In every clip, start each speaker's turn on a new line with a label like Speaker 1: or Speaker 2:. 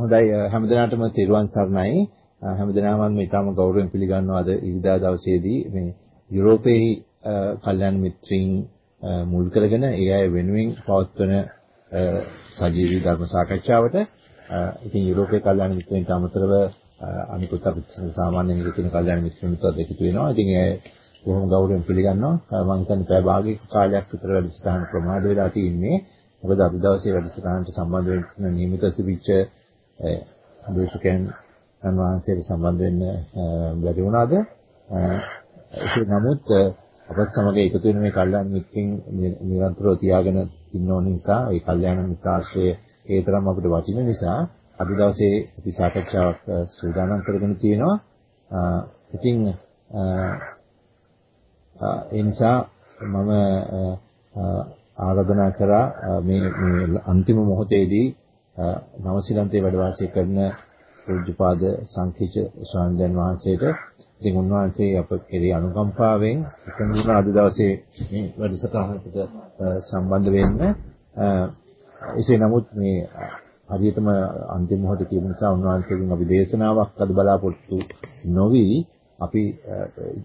Speaker 1: හොඳයි හැමදෙනාටම තෙරුවන් සරණයි. හැමදෙනාම මේ ඊටම ගෞරවයෙන් පිළිගන්නවා අද ඉරිදා දවසේදී මේ යුරෝපයේ කල්යාණ මිත්‍රීන් මුල් කරගෙන ඒ අය වෙනුවෙන් පවත්වන සජීවී ධර්ම සාකච්ඡාවට ඉතින් යුරෝපයේ කල්යාණ මිත්‍රීන්ට අමතරව අනිකුත් අපි සාමාන්‍යයෙන් ඉගෙන තියෙන කල්යාණ මිත්‍රීන්ට දෙකිතු වෙනවා. ඉතින් ඒ බොහොම ගෞරවයෙන් පිළිගන්නවා. මම හිතන්නේ පැය භාගයක කාලයක් විතර වැඩසටහන ප්‍රමාද වෙලා තියෙන්නේ. මොකද අද දවසේ වැඩසටහනට සම්බන්ධ වෙන්න නියමිත සිවිච්ච දේශකයන් වහන්සේට සම්බන්ධ වෙන්න බැරි වුණාද? ඒක නමුත් අපත් සමග එකතු වෙන මේ කල්යාණ මිත්‍රින් නිරන්තරව තියාගෙන ඉන්න ඕන නිසා ඒ කල්යාණ මිත්‍රාශ්‍රය ඒ තරම් අපිට වටින නිසා අද දවසේ අපි සාකච්ඡාවක් සූදානම් කරගෙන තියෙනවා. ඉතින් ඒ නිසා මම ආරාධනා කරා මේ මේ අන්තිම මොහොතේදී නවසීලන්තේ වැඩ වාසය කරන පූජ්‍යපාද සංකීච ස්වාමීන් වහන්සේට ඉතින් උන්වහන්සේ අප කෙරේ අනුකම්පාවෙන් එකඟ වුණා අද දවසේ මේ වැඩසටහනකට සම්බන්ධ වෙන්න. එසේ නමුත් මේ හරියටම අන්තිම මොහොතේ කියන නිසා උන්වහන්සේගෙන් අපි දේශනාවක් අද බලාපොරොත්තු නොවි අපි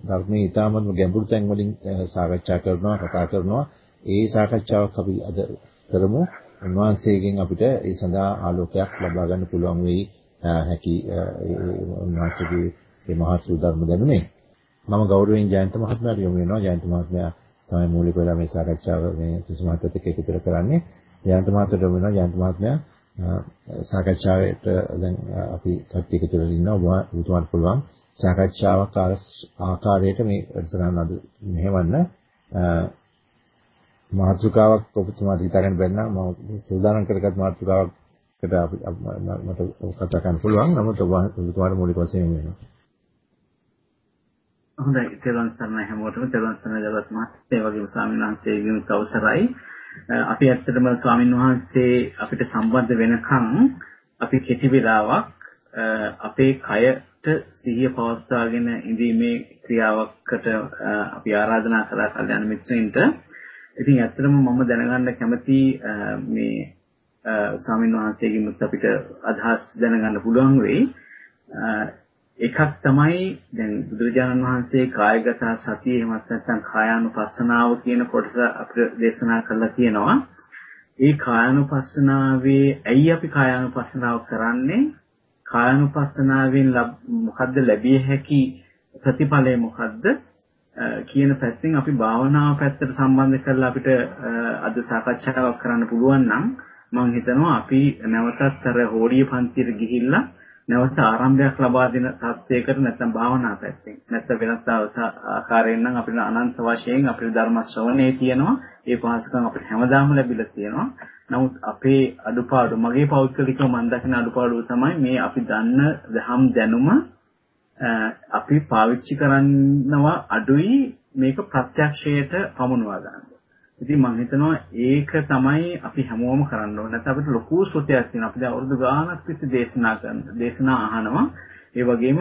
Speaker 1: ධර්මයේ ඊටමත් ගැඹුරු තැන් වලින් සාකච්ඡා කරනවා කතා කරනවා ඒ සාකච්ඡාවක් අපි අද කරමු උන්වහන්සේගෙන් අපිට ඒ සඳහා ආලෝකයක් ලබා ගන්න පුළුවන් වෙයි හැකි උන්වහන්සේගේ මේ මහත් සූදානම් දැනුනේ මම ගෞරවයෙන් ජයන්ත මහත්මයාට යොමු වෙනවා. ජයන්ත මහත්මයා තමයි මූලික වෙලා මේ සාකච්ඡාව මේ කිසිමහත්ත් එක්ක එකතු කරන්නේ. ජයන්ත මහත්මයාට යොමු වෙනවා. ජයන්ත මහත්මයා සාකච්ඡාවට දැන් අපි කට්ටිය එකතු වෙලා ඉන්නවා. ඔබතුමාට පුළුවන් සාකච්ඡාවක් ආකාරයට මේ වැඩසටහන අද මෙහෙවන්න. මාතෘකාවක් ඔබතුමාට හිතාගන්න බැන්න මම සූදානම් කරගත් මාතෘකාවකට අපි මට කතා කරන්න පුළුවන්. නමුත් ඔබතුමාට මූලික වශයෙන් වෙනවා.
Speaker 2: හොඳයි. තෙරුවන් සරණයි හැමෝටම තෙරුවන් සරණයි දවස් මාසේ වගේම ස්වාමීන් වහන්සේගෙන් අවසරයි. අපි ඇත්තටම ස්වාමීන් වහන්සේ අපිට සම්බන්ධ වෙනකන් අපි කෙටි වෙලාවක් අපේ කයට සිහිය පවත්වාගෙන ඉඳීමේ ක්‍රියාවකට අපි ආරාධනා කළා කල්යාණ මිත්‍රයින්ට ඉතින් ඇත්තටම මම දැනගන්න කැමති මේ ස්වාමීන් වහන්සේගෙන් අපිට අදහස් දැනගන්න පුළුවන් වෙයි. එකක් තමයි දැන් බුදුරජාණන් වහන්සේ කායගත සතිය එහෙමත් නැත්නම් කායානුපස්සනාව කියන කොටස අපිට දේශනා කළා තියෙනවා. ඒ කායානුපස්සනාවේ ඇයි අපි කායානුපස්සනාව කරන්නේ? කායානුපස්සනාවෙන් මොකද්ද ලැබිය හැකි ප්‍රතිඵලය මොකද්ද? කියන පැත්තෙන් අපි භාවනාව පැත්තට සම්බන්ධ කරලා අපිට අද සාකච්ඡාවක් කරන්න පුළුවන් නම් මම හිතනවා අපි නැවතත් අර හෝඩිය පන්තියට ගිහිල්ලා නැවත ආරම්භයක් ලබා දෙන තත්යකට නැත්නම් භාවනා පැත්තෙන්. නැත්නම් වෙනස් ආකාරයෙන් නම් අපිට අනන්ත වශයෙන් අපේ ධර්ම ශ්‍රවණේ තියෙනවා. ඒ පහසුකම් අපිට හැමදාම ලැබිලා තියෙනවා. නමුත් අපේ අඩුපාඩු මගේ පෞද්ගලිකව මම දකින අඩුපාඩුව තමයි මේ අපි දන්න දහම් දැනුම අපි පාවිච්චි කරනවා අඩුයි මේක ප්‍රත්‍යක්ෂයට පමුණවා ගන්න. ඉතින් මම හිතනවා ඒක තමයි අපි හැමෝම කරන්න ඕනේ. නැත්නම් අපිට ලොකු සුවයක් තියෙනවා. අපි දැන් අවුරුදු ගාණක් තිස්සේ දේශනා කරන දේශනා අහනවා. ඒ වගේම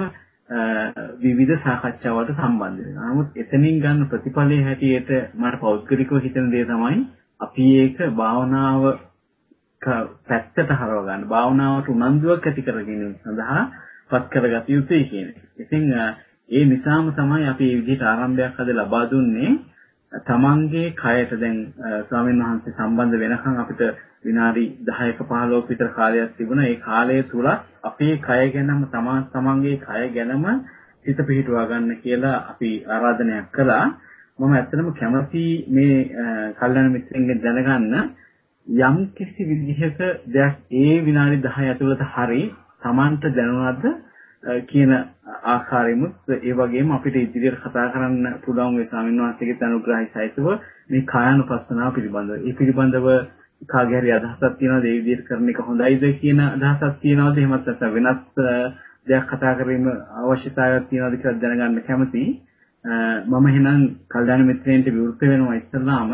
Speaker 2: විවිධ සාකච්ඡාවලට සම්බන්ධ වෙනවා. නමුත් එතනින් ගන්න ප්‍රතිඵලයේ හැටියට මට පෞද්ගලිකව හිතෙන දේ තමයි අපි ඒක භාවනාව පැත්තට හරව ගන්න. භාවනාවට උනන්දුවක් ඇති කර ගැනීම සඳහා පත් කරගත යුතුයි කියන එක. ඉතින් ඒ නිසාම තමයි අපි මේ විදිහට ආරම්භයක් අද ලබා දුන්නේ. තමන්ගේ කයට දැන් ස්වාමීන් වහන්සේ සම්බන්ධ වෙනකන් අපිට විනාඩි 10ක 15ක විතර කාලයක් තිබුණා. ඒ කාලය තුල අපේ කය ගැනම තමන් තමන්ගේ කය ගැනම සිත පිහිටුවා ගන්න කියලා අපි ආරාධනයක් කළා. මම ඇත්තටම කැමති මේ කල්යනා මිත්‍රෙන්ගෙන් දැනගන්න යම් කිසි විදිහක දෙයක් ඒ විනාඩි 10 ඇතුළත හරි Tamanට දැනුණාද කියන ආකාරයෙමුත් ඒ වගේම අපිට ඉදිරියට කතා කරන්න පුළුවන් මේ ස්වාමීන් වහන්සේගේ අනුග්‍රහය සහිතව මේ කායानुපස්සනාව පිළිබඳව. ඒ පිළිබඳව කාගේ හරි අදහසක් තියෙනවද ඒ විදිහට කරන එක හොඳයිද කියන අදහසක් තියෙනවද එහෙමත් නැත්නම් වෙනත් uh, දෙයක් කතා කිරීම අවශ්‍යතාවයක් තියෙනවද කියලා දැනගන්න කැමතියි. Uh, මම එහෙනම් කල්දාන මිත්‍රයන්ට විවෘත වෙනවා ඉස්සල්ලාම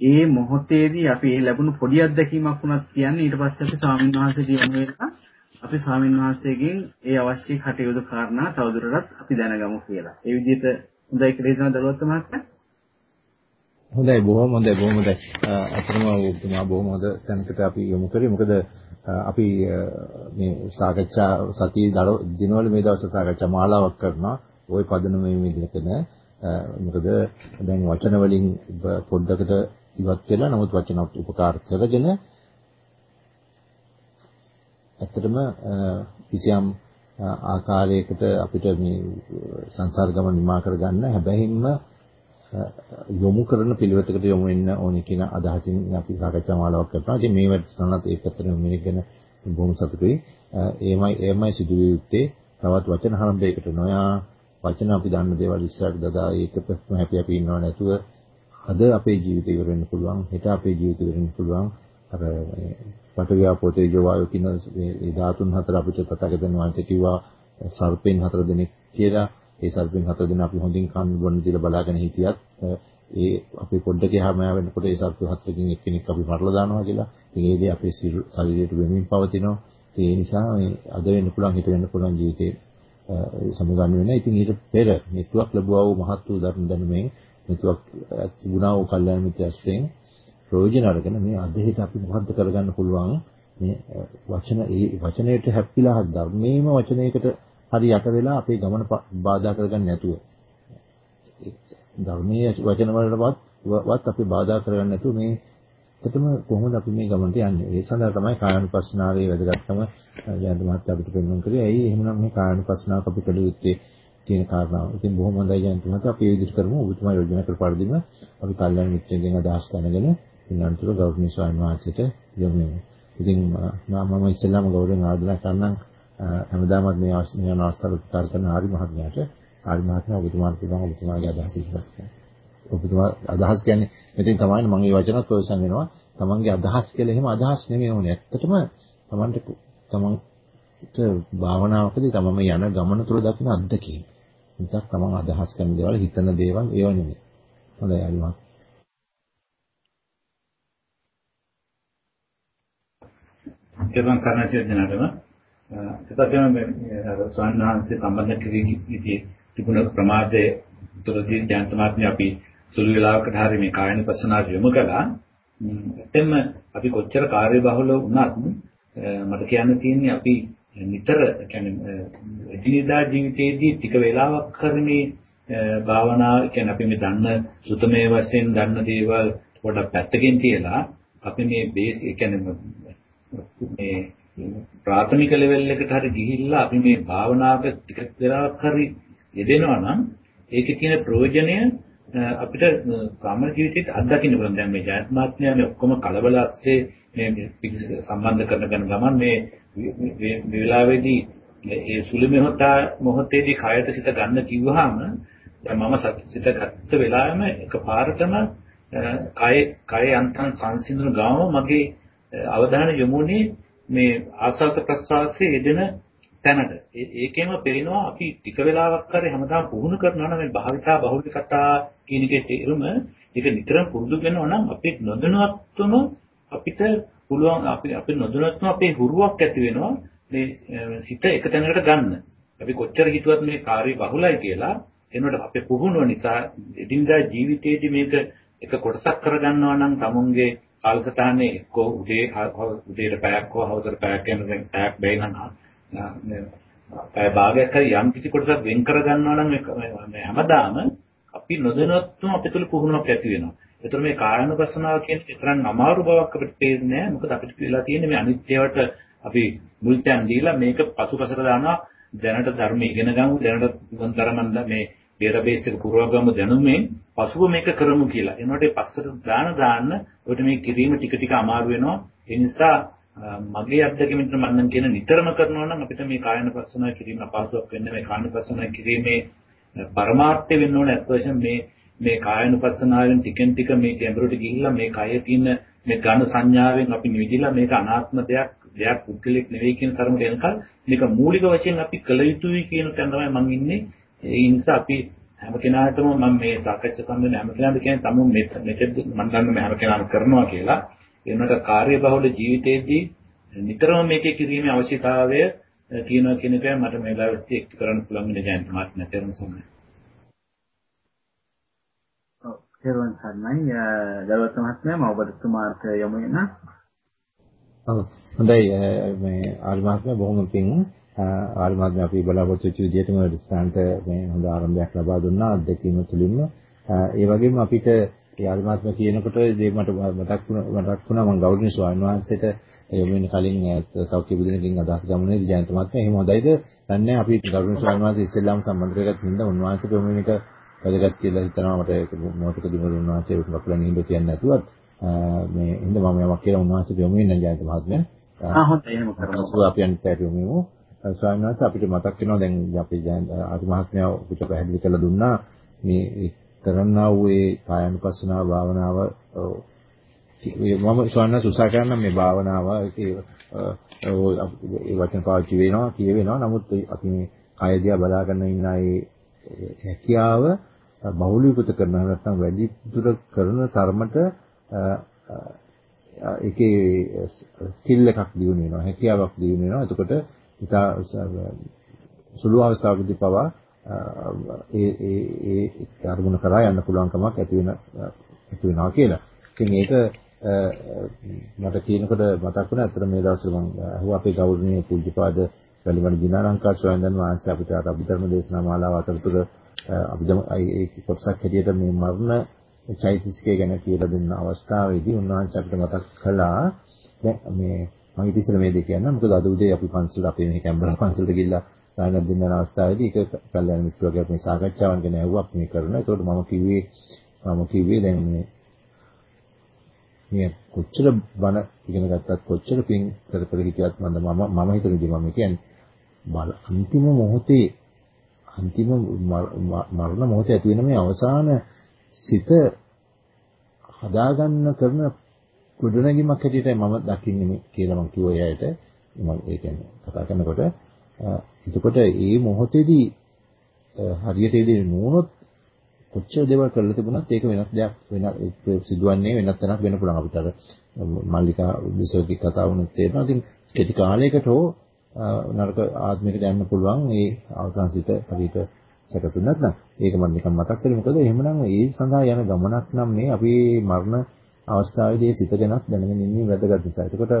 Speaker 2: ඒ මොහොතේදී අපි ඒ ලැබුණු පොඩි අත්දැකීමක් වුණත් කියන්නේ ඊට පස්සේ අපි ස්වාමීන් වහන්සේ දිනු වෙලා අපි ස්වාමීන් වහන්සේගෙන් ඒ අවශ්‍ය කටයුතු කාරණා තවදුරටත් අපි දැනගමු කියලා. ඒ විදිහට හොඳයි කියලා හිතන දරුවත් මහත්තයා.
Speaker 1: හොඳයි බොහොම හොඳයි බොහොම හොඳයි. අතරම ඔබතුමා බොහොම හොඳ තැනකට අපි යොමු කරේ. මොකද අපි මේ සාකච්ඡා සතිය දිනවල මේ දවස් සාකච්ඡා මාලාවක් කරනවා. ওই පදනම මේ විදිහට නෑ. මොකද දැන් වචන වලින් පොඩ්ඩකට ඉවත් වෙලා නමුත් වචන උපකාර කරගෙන ඇත්තටම කිසියම් ආකාරයකට අපිට මේ සංසාර ගමන නිමා කරගන්න හැබැයිම යොමු කරන පිළිවෙතකට යොමු වෙන්න ඕනේ කියන අදහසින් අපි සාකච්ඡා මාලාවක් කරනවා. ඉතින් මේ වැඩසටහනත් ඒකත් මේකගෙන බොහොම සතුටුයි. එමය එමය සිදුවිය යුත්තේ තවත් වචන හරඹයකට නොයා වචන අපි දන්න දේවල් ඉස්සරහට දදා ඒක ප්‍රශ්න හැපි අපි ඉන්නව නැතුව අද අපේ ජීවිතය ඉවර වෙන්න පුළුවන්. හෙට අපේ ජීවිතය ඉවර වෙන්න පුළුවන්. අර පටවියා පොතේ ජෝවායෝ කියන මේ ධාතුන් හතර අපිට තථාගතයන් වහන්සේ කිව්වා සර්පෙන් හතර දෙනෙක් කියලා. ඒ සර්පෙන් හතර දෙනා අපි හොඳින් කන් බොන්න දීලා බලාගෙන හිටියත් ඒ අපි පොඩ්ඩක එහාම වෙනකොට ඒ සර්ප හතරකින් එක්කෙනෙක් අපි මරලා දානවා කියලා. ඉතින් ඒ දේ අපේ ශරීරයට වෙමින් පවතිනවා. ඒ නිසා මේ අද වෙන්න පුළුවන් හිත වෙන්න පුළුවන් ජීවිතේ සමුගන්න වෙනවා. ඉතින් ඊට පෙර මෙතුවක් ලැබුවා වූ මහත් වූ ධර්ම දැනුමෙන් මෙතුවක් තිබුණා වූ කල්යාණ මිත්‍යාශ්‍රයෙන් ප්‍රයෝජන අරගෙන මේ අධිහිත අපි මොකද්ද කරගන්න පුළුවන් මේ වචන ඒ වචනයට හැප්පිලා ධර්මයේම වචනයකට හරි යට වෙලා අපේ ගමන බාධා කරගන්න නැතුව ධර්මයේ වචන වලටවත් වත් අපි බාධා කරගන්න නැතුව මේ ඇත්තටම කොහොමද අපි මේ ගමනට යන්නේ? ඒ සඳහා තමයි කායानुපස්සනාවේ වැදගත්කම ජයන්ත මහත්තයා අපිට පෙන්වන්න කළේ. ඇයි එහෙමනම් මේ කායानुපස්සනාවක් අපි කළ යුත්තේ කියන කාරණාව. ඉතින් බොහොම හොඳයි ජයන්ත මහත්තයා අපි ඒ විදිහට කරමු. ඔබතුමා යෝජනා කරපාරදීම අපි කල්යනා මිත්‍රයන්ගෙන් අදහස් ගන්නගෙන ඉන්නන්තර ගෞරවනීය ස්වාමීන් වහන්සේට යොමු වෙමු. ඉතින් මම ඉස්සෙල්ලාම ගෞරවයෙන් ආරාධනා කරනම් හැමදාමත් මේ අවස්ථාවේ අවස්ථාව උත්සාහ කරන ආරි මහත්මයාට ආරි මහත්මයා ඔබතුමාට පුළුවන් ඔබතුමාගේ අදහස් ඉදිරිපත් කරන්න. ඔබතුමා අදහස් කියන්නේ මෙතෙන් තමයි මම මේ වචනත් ප්‍රයෝජන වෙනවා. තමන්ගේ අදහස් කියලා එහෙම අදහස් නෙමෙයි ඕනේ. ඇත්තටම තමන්ට තමන්ට භාවනාවකදී තමම යන ගමන තුළ දකින අත්දැකීම්. නිකක් තමන් අදහස් කරන දේවල්, හිතන දේවල් ඒව නෙමෙයි. හොඳයි අරිමත්.
Speaker 3: ඒවන් කරන සියදෙනාටම ඊපස්සේ මේ ස්වාමීන් සම්බන්ධ කිරීමේදී තිබුණ ප්‍රමාදයේ තුළදී ඥානතමාත්මය අපි සුළු වෙලාවකට හරි මේ කායනුපස්සනාව යොමු කළා. එතෙම අපි කොච්චර කාර්යබහුල වුණත් මට කියන්න තියෙන්නේ අපි නිතර කියන්නේ එදිනෙදා ජීවිතයේදී ටික වෙලාවක් කරන්නේ භාවනා කියන්නේ අපි මේ දන්න සුතමේ වශයෙන් දන්න දේවල් පොඩක් පැත්තකින් තියලා අපි මේ බේස් කියන්නේ මේ ප්‍රාථමික ලෙවල් එකට හරි ගිහිල්ලා අපි මේ භාවනාවක ටික වෙලාවක් හරි යෙදෙනවා නම් ඒකේ තියෙන ප්‍රයෝජනය අපිට සාමාන්‍ය ජීවිතේට අත්දකින්න පුළුවන්. දැන් මේ ජයත්මාත්මයා මේ ඔක්කොම කලබල ඇස්සේ මේ සම්බන්ධ කරන ගමන් මේ මේ වෙලාවේදී ඒ සුළු මොහොතා මොහොතේදී කයට සිත ගන්න කිව්වහම දැන් මම සිත ගත්ත වෙලාවෙම එකපාරටම කය කය යන්තම් සංසිඳන ගාම මගේ අවධානය යොමුනේ මේ ආස්වාද ප්‍රසආසයේ යෙදෙන තැනට. ඒකෙම පේනවා අපි ටික වෙලාවක් හරි හැමදාම පුහුණු කරනවා නම් මේ භාවිතා බහුලිකතා කියන එකේ තේරුම ඒක නිතරම පුරුදු වෙනවා නම් අපි නොදැනුවත්වම අපිට පුළුවන් අපි අපි නොදැනුවත්වම අපේ හුරුවක් ඇති වෙනවා මේ සිත එක තැනකට ගන්න. අපි කොච්චර හිතුවත් මේ කාර්ය බහුලයි කියලා එනකොට අපේ පුහුණුව නිසා එදිනදා ජීවිතයේදී මේක එක කොටසක් කරගන්නවා නම් තමුන්ගේ කාලසටහනේ එක්ක උදේ උදේට පැයක් හෝ හවසට පැයක් යන පැයක් බැයි නම් පැය භාගයක් හරි යම් කිසි කොටසක් වෙන් කර ගන්නවා නම් මේ හැමදාම අපි නොදැනුවත්වම අපිට තුළ පුහුණුවක් ඇති වෙනවා. ඒතර මේ කායනුපස්සනාව කියන්නේ තරම් අමාරු බවක් අපිට තේරෙන්නේ නැහැ. මොකද අපිට කියලා තියෙන්නේ මේ අනිත්‍යවට අපි මුල් තැන් දීලා මේක පසුපසට දානවා දැනට ධර්ම ඉගෙන ගමු දැනට වන්තරමන්ද මේ ඩේටාබේස් එක පුරවගමු දැනුමෙන් පසුව මේක කරමු කියලා. එනකොට පස්සට දාන දාන්න ඔබට මේ කිරීම ටික ටික අමාරු වෙනවා. ඒ නිසා මගේ අත්දැකීමෙන් මම කියන නිතරම කරනවා නම් අපිට මේ කායන පස්සනාව කිරීම අපහසුයක් වෙන්නේ මේ කායන පස්සනාව කිරීමේ පරමාර්ථය වෙන්න ඕනේ අත් වශයෙන් මේ මේ කායන පස්සනාවෙන් ටිකෙන් ටික මේ කැඹුරට ගිහිල්ලා මේ කය තියෙන මේ ඝන සංඥාවෙන් අපි නිවිදිලා මේක අනාත්ම දෙයක් දෙයක් පුද්ගලික නෙවෙයි කියන තරමට එනකල් මේක මූලික වශයෙන් අපි කළ යුතුයි කියන තැන තමයි මම ඉන්නේ ඒ නිසා අපි හැම කෙනාටම මම මේ සාකච්ඡා සම්බන්ධ හැම කෙනාට කියන්නේ තමුන් මෙතෙක් මම දන්නේ හැම කෙනාම කරනවා කියලා. එනකට කාර්යබහුල ජීවිතයේදී නිතරම මේකේ කිරීමේ අවශ්‍යතාවය තියෙනවා කියන එකයි මට මේ වෙලාවෙත් එක්ක කරන්න පුළුවන් වෙන ජයන්ත මහත්මයා තේරුම් ගන්න.
Speaker 2: ඔව්. තේරුම් ගන්නයි දවස් මහත්මයා මම ඔබතුමාට යමු වෙන.
Speaker 1: ඔව්. හොඳයි. මේ ආරිමාත්ම බොහොම පිං ආරිමාත්ම අපි බලාපොරොත්තු වෙච්ච විදිහටම රිස්ටාන්ට මේ හොඳ ආරම්භයක් ලබා දුන්නා අත්දැකීම තුළින්ම ඒ වගේම අපිට ඒ ආරිමාත්ම කියනකොට ඒ මට මතක් වුණා මතක් වුණා මම ගෞරවනීය ස්වාමීන් වහන්සේට යොමු වෙන කලින් තව කිපු දිනකින් අදහස් ගමනේදී ජයන්ත මහත්මයා එහෙම හොඳයිද දන්නේ අපි ගෞරවනීය ස්වාමීන් වහන්සේ ඉස්සෙල්ලාම සම්බන්ධ කරගත්ත හින්දා උන්වහන්සේට යොමු වෙන එක වැදගත් කියලා හිතනවා මට මොහොතකදී මොකද උන්වහන්සේ අපලන් හින්ද කියන්නේ නැතුවත් මේ හින්ද මම යමක් කියලා උන්වහන්සේට යොමු වෙන්න ජයන්ත මහත්මයා.
Speaker 2: ආ හොඳයි එහෙම කරමු.
Speaker 1: අපි අනිත් යොමු වෙමු. ස්වාමීන් වහන්සේ අපිට මතක් වෙනවා දැන් අපි ආදි මහත්මයා අපිට පැහැදිලි කරලා දුන්නා. මේ කරන්නා වූ ඒ කායानुපස්සනා භාවනාව මම ස්වාමීන් වහන්සේ උත්සාහ කරන මේ භාවනාව ඒ වචන පාවිච්චි වෙනවා කියවෙනවා. නමුත් අපි මේ කය දිහා බලාගෙන ඉන්න ඒ හැකියාව බහුලීකృత කරනවා. නැත්නම් වැඩි දුර කරන තරමට ඒකේ ස්කිල් එකක් දිනු වෙනවා හැකියාවක් දිනු වෙනවා. එතකොට ඉතා සුළු අවස්ථාවකදී පවා ඒ ඒ ඒ අරමුණ කරා යන්න පුළුවන් කමක් ඇති වෙන ඇති වෙනවා කියලා. ඉතින් ඒක මට කියනකොට මතක් වුණා අතන මේ දවස්වල මම අහුවා අපේ ගෞරවනීය පූජ්‍යපාද වැලිමඩ දිනාලංකා ස්වාමීන් වහන්සේ අපිට අභිධර්ම දේශනා මාලාව අතරතුර අභිධර්ම ඒ කොටසක් හැටියට මේ මරණ චෛතසිකය ගැන කියලා දෙන්න අවස්ථාවේදී උන්වහන්සේ අපිට මතක් කළා දැන් මේ මම ඉතින් මේ දෙක කියන්න මොකද අද උදේ අපි පන්සල අපේ මේ කැම්බරා පන්සලට ගිහිල්ලා සායනක් දෙන්න යන අවස්ථාවේදී ඒක කල්යනා මිත්‍රයෙක් මේ සාකච්ඡාවන් ගැන ඇහුවා අපි මේ කරනවා. ඒකට මම කිව්වේ මම කිව්වේ දැන් මේ මේ කොච්චර බණ ඉගෙන ගත්තත් කොච්චර පින් කර කර හිටියත් මම මම හිතන දේ මම කියන්නේ බල අන්තිම මොහොතේ අන්තිම මරණ මොහොතේ ඇති වෙන මේ අවසාන සිත හදාගන්න කරන ගොඩනැගීමක් හැටියට මම දකින්නේ මේ කියලා මම කිව්වා එයාට මම ඒ කියන්නේ කතා කරනකොට එතකොට මේ මොහොතේදී හරියට ඒ දේ නුනොත් කොච්චර දේවල් කරලා තිබුණත් ඒක වෙනස් දෙයක් වෙන සිදුවන්නේ වෙනත් තැනක් වෙන්න පුළුවන්. අපිට අර මල්ලිකා විසෝකී කතාව වුණත් තේරෙනවා. ඉතින් කෙටි කාලයකට හෝ නරක ආත්මයකට යන්න පුළුවන් මේ අවසන්සිත හරියට සැකතුන නැත්නම් ඒක මම නිකන් මතක් කරේ. මොකද එහෙමනම් ඒ සඳහා යන ගමනක් නම් මේ අපි මරණ අවස්ථාවේදී සිත ගැනත් දැනගෙන ඉන්නේ වැදගත් නිසා. එතකොට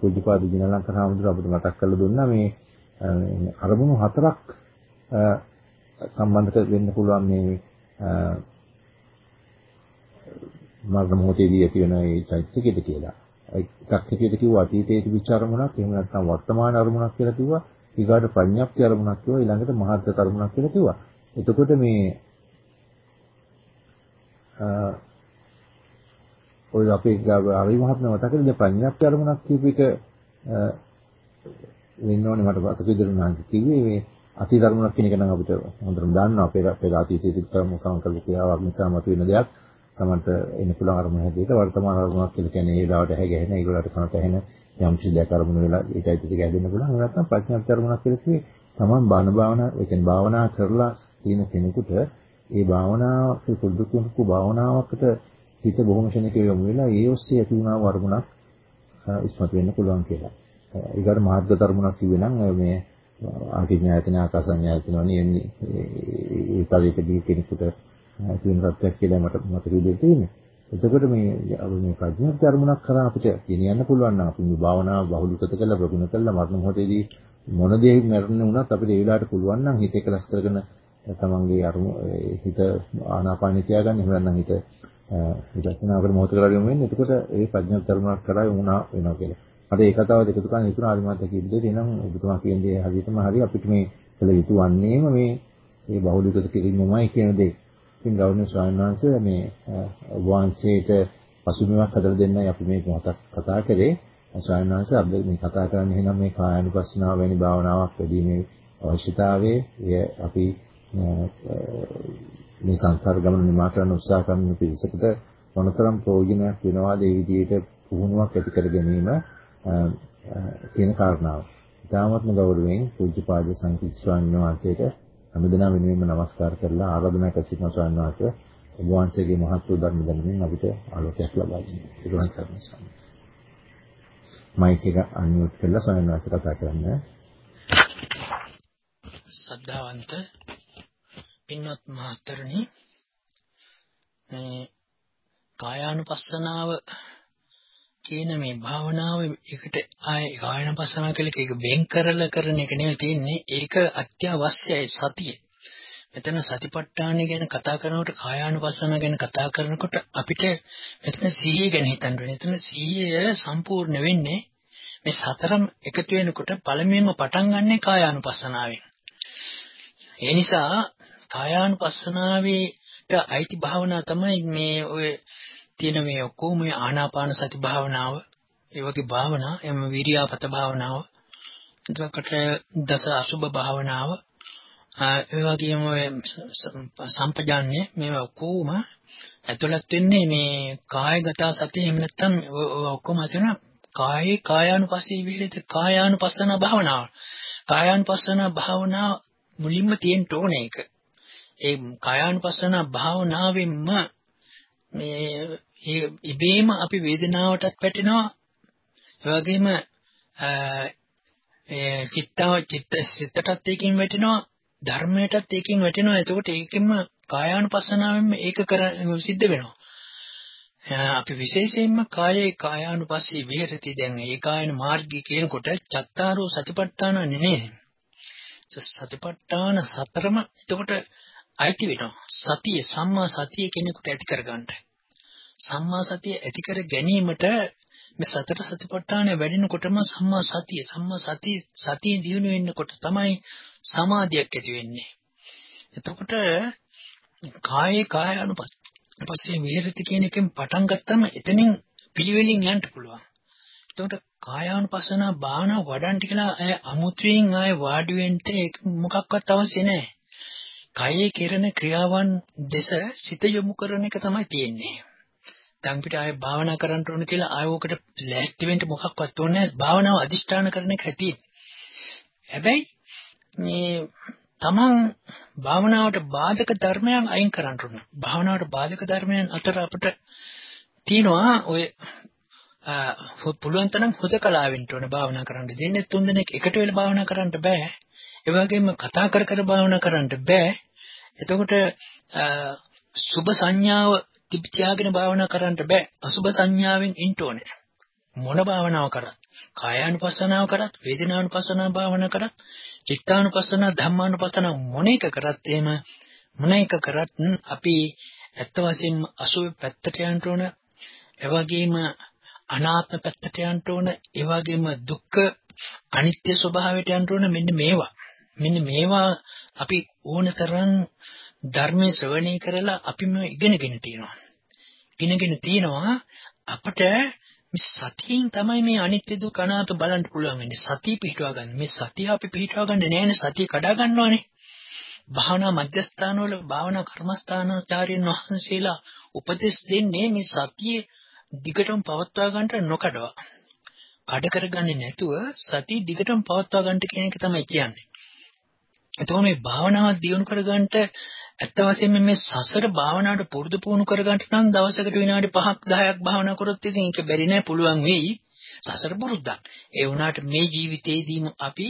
Speaker 1: පුජ්‍යපාද දිනලංකර හාමුදුරුවෝ අපිට මතක් කරලා දුන්නා මේ අරමුණු හතරක් සම්බන්ධ වෙන්න පුළුවන් මේ මරණ මොහොතේදී ඇති වෙන ඒ චෛත්‍යකෙද කියලා. එකක් හැටියට කිව්වා අතීතයේ තිබිච්ච අරමුණක් එහෙම නැත්නම් වර්තමාන අරමුණක් කියලා කිව්වා. ඊගාට ප්‍රඥප්ති අරමුණක් කිව්වා ඊළඟට මහත්ත අරමුණක් කියලා කිව්වා. එතකොට මේ ඔය අපේ අරි මහත්මයා මතක කරගෙන ප්‍රඥප්ති අරමුණක් කියපු එක වෙන්න ඕනේ මට අතක ඉදිරියට කිව්වේ මේ අතීත අරමුණක් කියන එක නම් අපිට හොඳටම දන්නවා. අපේ අපේ අතීතයේ තිබ්බ මොකක්ම කළ ක්‍රියාවක් නිසා මතුවෙන දෙයක්. තමන්ට එන්න පුළුවන් අරමුණ හැටියට වර්තමාන අරමුණක් කියලා කියන්නේ ඒ ලාවට හැගෙහෙන ඒගොල්ලන්ට කනට ඇහෙන යම් කිසි දෙයක් අරමුණ වෙලා ඒකයි ටික හැදෙන්න පුළුවන්. එහෙම නැත්නම් ප්‍රඥාප්ති අරමුණක් කියලා කිව්වේ තමන් බාන භාවනා ඒ කියන්නේ භාවනා කරලා තියෙන කෙනෙකුට ඒ භාවනාව පුරුදු කුණු භාවනාවකට හිත බොහොම ශනිකව යොමු වෙලා ඒ ඔස්සේ ඇති වුණා වර්මුණක් ඉස්මතු වෙන්න පුළුවන් කියලා. ඊගාට මාර්ග ධර්මණක් කිව්වේ නම් මේ ආකිඥායතන ආකාසඤ්ඤායතන වනේ එන්නේ ඒ පරිපදී කෙනෙකුට කියන සත්‍යයක් කියලා මට මතක විදිහට තියෙන්නේ. එතකොට මේ අපි මේ ප්‍රඥා ධර්මණක් කරා අපිට ගෙනියන්න පුළුවන් නම් අපි මේ භාවනාව බහුලීකృత කරලා ප්‍රගුණ කරලා මරණ මොහොතේදී මොන දේ මරන්න වුණත් අපිට ඒ වෙලාවට පුළුවන් නම් හිත එකලස් කරගෙන තමන්ගේ අරමු හිත ආනාපානෙ තියාගන්න එහෙම නැත්නම් හිත විදර්ශනාවකට මොහොත කරලා යමු වෙන්නේ. එතකොට ඒ ප්‍රඥා ධර්මණක් කරා වුණා වෙනවා කියලා. අර ඒ කතාව දෙක තුනක් ඉතුරු ආදිමාත කියන දෙයට එනම් ඔබතුමා කියන දේ හරියටම හරි අපිට මේ කළ යුතු වන්නේම මේ මේ බහුලීකృత කිරීමමයි කියන දේ. ඉතින් ගෞරවනීය ස්වාමීන් වහන්සේ මේ වංශයට පසුබිමක් හදලා දෙන්නයි අපි මේ මොහොතක් කතා කරේ. ස්වාමීන් වහන්සේ අද මේ කතා කරන්නේ එහෙනම් මේ කායानुපස්සනාව වැනි භාවනාවක් වැඩිීමේ අවශ්‍යතාවයේ එය අපි මේ සංසාර ගමන නිමා කරන්න උත්සාහ කරන පිරිසකට මොනතරම් ප්‍රයෝජනයක් වෙනවාද ඒ විදිහට පුහුණුවක් ඇති කර ගැනීම කියන කාරණාව. ඉතාමත්ම ගෞරවයෙන් පූජ්‍යපාද සංකීර්ණ ස්වාමීන් වහන්සේට හැමදෙනා වෙනුවෙන්ම নমස්කාර කරලා ආරාධනා කර සිටින ස්වාමීන් වහන්සේ ඔබ වහන්සේගේ මහත් වූ ධර්ම දැනුමින් අපිට ආලෝකයක් ලබා දෙන්න. ඒකවන් සර්ණ ස්වාමීන් මයික් එක අන්මියුට් කරලා ස්වාමීන් වහන්සේ කතා කරන්න.
Speaker 4: සද්ධාවන්ත පින්වත් මහත්තරණි මේ කායානුපස්සනාව කියන මේ භාවනාව එකට ආය කායන පස්සනා කියලා ඒක වෙන් කරලා කරන එක නෙවෙයි තියෙන්නේ. ඒක අත්‍යවශ්‍යයි සතිය. මෙතන සතිපට්ඨානය ගැන කතා කරනකොට කායානුපස්සන ගැන කතා කරනකොට අපිට මෙතන සිහිය ගැන හිතන්න වෙනවා. එතන සිහිය සම්පූර්ණ වෙන්නේ මේ සතරම එකතු වෙනකොට පළමුවෙන්ම පටන් ගන්නෙ කායානුපස්සනාවෙන්. ඒ නිසා කායානුපස්සනාවේට අයිති භාවනා තමයි මේ ඔය තියෙන මේ ඔක්කොම මේ ආනාපාන සති භාවනාව, ඒ වගේ භාවනා, එම විරියාපත භාවනාව, එතකොට දස අසුබ භාවනාව, ඒ වගේම සම්පජාන්නේ මේවා ඔක්කොම ඇතුළත් වෙන්නේ මේ කායගත සතිය එහෙම නැත්නම් ඔක්කොම තියෙන කායේ කායානුපස්සී විහෙලිත කායානුපස්සන භාවනාව. කායානුපස්සන භාවනාව මුලින්ම තියෙන්න ඕනේ ඒක. ඒ කායානුපස්සන භාවනාවෙන්ම මේ ඉබේම අපි වේදනාවටත් වැටෙනවා. ඒ වගේම ඒ චිත්තාව චිත්ත සිතටත් ඒකෙන් වැටෙනවා. ධර්මයටත් ඒකෙන් වැටෙනවා. එතකොට ඒකෙන්ම කායානුපස්සනාවෙන්ම ඒක කර සිද්ධ වෙනවා. අපි විශේෂයෙන්ම කායේ කායානුපස්සී විහෙරති දැන් ඒ කායන මාර්ගය කියනකොට චත්තාරෝ සතිපට්ඨාන නෙනේ. සතිපට්ඨාන සතරම එතකොට අයිති වෙනවා. සතිය සම්මා සතිය කෙනෙකුට ඇති කරගන්න. සම්මා සතිය ඇති කර ගැනීමට මේ සතර සතිපට්ඨානය වැඩෙනකොටම සම්මා සතිය සම්මා සතිය සතිය දිනු වෙනකොට තමයි සමාධියක් ඇති වෙන්නේ. එතකොට කායේ කාය අනුපත්. ඊපස්සේ විහෙරති කියන එකෙන් පටන් ගත්තම එතනින් පිළිවෙලින් යන්න පුළුවන්. එතකොට කායානුපස්සන භාවනා වඩන්න කියලා අය අමුත්‍රියෙන් ආය වාඩි වෙන්න ඒක මොකක්වත් අවශ්‍ය නැහැ. කයේ කෙරෙන ක්‍රියාවන් දෙස සිත යොමු කරන එක තමයි තියෙන්නේ. දැන් පිට ආය භාවනා කරන්න ඕන කියලා ආයෝකට ලෑස්ති වෙන්න මොකක්වත් ඕනේ නැහැ. භාවනාව අදිෂ්ඨාන කරන එක ඇති. හැබැයි මේ තමන් භාවනාවට බාධක ධර්මයන් අයින් කරන්න ඕන. භාවනාවට බාධක ධර්මයන් අතර අපිට තියෙනවා ඔය පුළුවන් තරම් හුදකලාවෙන්න ඕන භාවනා කරන්න. දෙන්නේ තුන් දෙනෙක් එකට වෙලා භාවනා කරන්න බෑ. ඒ වගේම කතා කර කර භාවනා කරන්න බෑ. එතකොට සුභ සංඥාව තියාගෙන භාවනා කරන්න බෑ. අසුභ සංඥාවෙන් ඉන්න ඕනේ. මොන භාවනාව කරත්, කායානුපස්සනාව කරත්, වේදනානුපස්සනාව භාවනා කරත්, චිත්තානුපස්සන ධම්මානුපස්සන මොන එක කරත් එහෙම මොන එක කරත් අපි ඇත්ත වශයෙන්ම අසුබ පැත්තට යන්න ඕන ඒ වගේම අනාත්ම පැත්තට යන්න ඕන ඒ වගේම දුක්ඛ අනිත්‍ය ස්වභාවයට යන්න ඕන මෙන්න මේවා මෙන්න මේවා අපි ඕනතරම් ධර්මයේ ශ්‍රවණය කරලා අපිම ඉගෙනගෙන තියෙනවා ඉගෙනගෙන තියෙනවා අපට මේ සතියෙන් තමයි මේ අනිත්‍ය දුක් අනාත්ම බලන්න පුළුවන් වෙන්නේ. සතිය පිහිටවා ගන්න. මේ සතිය අපි පිහිටවා ගන්න නෑනේ සතිය කඩා ගන්නවානේ. භාවනා මධ්‍යස්ථානවල භාවනා කර්මස්ථානාචාර්යන් වහන්සේලා උපදෙස් දෙන්නේ මේ සතිය දිගටම පවත්වා ගන්නට නොකඩවා. කඩ කරගන්නේ නැතුව සතිය දිගටම පවත්වා ගන්නට කියන එක තමයි කියන්නේ. එතකොට මේ භාවනාව දියුණු කරගන්නට ඇත්ත වශයෙන්ම මේ සසර භාවනාවට පුරුදු පුහුණු කරගන්න නම් දවසකට විනාඩි 5ක් 10ක් භාවනා කරොත් ඉතින් ඒක බැරි නෑ පුළුවන් වෙයි. සසර පුරුද්දක්. ඒ වුණාට මේ ජීවිතේදීම අපි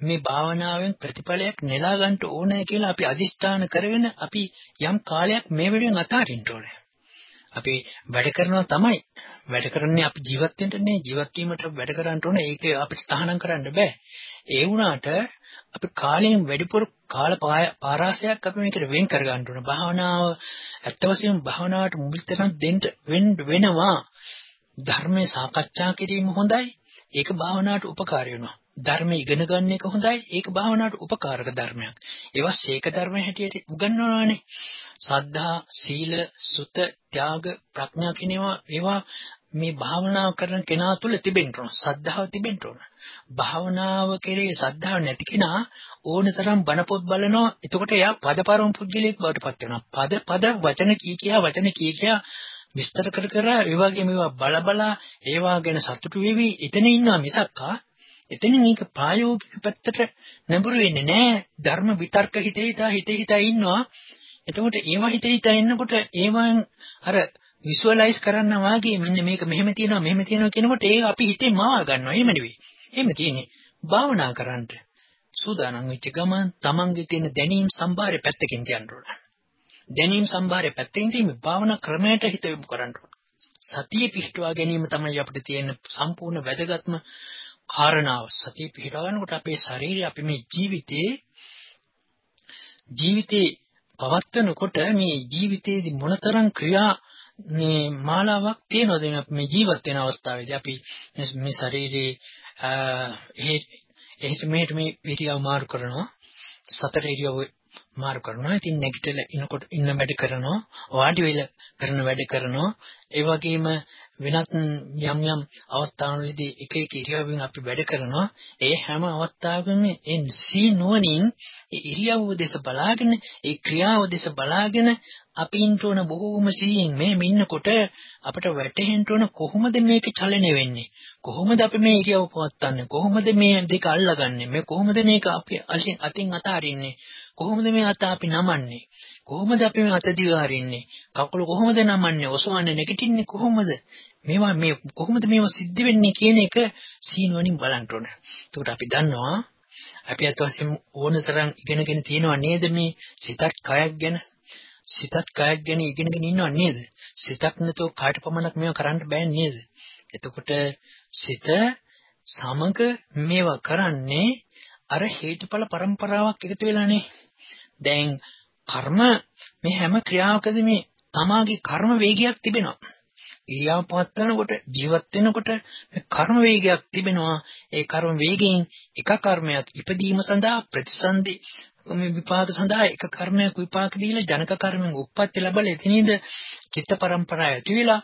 Speaker 4: මේ භාවනාවෙන් ප්‍රතිඵලයක් නෙලා ගන්න ඕනේ කියලා අපි අදිෂ්ඨාන කරගෙන අපි යම් කාලයක් මේ වෙලෙන් අතාරින්න ඕනේ. අපි වැඩ කරනවා තමයි. වැඩ කරන්නේ අපි ජීවත් වෙන්නනේ ජීවත් වීමට වැඩ කරන්න ඕනේ. ඒක අපිට තහනම් කරන්න බෑ. ඒ වුණාට අපි කාලයෙන් වැඩිපුර කාල පාරාසයක් අපි මේකට වෙන් කර ගන්න ඕන. භාවනාව ඇත්ත වශයෙන්ම භාවනාවට මුලින්ම දෙන්න වෙනවා. ධර්මයේ සාකච්ඡා කිරීම හොඳයි. ඒක භාවනාවට උපකාර වෙනවා. ධර්ම ඉගෙන ගන්න එක හොඳයි. ඒක භාවනාවට උපකාරක ධර්මයක්. ඒවා සීක ධර්ම හැටියට උගන්වනවානේ. සද්ධා, සීල, සුත, ත්‍යාග, ප්‍රඥා කියන ඒවා මේ භාවනා කරන කෙනා තුළ තිබෙන්න ඕන. සද්ධාව තිබෙන්න ඕන. භාවනාව කෙරේ සද්ධාව නැති කෙනා ඕනතරම් බණ පොත් බලනවා. එතකොට එයා පදපරම පුද්ගලයෙක් බවට පත් වෙනවා. පද පද වචන කී කියා වචන කී කියා විස්තර කර කර ඒ වගේ මේවා බල බල ඒවා ගැන සතුටු වෙවි එතන ඉන්නවා මිසක්කා එතනින් මේක ප්‍රායෝගික පැත්තට නැඹුරු වෙන්නේ නැහැ. ධර්ම විතර්ක හිතේ හිතා හිතේ හිතා ඉන්නවා. එතකොට ඒවා හිතේ හිතා ඉන්නකොට ඒවන් අර විසුවලයිස් කරන්න වාගේ මෙන්න මේක මෙහෙම තියෙනවා මෙහෙම තියෙනවා කියනකොට ඒක අපි හිතේ මාව ගන්නවා. එහෙම නෙවෙයි. එහෙම තියෙන්නේ භාවනා කරන්නට. සූදානම් වෙච්ච ගමන් තමන්ගේ තියෙන දැනීම් සම්භාරය පැත්තකින් තියන්න ඕන. දැනීම් සම්භාරය පැත්තකින් තියෙන්නේ භාවනා ක්‍රමයට හිත යොමු කරන්න ඕන. සතිය පිහිටුවා ගැනීම තමයි අපිට තියෙන සම්පූර්ණ වැදගත්ම කාරණාව. සතිය පිහිටවනකොට අපේ ශරීරය අපි මේ ජීවිතේ ජීවිතේ පවත්වනකොට මේ ජීවිතයේදී මොනතරම් ක්‍රියා මේ මාලාවක් තියෙනවද මේ ජීවත් වෙන අවස්ථාවේදී අපි මේ ශරීරේ එහෙට මෙහෙට මේ ඉරියව් මාරු කරනවා සතර ඉරියව් මාරු කරනවා. ඉතින් නැගිටලා ඉනකොට ඉන්න වැඩ කරනවා. වාඩි වෙලා කරන වැඩ කරනවා. ඒ වගේම වෙනත් යම් යම් අවස්ථාවලදී එක එක ඉරියව්වෙන් අපි වැඩ කරනවා. ඒ හැම අවස්ථාවකම ඒ සී නුවණින් ඒ ඉරියව්ව දෙස බලාගෙන ඒ ක්‍රියාව දෙස බලාගෙන අපි ඉන්නතොන බොහෝම සීයෙන් මේ ඉන්නකොට අපිට වැටහෙන්න ඕන කොහොමද මේක චලනය වෙන්නේ? කොහොමද අපි මේ ඉරියව් පවත්වන්නේ? කොහොමද මේ දෙක අල්ලගන්නේ? මේ කොහොමද මේක අපි අතින් අතාරින්නේ? කොහොමද මේ අත අපි නමන්නේ කොහොමද අපි මේ අත දිගාරින්නේ? කකුල කොහොමද නමන්නේ? ඔසවන්නේ නැගිටින්නේ කොහොමද? මේවා මේ කොහොමද මේවා සිද්ධ වෙන්නේ කියන එක සීනුවණින් බලන්න ඕන. එතකොට අපි දන්නවා අපි අත් වශයෙන් ඕන තරම් ඉගෙනගෙන තියෙනවා නේද මේ සිතක් කයක් ගැන? සිතත් කයක් ගැන ඉගෙනගෙන ඉන්නව නේද? සිතක් නැතුව කාට පමණක් මේවා කරන්න බෑ නේද? එතකොට සිත සමග මේවා කරන්නේ අර හේතුඵල પરම්පරාවක් එකතු වෙලානේ. දැන් කර්ම මේ හැම ක්‍රියාවකදී මේ තමාගේ කර්ම වේගයක් තිබෙනවා. ක්‍රියාව පවත්වනකොට ජීවත් වෙනකොට මේ කර්ම වේගයක් තිබෙනවා. ඒ කර්ම වේගයෙන් එක කර්මයක් ඉපදීම සඳහා ප්‍රතිසන්දි මේ විපාක සඳහා එක කර්මයක් විපාක දීලා ජනක කර්මෙන් උප්පත්ති ලැබලා එතනින්ද චිත්ත පරම්පරාව ඇති වෙලා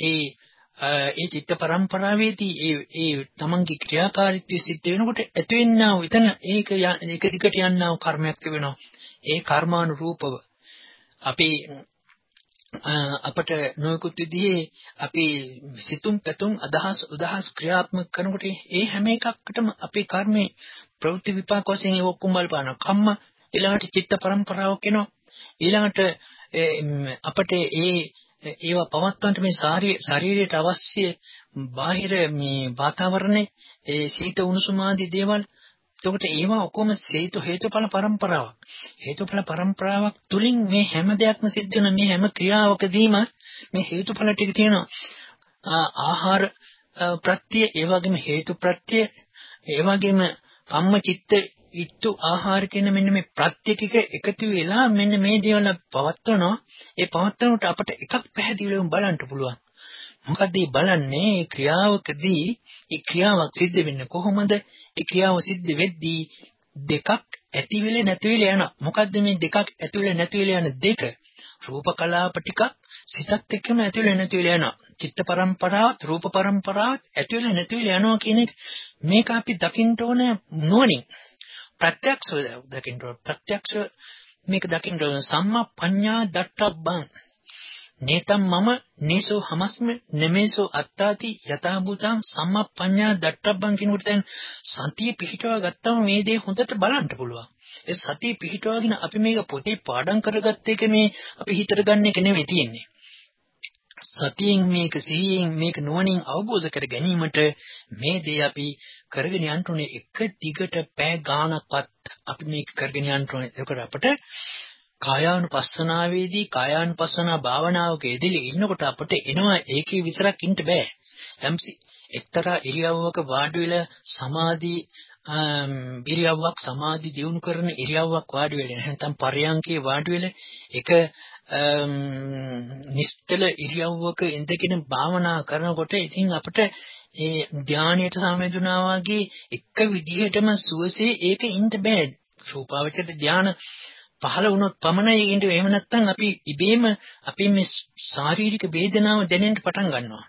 Speaker 4: ඒ ඒ චිත්ත පරම්පරාවේදී ඒ ඒ තමන්ගේ ක්‍රියාකාරීත්වය සිද්ධ වෙනකොට ඇති වෙන්නා වූ එතන ඒක ඒක දිගට යන්නා වූ කර්මයක් තිබෙනවා. ඒ කර්මානුරූපව අපි අපට නොයෙකුත් විදිහේ අපි සිතුම් පැතුම් අදහස් උදහස් ක්‍රියාත්මක කරනකොට ඒ හැම එකකටම අපේ කර්මේ ප්‍රවෘත්ති විපාක වශයෙන් ඒ ඔක්කොම බලපානවා. කම්ම ඊළඟට චිත්ත පරම්පරාවක් එනවා. ඊළඟට අපට ඒ ඒවා පවත්වන්නට මේ ශරීරයට අවශ්‍ය බාහිර මේ වාතාවරණේ ඒ සීත උණුසුම ආදී දේවල් එතකොට ඒවා ඔක්කොම හේතු හේතුඵල પરම්පරාවක්. හේතුඵල પરම්පරාවක් තුලින් මේ හැම දෙයක්ම සිද්ධ වෙන මේ හැම ක්‍රියාවකදීම මේ හේතුඵල ටික තියෙනවා. ආහාර ප්‍රත්‍ය, ඒ වගේම හේතු ප්‍රත්‍ය, ඒ වගේම කම්ම චිත්ත ඉත්තු ආහාර කියන මෙන්න මේ ප්‍රත්‍යකික එකතු වෙලා මෙන්න මේ දේවල් පවත්වනවා ඒ පවත්වනකොට අපිට එකක් පැහැදිලිවම බලන්න පුළුවන් මොකද මේ බලන්නේ ක්‍රියාවකදී ඒ ක්‍රියාවක් සිද්ධ වෙන්නේ කොහොමද ඒ ක්‍රියාව සිද්ධ වෙද්දී දෙකක් ඇති වෙලේ නැති වෙලේ යනවා. මොකද්ද මේ දෙකක් ඇති වෙලේ නැති වෙලේ යන දෙක? රූප කලාප ටික සිතත් එක්කම ඇති වෙලේ නැති වෙලේ යනවා. චිත්ත පරම්පරාවත් රූප පරම්පරාවත් ඇති වෙලේ නැති වෙලේ යනවා කියන එක මේක අපි දකින්න ඕනේ නුවණින්. ප්‍රත්‍යක්ෂව දකින්න ඕනේ. ප්‍රත්‍යක්ෂ මේක දකින්න ඕනේ සම්මා පඤ්ඤා දට්ඨබ්බං නේතම් මම නේසෝ හමස්ම නෙමේසෝ අත්තාති යථා භූතං සම්මප්පඤ්ඤා දට්ඨබ්බං කියනකොට දැන් සතිය පිහිටවා ගත්තම මේ දේ හොඳට බලන්න පුළුවන්. ඒ සතිය පිහිටවාගෙන අපි මේක පොතේ පාඩම් කරගත්ත එක මේ අපි හිතට ගන්න එක නෙවෙයි තියෙන්නේ. සතියෙන් මේක සිහියෙන් මේක නුවණින් අවබෝධ කර ගැනීමට මේ දේ අපි කරගෙන යන්න ඕනේ එක දිගට පෑ ගානක්වත් අපි මේක කරගෙන යන්න ඕනේ. ඒකට අපිට කායානුපස්සනාවේදී කායානුපස්සනා භාවනාවක යෙදෙලා ඉන්නකොට අපිට එනවා ඒකේ විතරක් ඉන්න බෑ. යම්සි එක්තරා ඉරියව්වක වාඩි වෙලා සමාධි ඉරියව්වක් සමාධි දියුණු කරන ඉරියව්වක් වාඩි වෙලා නැත්නම් පරයන්කේ වාඩි වෙලා එක නිශ්චල ඉරියව්වක ඉඳගෙන භාවනා කරනකොට ඉතින් අපිට ඒ ධානයට සමවැදුනා වගේ එක විදිහටම සුවසේ ඒක ඉන්න බෑ. රූපාවචර ධාන පහළ වුණොත් පමණයි. ඉන්නේ එහෙම නැත්නම් අපි ඉබේම අපි මේ ශාරීරික වේදනාව දැනෙන්න පටන් ගන්නවා.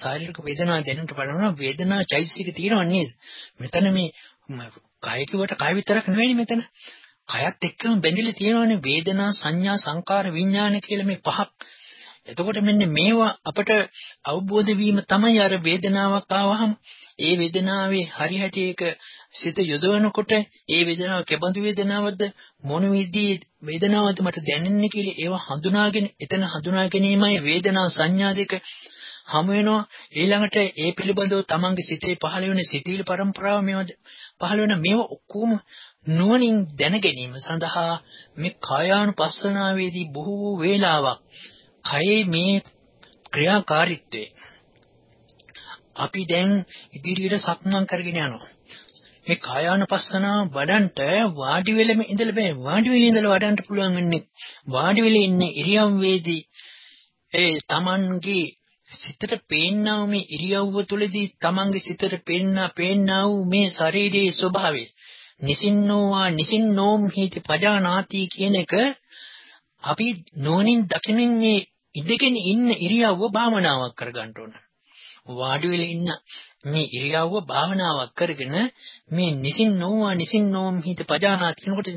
Speaker 4: ශාරීරික වේදනාව දැනෙන්න පටන් ගන්නවා. වේදනා චෛතසික තියෙනව නේද? මෙතන මේ කය කිව්වට කය විතරක් නෙවෙයි මෙතන. කයත් එක්කම බැඳිලා තියෙනවනේ. වේදනා සංඥා සංකාර විඥාන කියලා මේ පහක් එතකොට මෙන්න මේවා අපට අවබෝධ වීම තමයි අර වේදනාවක් ආවහම ඒ වේදනාවේ හරි හැටි ඒක සිත යොදවනකොට ඒ වේදනාව කෙබඳු වේදනාවක්ද මොන විදිහේ වේදනාවක්ද මට දැනෙන්නේ කියලා ඒවා හඳුනාගෙන එතන හඳුනා ගැනීමයි වේදනා සංඥා දෙක හමු වෙනවා. ඊළඟට ඒ පිළිබඳව තමන්ගේ සිතේ පහළ වෙන සිතීල પરම්පරාව මේවද පහළ වෙන මේව ඔක්කොම නුවණින් දැන ගැනීම සඳහා මේ කායානුපස්සනාවේදී බොහෝ වේලාවක් කයේ මේ ක්‍රියාකාරීත්වය. අපි දැන් ඉදිරියට සක්මන් කරගෙන යනවා. මේ කායානුපස්සනාව වඩන්ට වාඩි වෙලම ඉඳලා බෑ. වාඩි වෙලා ඉඳලා වඩන්න පුළුවන් වෙන්නේ වාඩි වෙලා ඉන්න ඉරියව්වේදී ඒ Tamanගේ සිතට පේන්නා මේ ඉරියව්ව තුළදී Tamanගේ සිතට පේන්නා පේන්නා වූ මේ ශරීරයේ ස්වභාවය. නිසින්නෝවා නිසින්නෝම් හිති පජානාති කියන එක අපි නෝනින් දකිනින් මේ ඉඳගෙන ඉන්න ඉරියව්ව භාවනාවක් කරගන්න ඕන. වාඩි වෙලා ඉන්න මේ ඉරියව්ව භාවනාවක් කරගෙන මේ නිසින්නෝවා නිසින්නෝම් හිත පජානාති කියනකොට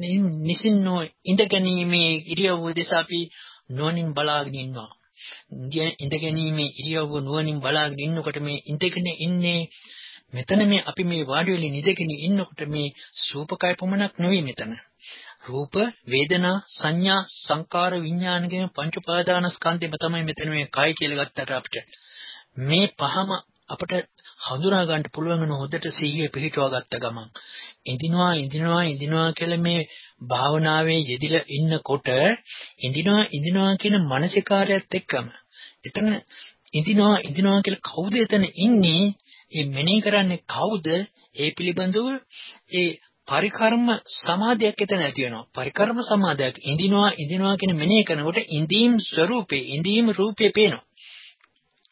Speaker 4: නිසින්නෝ ඉඳගැනීමේ ඉරියව්ව දෙස අපි නෝනින් බලාගෙන ඉන්නවා. ඉඳගැනීමේ ඉරියව්ව නුවණින් බලාගෙන ඉන්නකොට මේ ඉඳගෙන ඉන්නේ මෙතන මේ අපි මේ වාඩි වෙලා නිදගෙන ඉන්නකොට මේ සූපකය පමණක් නෙවෙයි මෙතන. රූප, වේදනා, සංඥා, සංකාර, විඥාන කියන පංච උපාදානස්කන්ධෙම තමයි මෙතන මේ කය කියලා ගත්තට අපිට. මේ පහම අපිට හඳුනා ගන්න පුළුවන් වෙන හොදට සිහිය පිහිටුවා ගත්ත ගමන්. ඉඳිනවා ඉඳිනවා ඉඳිනවා කියලා මේ භාවනාවේ යෙදිලා ඉන්නකොට ඉඳිනවා ඉඳිනවා කියන මානසිකාරයත් එක්කම. එතන ඉඳිනවා ඉඳිනවා කියලා කවුද එතන ඉන්නේ? ඒ මෙනෙහි කරන්නේ කවුද? ඒ පිළිබඳව ඒ පරිකර්ම සමාධියක් එතන ඇති වෙනවා. පරිකර්ම සමාධියක් ඉඳිනවා ඉඳිනවා කියන මෙනෙහි කරනකොට ඉඳීම් ස්වરૂපේ ඉඳීම් රූපේ පේනවා.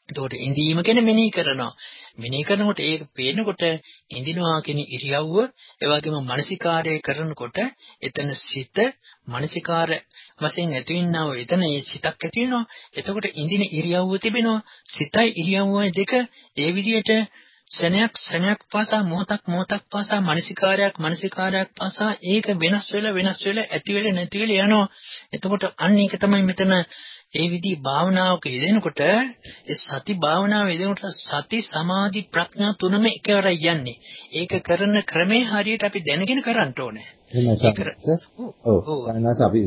Speaker 4: එතකොට ඉඳීම ගැන මෙනෙහි කරනවා. මෙනෙහි කරනකොට ඒක පේනකොට ඉඳිනවා කියන ඉරියව්ව ඒ වගේම මානසිකාරය කරනකොට එතන සිත මානසිකාර වශයෙන් ඇති වෙනව එතන ඒ සිතක් ඇති වෙනවා. එතකොට ඉඳින ඉරියව්ව තිබෙනවා. සිතයි ඉරියව්වයි දෙක ඒ විදිහට සෙනයක් සෙනයක් පාසා මොහොතක් මොහොතක් පාසා මානසිකාරයක් මානසිකාරයක් පාසා ඒක වෙනස් වෙලා වෙනස් වෙලා ඇති වෙලා නැති වෙලා යනවා එතකොට අන්න ඒක තමයි මෙතන ඒ විදිහ භාවනාවක යෙදෙනකොට ඒ සති භාවනාව යෙදෙනකොට සති සමාධි ප්‍රඥා තුනම එකවරයි යන්නේ. ඒක කරන ක්‍රමේ හරියට අපි දැනගෙන කරන්න ඕනේ.
Speaker 1: ඔව්. සාමාන්‍යයෙන් අපි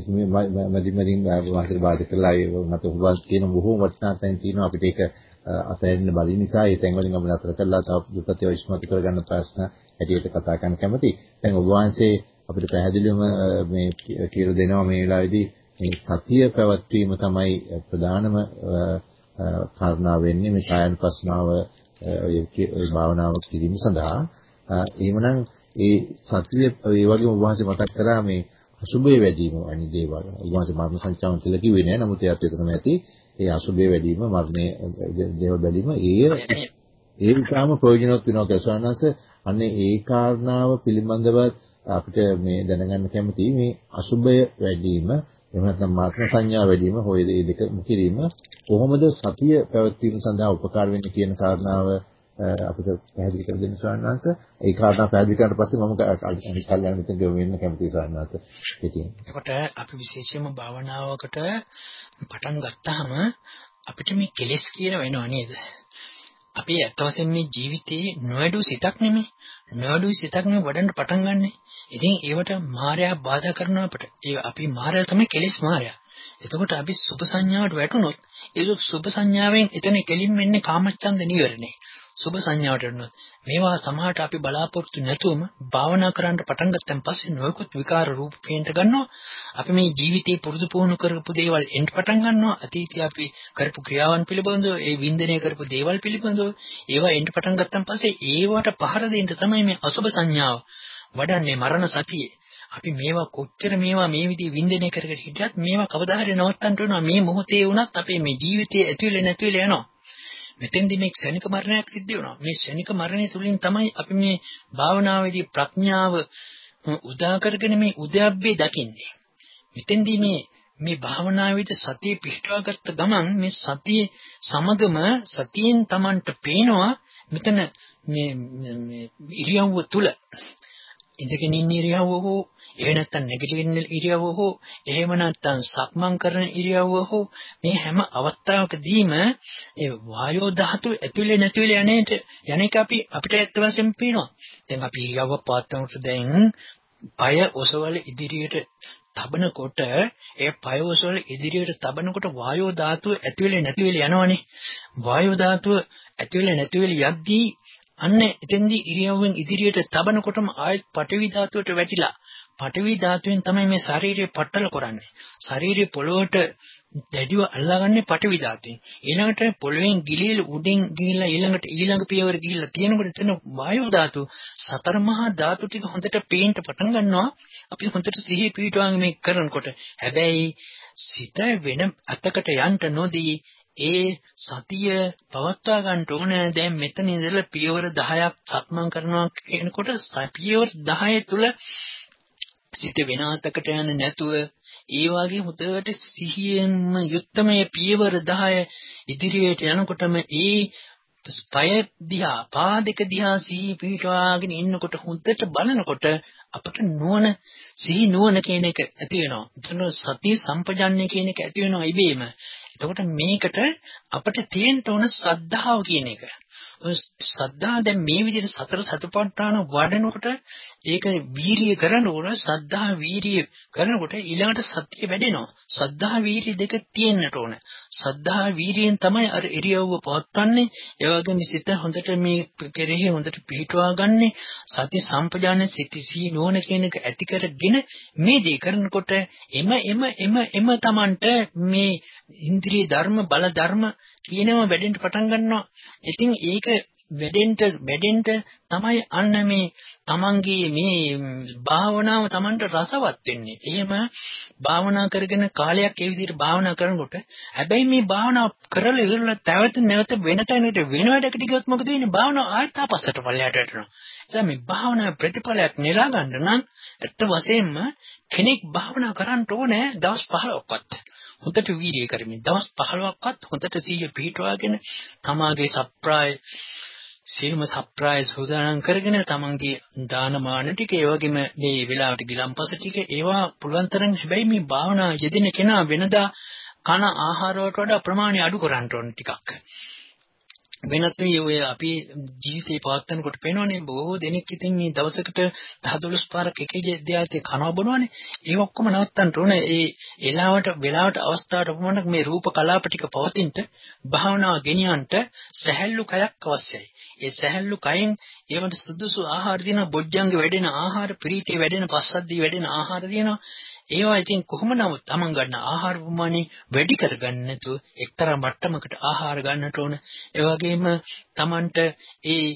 Speaker 1: මදි මදින් වාසික බාධා කරලා ඒ මත උපවාස කියන බොහෝ වටිනා තැන් තියෙනවා අපිට ඒක අතහැරෙන්න බැරි නිසා ඒ තැන් වලින් අපි නතර කරලා තව දුකතිය විශ්මතු කරගන්න ප්‍රශ්න හැටියට කතා කරන්න කැමති. දැන් ඔබ වහන්සේ අපිට පැහැදිලිවම මේ කියලා දෙනවා මේ වෙලාවේදී මේ සතිය පැවැත්වීම තමයි ප්‍රධානම කාරණා වෙන්නේ මේ කායනුපස්නාව ඒ භාවනාව කිරීම සඳහා. එහෙමනම් ඒ සතිය ඒ වගේම උභාසය මතක් කරා මේ අසුභය වැඩි වීම වැනි දේවල්. උභාසය මරණ සංචාරණ කියලා කිව්වේ නෑ. නමුත් ඒත් එතනම ඇති ඒ අසුභය වැඩි වීම මරණය දේවල් වැඩි වීම ඒ ඒ විතරම ප්‍රයෝජනවත් වෙනවා කියලා. සවනස අන්නේ ඒ කාරණාව පිළිබඳව අපිට මේ දැනගන්න කැමති මේ අසුභය වැඩි වීම එහෙම නැත්නම් මාත්‍ර සංඥා වැඩි වීම හොය මේ දෙක කිරීම කොහොමද සතිය පැවැත්වීම සඳහා උපකාර වෙන්නේ කියන කාරණාව අපිට පැහැදිලි කර දෙන්න ස්වාමීනාංශ ඒ කාරණා පැහැදිලි කරාට පස්සේ මම අනිත් කල්යනා මිත්‍රෙක් වෙන්න කැමතියි ස්වාමීනාංශ පිටින්.
Speaker 4: එතකොට අපි විශේෂයෙන්ම භාවනාවකට පටන් ගත්තාම අපිට මේ කෙලෙස් කියන වෙනව නේද? අපි ඇත්ත වශයෙන්ම මේ ජීවිතේ නොඇඩු සිතක් නෙමෙයි. නොඇඩු සිතක් නෙමෙයි වඩන්න පටන් ගන්නෙ. ඉතින් ඒවට මායя බාධා කරනවා අපට. ඒ අපි මායя තමයි කෙලෙස් මායя. එතකොට අපි සුභ සංඥාවට වැටුනොත් ඒ සුභ සංඥාවෙන් එතන කෙලින්ම එන්නේ කාමච්ඡන්ද නීවරණේ. සුභ සංඥාවට වෙනොත් මේවා සමහරට අපි බලාපොරොත්තු නැතුවම භාවනා කරන්න පටන් ගත්තන් පස්සේ නොයෙකුත් විකාර රූප පේන්න ගන්නවා. අපි මේ ජීවිතේ පුරුදු පුහුණු කරපු දේවල් එන්න පටන් ගන්නවා. අතීතයේ අපි කරපු ක්‍රියාවන් පිළිබඳව ඒ වින්දනය කරපු දේවල් පිළිබඳව ඒවා එන්න පටන් ගත්තන් පස්සේ ඒවට පහර දෙන්න තමයි මේ අසුභ සංඥාව. වඩන්නේ මරණ සතියේ. අපි මේවා කොච්චර මේවා මේ විදිහේ වින්දනය කරගෙන හිටියත් මේවා කවදා හරි නවත්තන්න වෙනවා මේ මොහොතේ වුණත් අපේ මේ ජීවිතයේ ඇතුළේ නැතිවෙලා යනවා. මෙතෙන්දි මේ ක්ෂණික මරණයක් සිද්ධ වෙනවා. මේ ක්ෂණික මරණය තුලින් තමයි අපි මේ භාවනාවේදී ප්‍රඥාව උදා කරගෙන මේ උද්‍යප්පේ දකින්නේ. මෙතෙන්දි මේ මේ භාවනාවේදී සතිය පිහිටවාගත්ත ගමන් මේ සතිය සමගම සතියෙන් Tamanට පේනවා මෙතන මේ මේ ඉරියව්ව තුල ඉඳගෙන ඉන්න ඉරියව්ව හෝ එහෙම නැත්නම් නැගිටින්න ඉරියව්ව හෝ එහෙම නැත්නම් සක්මන් කරන ඉරියව්ව හෝ මේ හැම අවස්ථාවකදීම ඒ වායෝ ධාතු ඇතුලේ නැතිලේ යන්නේට යන්නේක අපි අපිට ඇත්ත වශයෙන්ම පේනවා. දැන් අපි ඉරියව්ව පාත්තනකොට දැන් পায় ඔසවල ඉදිරියට තබනකොට ඒ පය ඔසවල ඉදිරියට තබනකොට වායෝ ධාතුව ඇතුලේ නැතිලේ යනවනේ. වායෝ ධාතුව ඇතුලේ නැතිලේ යද්දී අන්න එතෙන්දී ඉරියව්වෙන් ඉදිරියට තබනකොටම ආයෙත් පටවි ධාතුවට වැටිලා පටවි ධාතුවෙන් තමයි මේ ශරීරය පట్టල කරන්නේ. ශරීරය පොළොවට දැඩිව අල්ලාගන්නේ පටවි ධාතුවෙන්. ඊළඟට පොළොවෙන් ගිලිල උඩින් ගිහිල්ලා ඊළඟට ඊළඟ පියවර ගිහිල්ලා තියෙනකොට එතන වායු ධාතු සතර මහා ධාතු ටික හොඳට පේන්න පටන් ගන්නවා. අපි හොඳට සිහි පිටුවාගෙන මේ කරනකොට. හැබැයි සිත වෙන අතකට යන්න නොදී ඒ සතිය පවත්වා ගන්න ඕන දැන් මෙතන ඉඳලා පියවර 10ක් සක්මන් කරනවා කියනකොට පියවර 10 තුල සිත වෙනාතකට යන්නේ නැතුව ඒ වගේ හොඳට සිහියෙන්ම යුක්තමය පියවර 10 ඉදිරියට යනකොටම ඒ පය දිහා පාදක දිහා සිහි පිටවාගෙන ඉන්නකොට හොඳට බලනකොට අපට නුවණ සිහි නුවණ කියන එක ඇති වෙනවා. එතන සති සම්පජන්ණය කියන එක ඇති වෙනවා ඉබේම. එතකොට මේකට අපිට තියෙන්න ඕන ශ්‍රද්ධාව කියන එක. සද්ධා දැන් මේ විදිහට සතර සතිපට්ඨාන වඩනකොට ඒක වීරිය කරන ඕන සද්ධා වීරිය කරනකොට ඊළඟට සත්‍ය වැඩෙනවා. සද්ධා වීරිය දෙක තියෙන්නට ඕන. සද්ධා වීරියෙන් තමයි අර ඉරියව්ව පවත්වන්නේ. ඒ වගේම සිත හොඳට මේ කෙරෙහි හොඳට පිහිටවා ගන්නෙ සති සම්පජාන සිතසී නෝන කියන එක ඇති කරගෙන මේ දේ කරනකොට එම එම එම එම Tamanට මේ ඉන්ද්‍රිය ධර්ම බල ධර්ම කියනවා වැඩෙන්න පටන් ගන්නවා. ඉතින් ඒක වැඩෙන්න වැඩෙන්න තමයි අන්න මේ තමන්ගේ මේ භාවනාව තමන්ට රසවත් වෙන්නේ. එහෙම භාවනා කරගෙන කාලයක් ඒ විදිහට භාවනා කරනකොට හැබැයි මේ භාවනාව කරලා ඉවරලා තවත නැවත වෙන තැනකට වෙන වැඩකට ගියොත් මොකද වෙන්නේ? භාවනාව ආයෙත් ආපස්සට පල්ලයට යනවා. එතන මේ භාවනා ප්‍රතිඵලයක් නෙලා ගන්න නම් ඇත්ත වශයෙන්ම කෙනෙක් භාවනා කරන්න ඕනේ දවස් 15ක්වත්. හොඳට වීර්යය කරමින් දවස් 15ක්වත් හොඳට සීය පිහිටවාගෙන තමාගේ සප්‍රාය සීලම සප්‍රාය සෝදානම් කරගෙන තමන්ගේ දානමාන ටික ඒ වගේම මේ වෙලාවට ගිලම්පස ටික ඒවා පුළුවන් තරම් හැබැයි මේ භාවනා යෙදෙන කෙනා වෙනදා කන ආහාර වලට වඩා ප්‍රමාණය අඩු කරන්න ඕන ටිකක්. වෙනත් මේ ඔය අපි ජීවිතේ පවත්වනකොට පේනවනේ බොහෝ දෙනෙක් ඉතින් මේ දවසකට 10 12 පාරක් එක දෙයයන්තේ කනවා බොනවනේ. ඒ ඔක්කොම නවත්තන්න ඕනේ. ඒ එලාවට වෙලාවට අවස්ථාවට වුණාට මේ රූප කලාප ටික පවතිනට භාවනාව ගෙනියන්නට සැහැල්ලු කයක් අවශ්‍යයි. ඒ සැහැල්ලු කයෙන් ඒවට සුදුසු ආහාර දින බොජ්ජංග වැඩෙන ආහාර ප්‍රීතිය වැඩෙන පස්සද්ධිය වැඩෙන ආහාර දිනවා ඒවා ඉතින් කොහොම නමුත් Taman ගන්න ආහාර ප්‍රමාණය වැඩි කරගන්න නැතුව එක්තරා මට්ටමකට ආහාර ගන්නට ඕන. ඒ වගේම Tamanට ඒ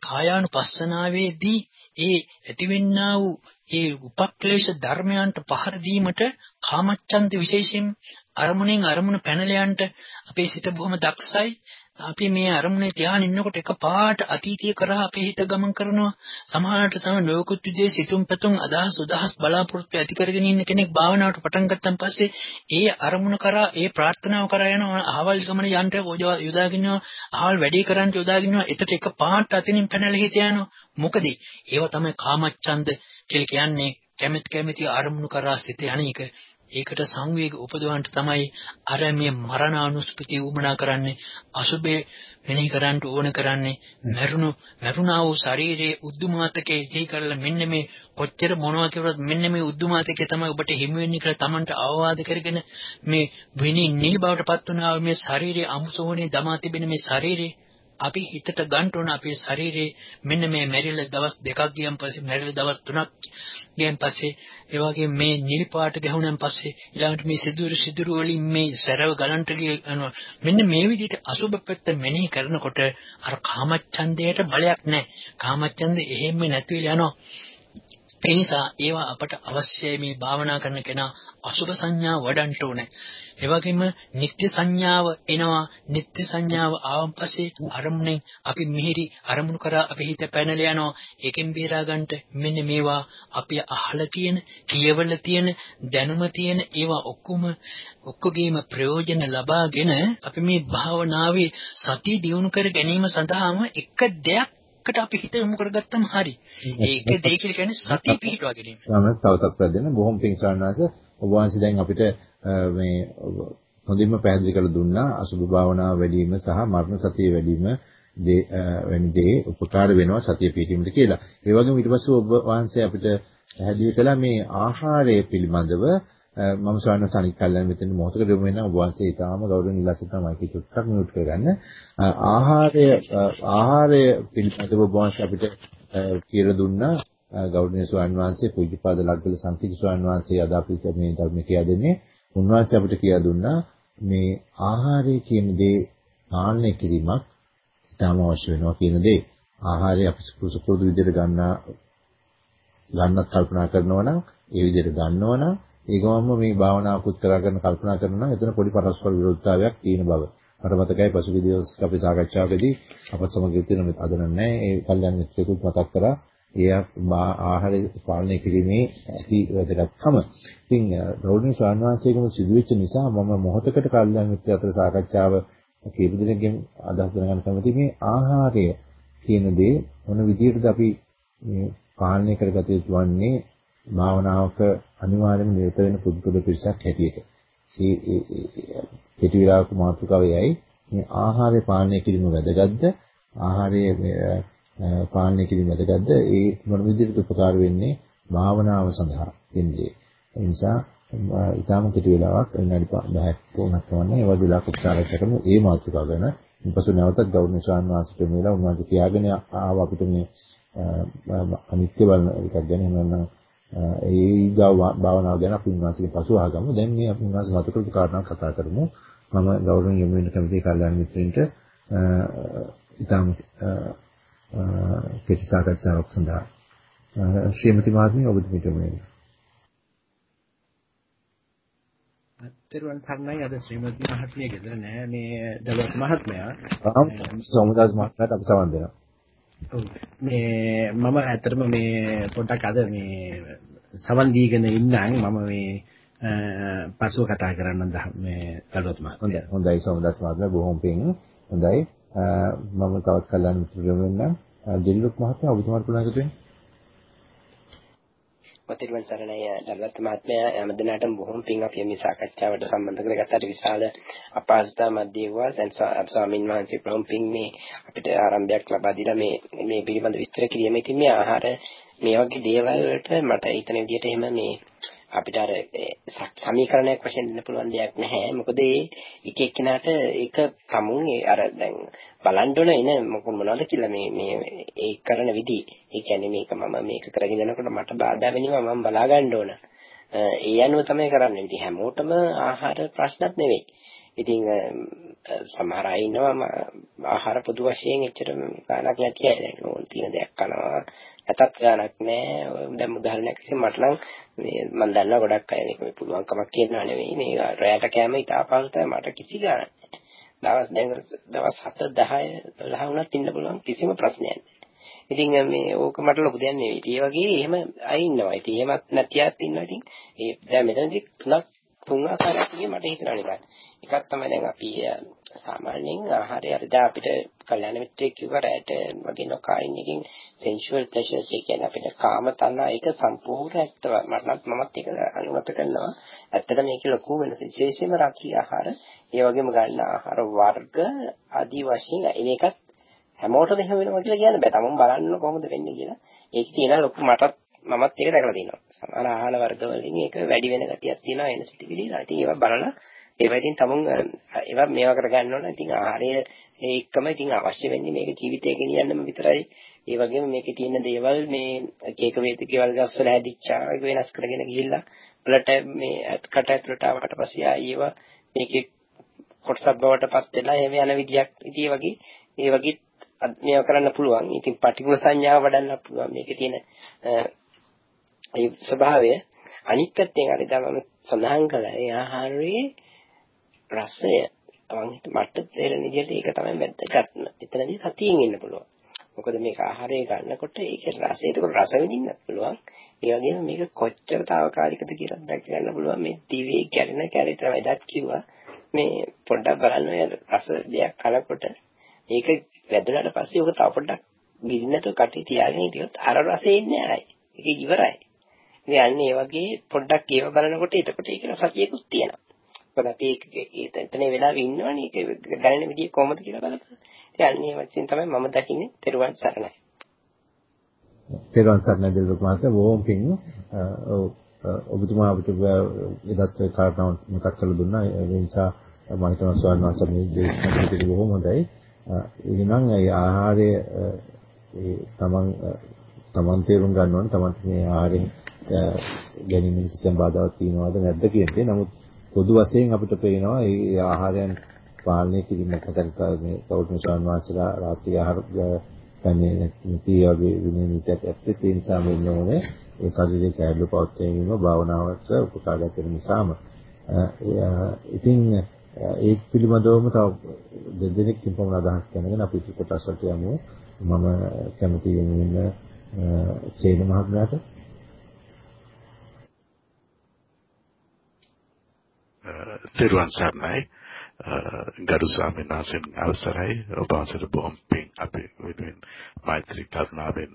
Speaker 4: කායානුපස්සනාවේදී ඒ ඇතිවෙන්නා වූ ඒ උපක්ලේශ ධර්මයන්ට පහර දීමට කාමච්ඡන්ද විශේෂයෙන් අරමුණෙන් අරමුණ පැනලයන්ට අපේ සිත බොහොම දක්ෂයි අපි මේ අරමුණේ ධ්‍යාන ඉන්නකොට එකපාරට අතීතය කරා අපේ හිත ගමන් කරනවා. සමහරවිට තමයි ලෝකුත් විදේ සිතුම් පැතුම් අදහස් උදහස් බලාපොරොත්තු ඇති කරගෙන ඉන්න කෙනෙක් භාවනාවට පටන් ගත්තන් පස්සේ ඒ අරමුණ කරා ඒ ප්‍රාර්ථනාව කරා යනවා. අහවල් ගමන යන්න යොදාගෙන අහවල් වැඩේ කරන්න යොදාගෙන එතට එකපාරට අතිනින් පැනලා හිත යනවා. මොකද? ඒව තමයි කාමච්ඡන්ද කියලා කියන්නේ. කැමැති කැමැති අරමුණු කරා සිත යන එක. ඒකට සංවේග උපදවන්න තමයි අර මේ මරණානුස්පති උමනා කරන්නේ අසුබේ මෙනෙහි කරන්න ඕන කරන්නේ. මරුණු මරුණා වූ ශරීරයේ උද්දුමාතකේ ඉති කරලා මෙන්න මේ කොච්චර මොනවා කියවත් මෙන්න මේ උද්දුමාතකේ තමයි ඔබට හිමි වෙන්නේ කියලා Tamanට අවවාද කරගෙන මේ විනි නිල් බවටපත් වුණා මේ ශරීරයේ අමුසෝනේ දමා තිබෙන මේ ශරීරේ අපි හිතට ගන්න ඕන අපේ ශරීරේ මෙන්න මේ මැරිලා දවස් දෙකක් ගියන් පස්සේ මැරිලා දවස් තුනක් ගියන් පස්සේ ඒ වගේ මේ නිල් පාට ගැහුණන් පස්සේ ඊළඟට මේ සිදුරු සිදුරු වලින් මේ සැරව ගලන්ට යනවා මෙන්න මේ විදිහට අසුබ පැත්ත මෙනෙහි කරනකොට අර කාමච්ඡන්දයට බලයක් නැහැ. කාමච්ඡන්දේ එහෙම්ම නැති වෙලා යනවා. ඒ නිසා ඒවා අපට අවශ්‍යයි මේ භාවනා කරන කෙනා අසුබ සංඥා වඩන්න ඕනේ. ඒ වගේම නිත්‍ය සංඥාව එනවා. නිත්‍ය සංඥාව ආවන් පස්සේ අරමුණෙන් අපි මිහිරි අරමුණු කරා අපි හිත පැනලා යනවා. ඒකෙන් බේරා ගන්නට මෙන්න මේවා අපි අහලා තියෙන, කියවලා තියෙන, දැනුම තියෙන ඒවා ඔක්කොම ඔක්කොගේම ප්‍රයෝජන ලබාගෙන අපි මේ භාවනාවේ සතිය දියුණු කර ගැනීම සඳහාම එක දෙයක් එකට අපි හිත යොමු කරගත්තම හරි. ඒක දෙය කියලා කියන්නේ සතිය පිහිටවා ගැනීම.
Speaker 1: තමයි තව තත්පර දෙන්න බොහොම පිං සාරණාස ඔබ වහන්සේ දැන් අපිට මේ හොඳින්ම පැහැදිලි කරලා දුන්නා අසුභ භාවනාව වැඩි වීම සහ මරණ සතිය වැඩි වීම වැනි දේ උපකාර වෙනවා සතිය පිහිටීමට කියලා. ඒ වගේම ඊට පස්සේ ඔබ වහන්සේ අපිට පැහැදිලි කළා මේ ආහාරය පිළිබඳව මම ස්වාමීන් වහන්සේ අනිත් කල්යන මෙතන මොහොතකට යොමු වෙනවා ඔබ වහන්සේ ඊටාම ගෞරවයෙන් ඉල්ලා සිටිනවා මයික් එක චුට්ටක් මියුට් කරගන්න. ආහාරය ආහාරය පිළිබඳව ඔබ වහන්සේ අපිට කියලා දුන්නා ගෞරවනීය ස්වාමීන් වහන්සේ පූජ්‍යපාද ලග්ගල සංකීර්ණ ස්වාමීන් වහන්සේ අද අපිට මේ ධර්ම කියා දෙන්නේ උන්වහන්සේ අපිට කියා දුන්නා මේ ආහාරය කියන දේ පාලනය කිරීමක් ඉතාම අවශ්‍ය වෙනවා කියන දේ. ආහාරය අපි සුපුරුදු විදිහට ගන්නා ගන්නත් කල්පනා කරනවා නම් ඒ විදිහට ගන්නවා නම් ඒ ගමන්ම මේ භාවනාවකුත් කරගෙන කල්පනා කරනවා නම් එතන පොඩි පරස්පර විරුද්ධතාවයක් තියෙන බව. මට මතකයි පසුගිය දවස් අපේ සාකච්ඡාවකදී අපත් සමග තියෙන මේ අදන නැහැ ඒ කල්යනා මිත්‍රයෙකුත් මතක් කරා ඒ ආහාර පාලනය කිරීමේ ඇති වැදගත්කම. ඉතින් රෝඩින් ස්වාමීන් සිදුවෙච්ච නිසා මම මොහොතකට කල්යනා මිත්‍ර අතර සාකච්ඡාව කීප දෙනෙක්ගෙන් අදහස් දැනගන්න කැමති මේ ආහාරය කියන දේ මොන විදිහටද අපි මේ පාලනය කරගත යුතු වන්නේ භාවනාවක අනිවාර්යයෙන්ම නිරත වෙන පුදු පුදු පිරිසක් හැටියට. ඒ කෙටි විරාක මාතෘකාවේයි මේ ආහාරය පාලනය කිරීම වැදගත්ද? ආහාරය පාලනය කිරීම වැදගත්ද? ඒ මොන විදිහට උපකාර වෙන්නේ භාවනාව සඳහා වෙන්නේ. ඒ නිසා ඉතාම කෙටි වෙලාවක් විනාඩි 10ක් වුණත් කවන්නේ ඒ වගේ වෙලාවක උත්සාහ කරමු ඒ මාතෘකාව ගැන. ඊපසු නැවතත් ගෞරවනීය ස්වාමීන් වහන්සේට මේලා උන්වහන්සේ කියාගෙන ආව අපිට මේ අනිත්‍ය බලන එකක් ගැන එහෙනම් ඒ ගාව භාවනාව ගැන අපි උන්වහන්සේගෙන් පසු අහගමු. දැන් මේ අපි උන්වහන්සේ කරපු කාරණා කතා කරමු. මම ගෞරවයෙන් යොමු වෙන කැමති කල්යාණ මිත්‍රයින්ට ඉතාම කෙටි සාකච්ඡාවක් සඳහා ශ්‍රීමති මහත්මිය ඔබට පිටු වෙනවා.
Speaker 5: තෙරුවන් සරණයි අද ශ්‍රීමති මහත්මිය ගෙදර නෑ මේ දලුවත් මහත්මයා.
Speaker 1: සෝමදාස් මහත්මයාට අපි සමන් දෙනවා.
Speaker 5: ඔව් මේ මම ඇත්තටම මේ පොඩ්ඩක් අද මේ සමන් දීගෙන ඉන්නම් මම මේ පසුව කතා කරන්න මේ දලුවත් මහත්මයා.
Speaker 1: හොඳයි හොඳයි සෝමදාස් මහත්මයා බොහොම පිං. හොඳයි මම තවත් කල්ලාන මිත්‍රයෝ වෙන්නම්. දිල්ලුක් මහත්මයා ඔබතුමාට පුළුවන් එකතු වෙන්න.
Speaker 6: මතිරුවන් සරණයි දල්වත් මහත්මයා හැමදිනටම බොහොම පිං අපි මේ සාකච්ඡාවට සම්බන්ධ කරගත්තට විශාල අපහසුතා මැද්දේ වුණා දැන් ස්වාමීන් වහන්සේ බොහොම පිං මේ අපිට ආරම්භයක් ලබා දීලා මේ මේ පිළිබඳ විස්තර කිරීම ඉතින් මේ ආහාර මේ වගේ දේවල් වලට මට හිතන විදිහට එහෙම මේ අපිට අර සමීකරණයක් වශයෙන් දෙන්න පුළුවන් දෙයක් නැහැ. මොකද ඒ එක එක්කෙනාට ඒක තමුන් අර දැන් බලන්න ඕන එන මොනවද කියලා මේ මේ ඒ කරන විදි. ඒ කියන්නේ මේක මම මේක කරගෙන යනකොට මට බාධා වෙනවා මම බලා ගන්න ඕන. ඒ අනුව තමයි කරන්නේ. ඉතින් හැමෝටම ආහාර ප්‍රශ්නත් නෙවෙයි. ඉතින් සමහර අය ඉන්නවා ආහාර පොදු වශයෙන් එච්චර කාලක් නැති අය දැන් ඕන තියෙන දෙයක් කනවා නැතත් ගානක් නෑ දැන් උදාහරණයක් විදිහට මට නම් මේ මම දන්නවා ගොඩක් අය මේක මේ පුළුවන්කමක් කියනවා නෙවෙයි මේ රැයට කෑම ඉතා පහසුයි මට කිසි ගානක් දවස් දැන් දවස් 7 10 12 වුණත් ඉන්න පුළුවන් කිසිම ප්‍රශ්නයක් නෑ ඉතින් මේ ඕක මට ලොකු දෙයක් නෙවෙයි. ඒ වගේ එහෙම අය ඉන්නවා. ඉතින් එහෙමත් නැතිවත් ඉන්නවා. ඉතින් ඒ දැන් මෙතනදී තුනක් තුන් ආකාරයක් මට හිතෙනවා නිකන්. එකක් තමයි දැන් අපි සාමාන්‍යයෙන් ආහාරය අර දැන් අපිට කල්යනා මිත්‍රයෙක් කිව්වා රැට වගේ නොකා ඉන්න එකකින් sensual pleasures ඒ කියන්නේ අපිට කාම තණ්හා ඒක සම්පූර්ණ ඇත්ත මටත් මමත් ඒක අනුමත කරනවා ඇත්තට මේක ලොකු වෙනස විශේෂයෙන්ම රාත්‍රී ආහාර ඒ වගේම ගන්න ආහාර වර්ග ආදී වශයෙන් මේකත් හැමෝටම එහෙම වෙනවා කියලා කියන්න බෑ. තමන් බලන්න කොහොමද වෙන්නේ කියලා. ඒක තියෙනවා ලොකු මටත් මමත් ඒක දැකලා තියෙනවා. සමහර ආහාර වර්ග වලින් ඒක වැඩි වෙන ගතියක් තියෙනවා එන සිටිවිලිලා. ඉතින් ඒවා බලලා ඒවා ඉතින් තමුන් ඒවා මේවා කරගන්න ඕන. ඉතින් ආහාරය ඒකම ඉතින් අවශ්‍ය වෙන්නේ මේක ජීවිතය ගෙනියන්නම විතරයි. ඒ වගේම මේකේ තියෙන දේවල් මේ එක එක වේදිකේවල් ගස්වල හැදිච්චා ඒක වෙනස් කරගෙන ගිහිල්ලා වලට මේ කට ඇතුලට ආවට පස්සේ ආයෙවා මේකේ කොටසක් බවට පත් වෙලා එහෙම යන විදියක් ඉතින් වගේ ඒ වගේ මේවා කරන්න පුළුවන්. ඉතින් පටිඝ සංඥාව වඩන්න පුළුවන්. මේකේ තියෙන ඒ ස්වභාවය අනිත් පැත්තෙන් අර ගමන සඳහන් කළා. ඒ ආහාරයේ රසය මම මට තේරෙන විදිහට ඒක තමයි වැදගත්ම. එතනදී සතියෙන් ඉන්න පුළුවන්. මොකද මේක ආහාරය ගන්නකොට ඒකේ රසය ඒක රස විඳින්නත් පුළුවන්. ඒ වගේම මේක කොච්චර తాවකාලිකද කියලා දැක ගන්න පුළුවන්. මේ දිවේ කැරෙන කැරේ තමයි දත් කිව්වා. මේ පොඩ්ඩක් බලන්න ඔය රස දෙයක් කනකොට ඒක වැදුනට පස්සේ ඔක තව පොඩ්ඩක් ගිලින් නැතුව කටේ තියාගෙන හිටියොත් අර රසෙ ඉන්නේ ආයි. ඒක ඉවරයි. ඉතින් අන්න ඒ වගේ පොඩ්ඩක් ඒව බලනකොට එතකොට ඒක සතියකුත් තියෙනවා. මොකද අපි ඒක එතන වෙලාවෙ ඉන්නවනේ ඒක දැනෙන විදිය කොහොමද කියලා බලන්න. ඉතින් අන්න ඒ වචෙන් තමයි මම දකින්නේ තෙරුවන් සරණයි.
Speaker 1: තෙරුවන් සරණයි දිලුක් මහත්තයා බොහොම පිං ඔව් ඔබතුමා අපිට එදත් කාරණා මතක් කරලා දුන්නා ඒ නිසා මම හිතනවා ස්වාමීන් වහන්සේ මේ දේශනාව බොහොම හොඳයි. එහෙනම් ඒ ආහාරය ඒ තමන් තමන් තේරුම් ගන්න ඕනේ තමන්ට මේ ආහාරයෙන් ගැනීමෙන් කිසියම් බාධාවක් තියනවද නැද්ද කියන දේ. නමුත් පොදු වශයෙන් අපිට පේනවා මේ ආහාරයන් පාලනය කිරීම නැත්නම් මේ කෞතුක ශාන්වාසලා රාත්‍රී ආහාර ගන්නේ නැති වගේ විනය නීතියක් ඇත්තේ ඒ නිසා වෙන්න ඕනේ. ඒ ශරීරයේ සෑහළු පවත්වීම භාවනාවට උපකාරයක් වෙන නිසාම. ඉතින් ඒ පිළිබඳවම තව දෙදෙනෙක්කින් පමණ අදහස් කරනගෙන අපි කොටස් වලට යමු. මම කැමති වෙන සේන මහත්මයාට.
Speaker 7: තෙරුවන් සරණයි. ගරු ස්වාමීන් වහන්සේගේ අවසරයි. ඔබ වහන්සේට බොහොම පිං අපි වෙනුවෙන් මෛත්‍රී කරුණාවෙන්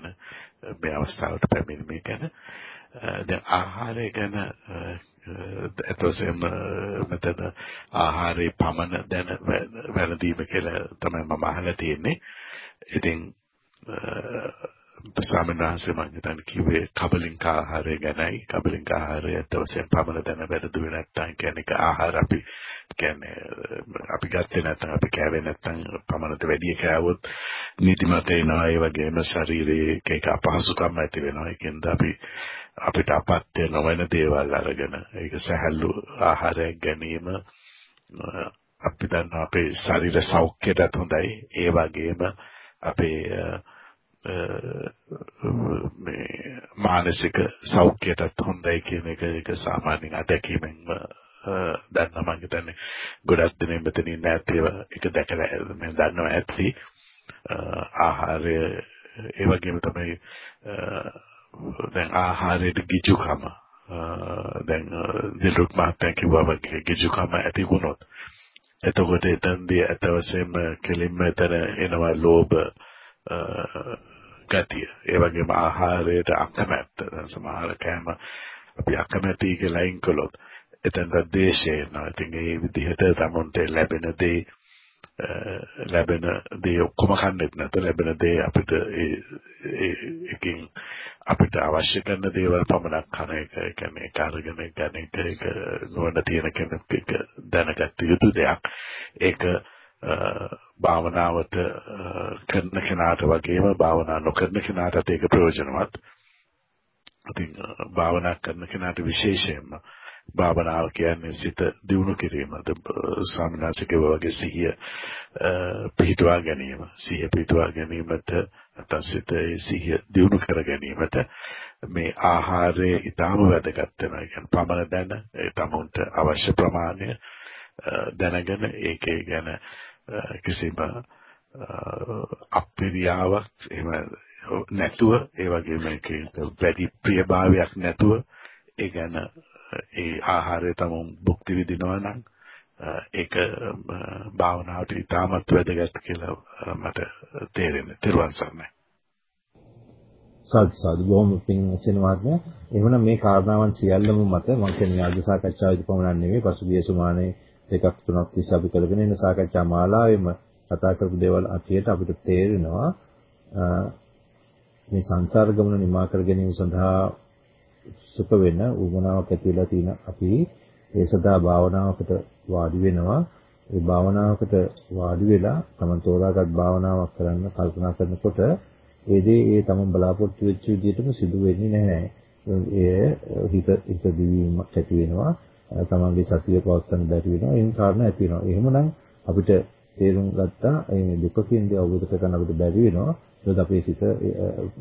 Speaker 7: මේ අවස්ථාවට පැමිණීමේ ගැන. දැන් ආහාරය ගැන එතොසෙම මෙතන ආහාරේ පමණ දැන වැළඳීම කියලා තමයි මම අහලා තියෙන්නේ. ඉතින් ස්වාමීන් වහන්සේ මම හිතන්නේ කිව්වේ කබලින්ක ආහාරය ගැනයි. කබලින්ක ආහාරය ඇත්තවසෙන් පමණ දැන වැරදුවේ නැත්තම් කියන්නේ ආහාර අපි කියන්නේ අපි ගත්තේ නැත්නම් අපි කෑවේ නැත්නම් පමණට වැඩි කෑවොත් නිදිමත එනවා. ඒ වගේම ශරීරයේ එක එක අපහසුකම් ඇති වෙනවා. ඒකෙන්ද අපි අපිට අපත්‍ය නොවන දේවල් අරගෙන ඒක සැහැල්ලු ආහාරයක් ගැනීම අපි දන්නවා අපේ ශරීර සෞඛ්‍යයටත් හොඳයි. ඒ වගේම අපේ මේ මානසික සෞඛ්‍යයටත් හොඳයි කියන එක ඒක සාමාන්‍යයෙන් අත්දැකීමෙන්ම දන්නා මම හිතන්නේ. ගොඩක් දෙනෙක් මෙතන ඉන්න ඇත්තේ ඒක දැකලා මම දන්නවා ඇති. ආහාරය ඒ වගේම තමයි දැන් ආහාරයේ ගිජුකම දැන් දිලුක් මහත්තයා කිව්වා වගේ ගිජුකම ඇති වුණොත් එතකොට එතනදී අතවසෙම කෙලින්ම එතන එනවා ලෝභ ගතිය. ඒ වගේම ආහාරයට අකමැත්ත. දැන් සමහර කෑම අපි අකමැති කියලා අයින් කළොත් එතනට ද්වේෂය එනවා. ඉතින් ඒ විදිහට තමන්ට ලැබෙන දේ ලැබෙන දේ ඔක්කොම කන්නෙත් නැත ලැබෙන දේ අපිට ඒ එකකින් අපිට අවශ්‍ය කරන දේවල් පමණක් කන එක ඒ කියන්නේ කාර්යගෙන ගන්න එක ඒක නොවන තියෙන කෙනෙක් එක දැනගත යුතු දෙයක් ඒක භාවනාවට කරන කෙනාට වගේම භාවනා නොකරන කෙනාටත් ඒක ප්‍රයෝජනවත්. ඉතින් භාවනා කරන කෙනාට විශේෂයෙන්ම භාවනාව කියන්නේ සිත දියුණු කිරීම. සාමනාසිකව වගේ සිහිය පිහිටුවා ගැනීම. සිහිය පිහිටුවා ගැනීමට නැත්නම් සිතේ සිහිය දියුණු කර ගැනීමට මේ ආහාරය ඊටම වැදගත් වෙනවා. ඒ කියන්නේ පමණ දැන ඒ තමුන්ට අවශ්‍ය ප්‍රමාණය දැනගෙන ඒකේ ගැන කිසිම අප්‍රියාවක් එහෙම නැතුව ඒ වගේම ඒකේ වැඩි ප්‍රියභාවයක් නැතුව ඒ ගැන ඒ ආහාරය තමයි භුක්ති විඳිනවා නම් ඒක භාවනාවට ඉතාමත් වැදගත් කියලා මට තේරෙන්නේ. තිරුවන් සරණයි.
Speaker 1: සාදු සාදු බොහොම පිං සෙනවාත්මය. එහෙනම් මේ කාරණාවන් සියල්ලම මත මම කියන්නේ අද සාකච්ඡාවේදී පමණක් නෙවෙයි පසුගිය සුමානේ දෙකක් තුනක් තිස්සේ අපි කරගෙන ඉන්න සාකච්ඡා මාලාවෙම කතා කරපු දේවල් අතියට අපිට තේරෙනවා මේ සංසාර ගමන නිමා කර ගැනීම සඳහා සුප වෙන උමනාවක් ඇති වෙලා තියෙන අපි ඒ සදා භාවනාවකට වාඩි වෙනවා ඒ භාවනාවකට වාඩි වෙලා තමන් තෝරාගත් භාවනාවක් කරන්න කල්පනා කරනකොට ඒ දේ ඒ තමන් බලාපොරොත්තු වෙච්ච විදිහටම සිදු වෙන්නේ නැහැ. ඒ හිත හිත දිවීමක් ඇති වෙනවා. තමන්ගේ සතිය පවත්වන්න බැරි වෙනවා. ඒන් කාරණා ඇති වෙනවා. එහෙමනම් අපිට තේරුම් ගත්තා මේ දුක කියන දේ අවබෝධ කරගන්න අපිට බැරි වෙනවා. ඒකත් අපේ සිත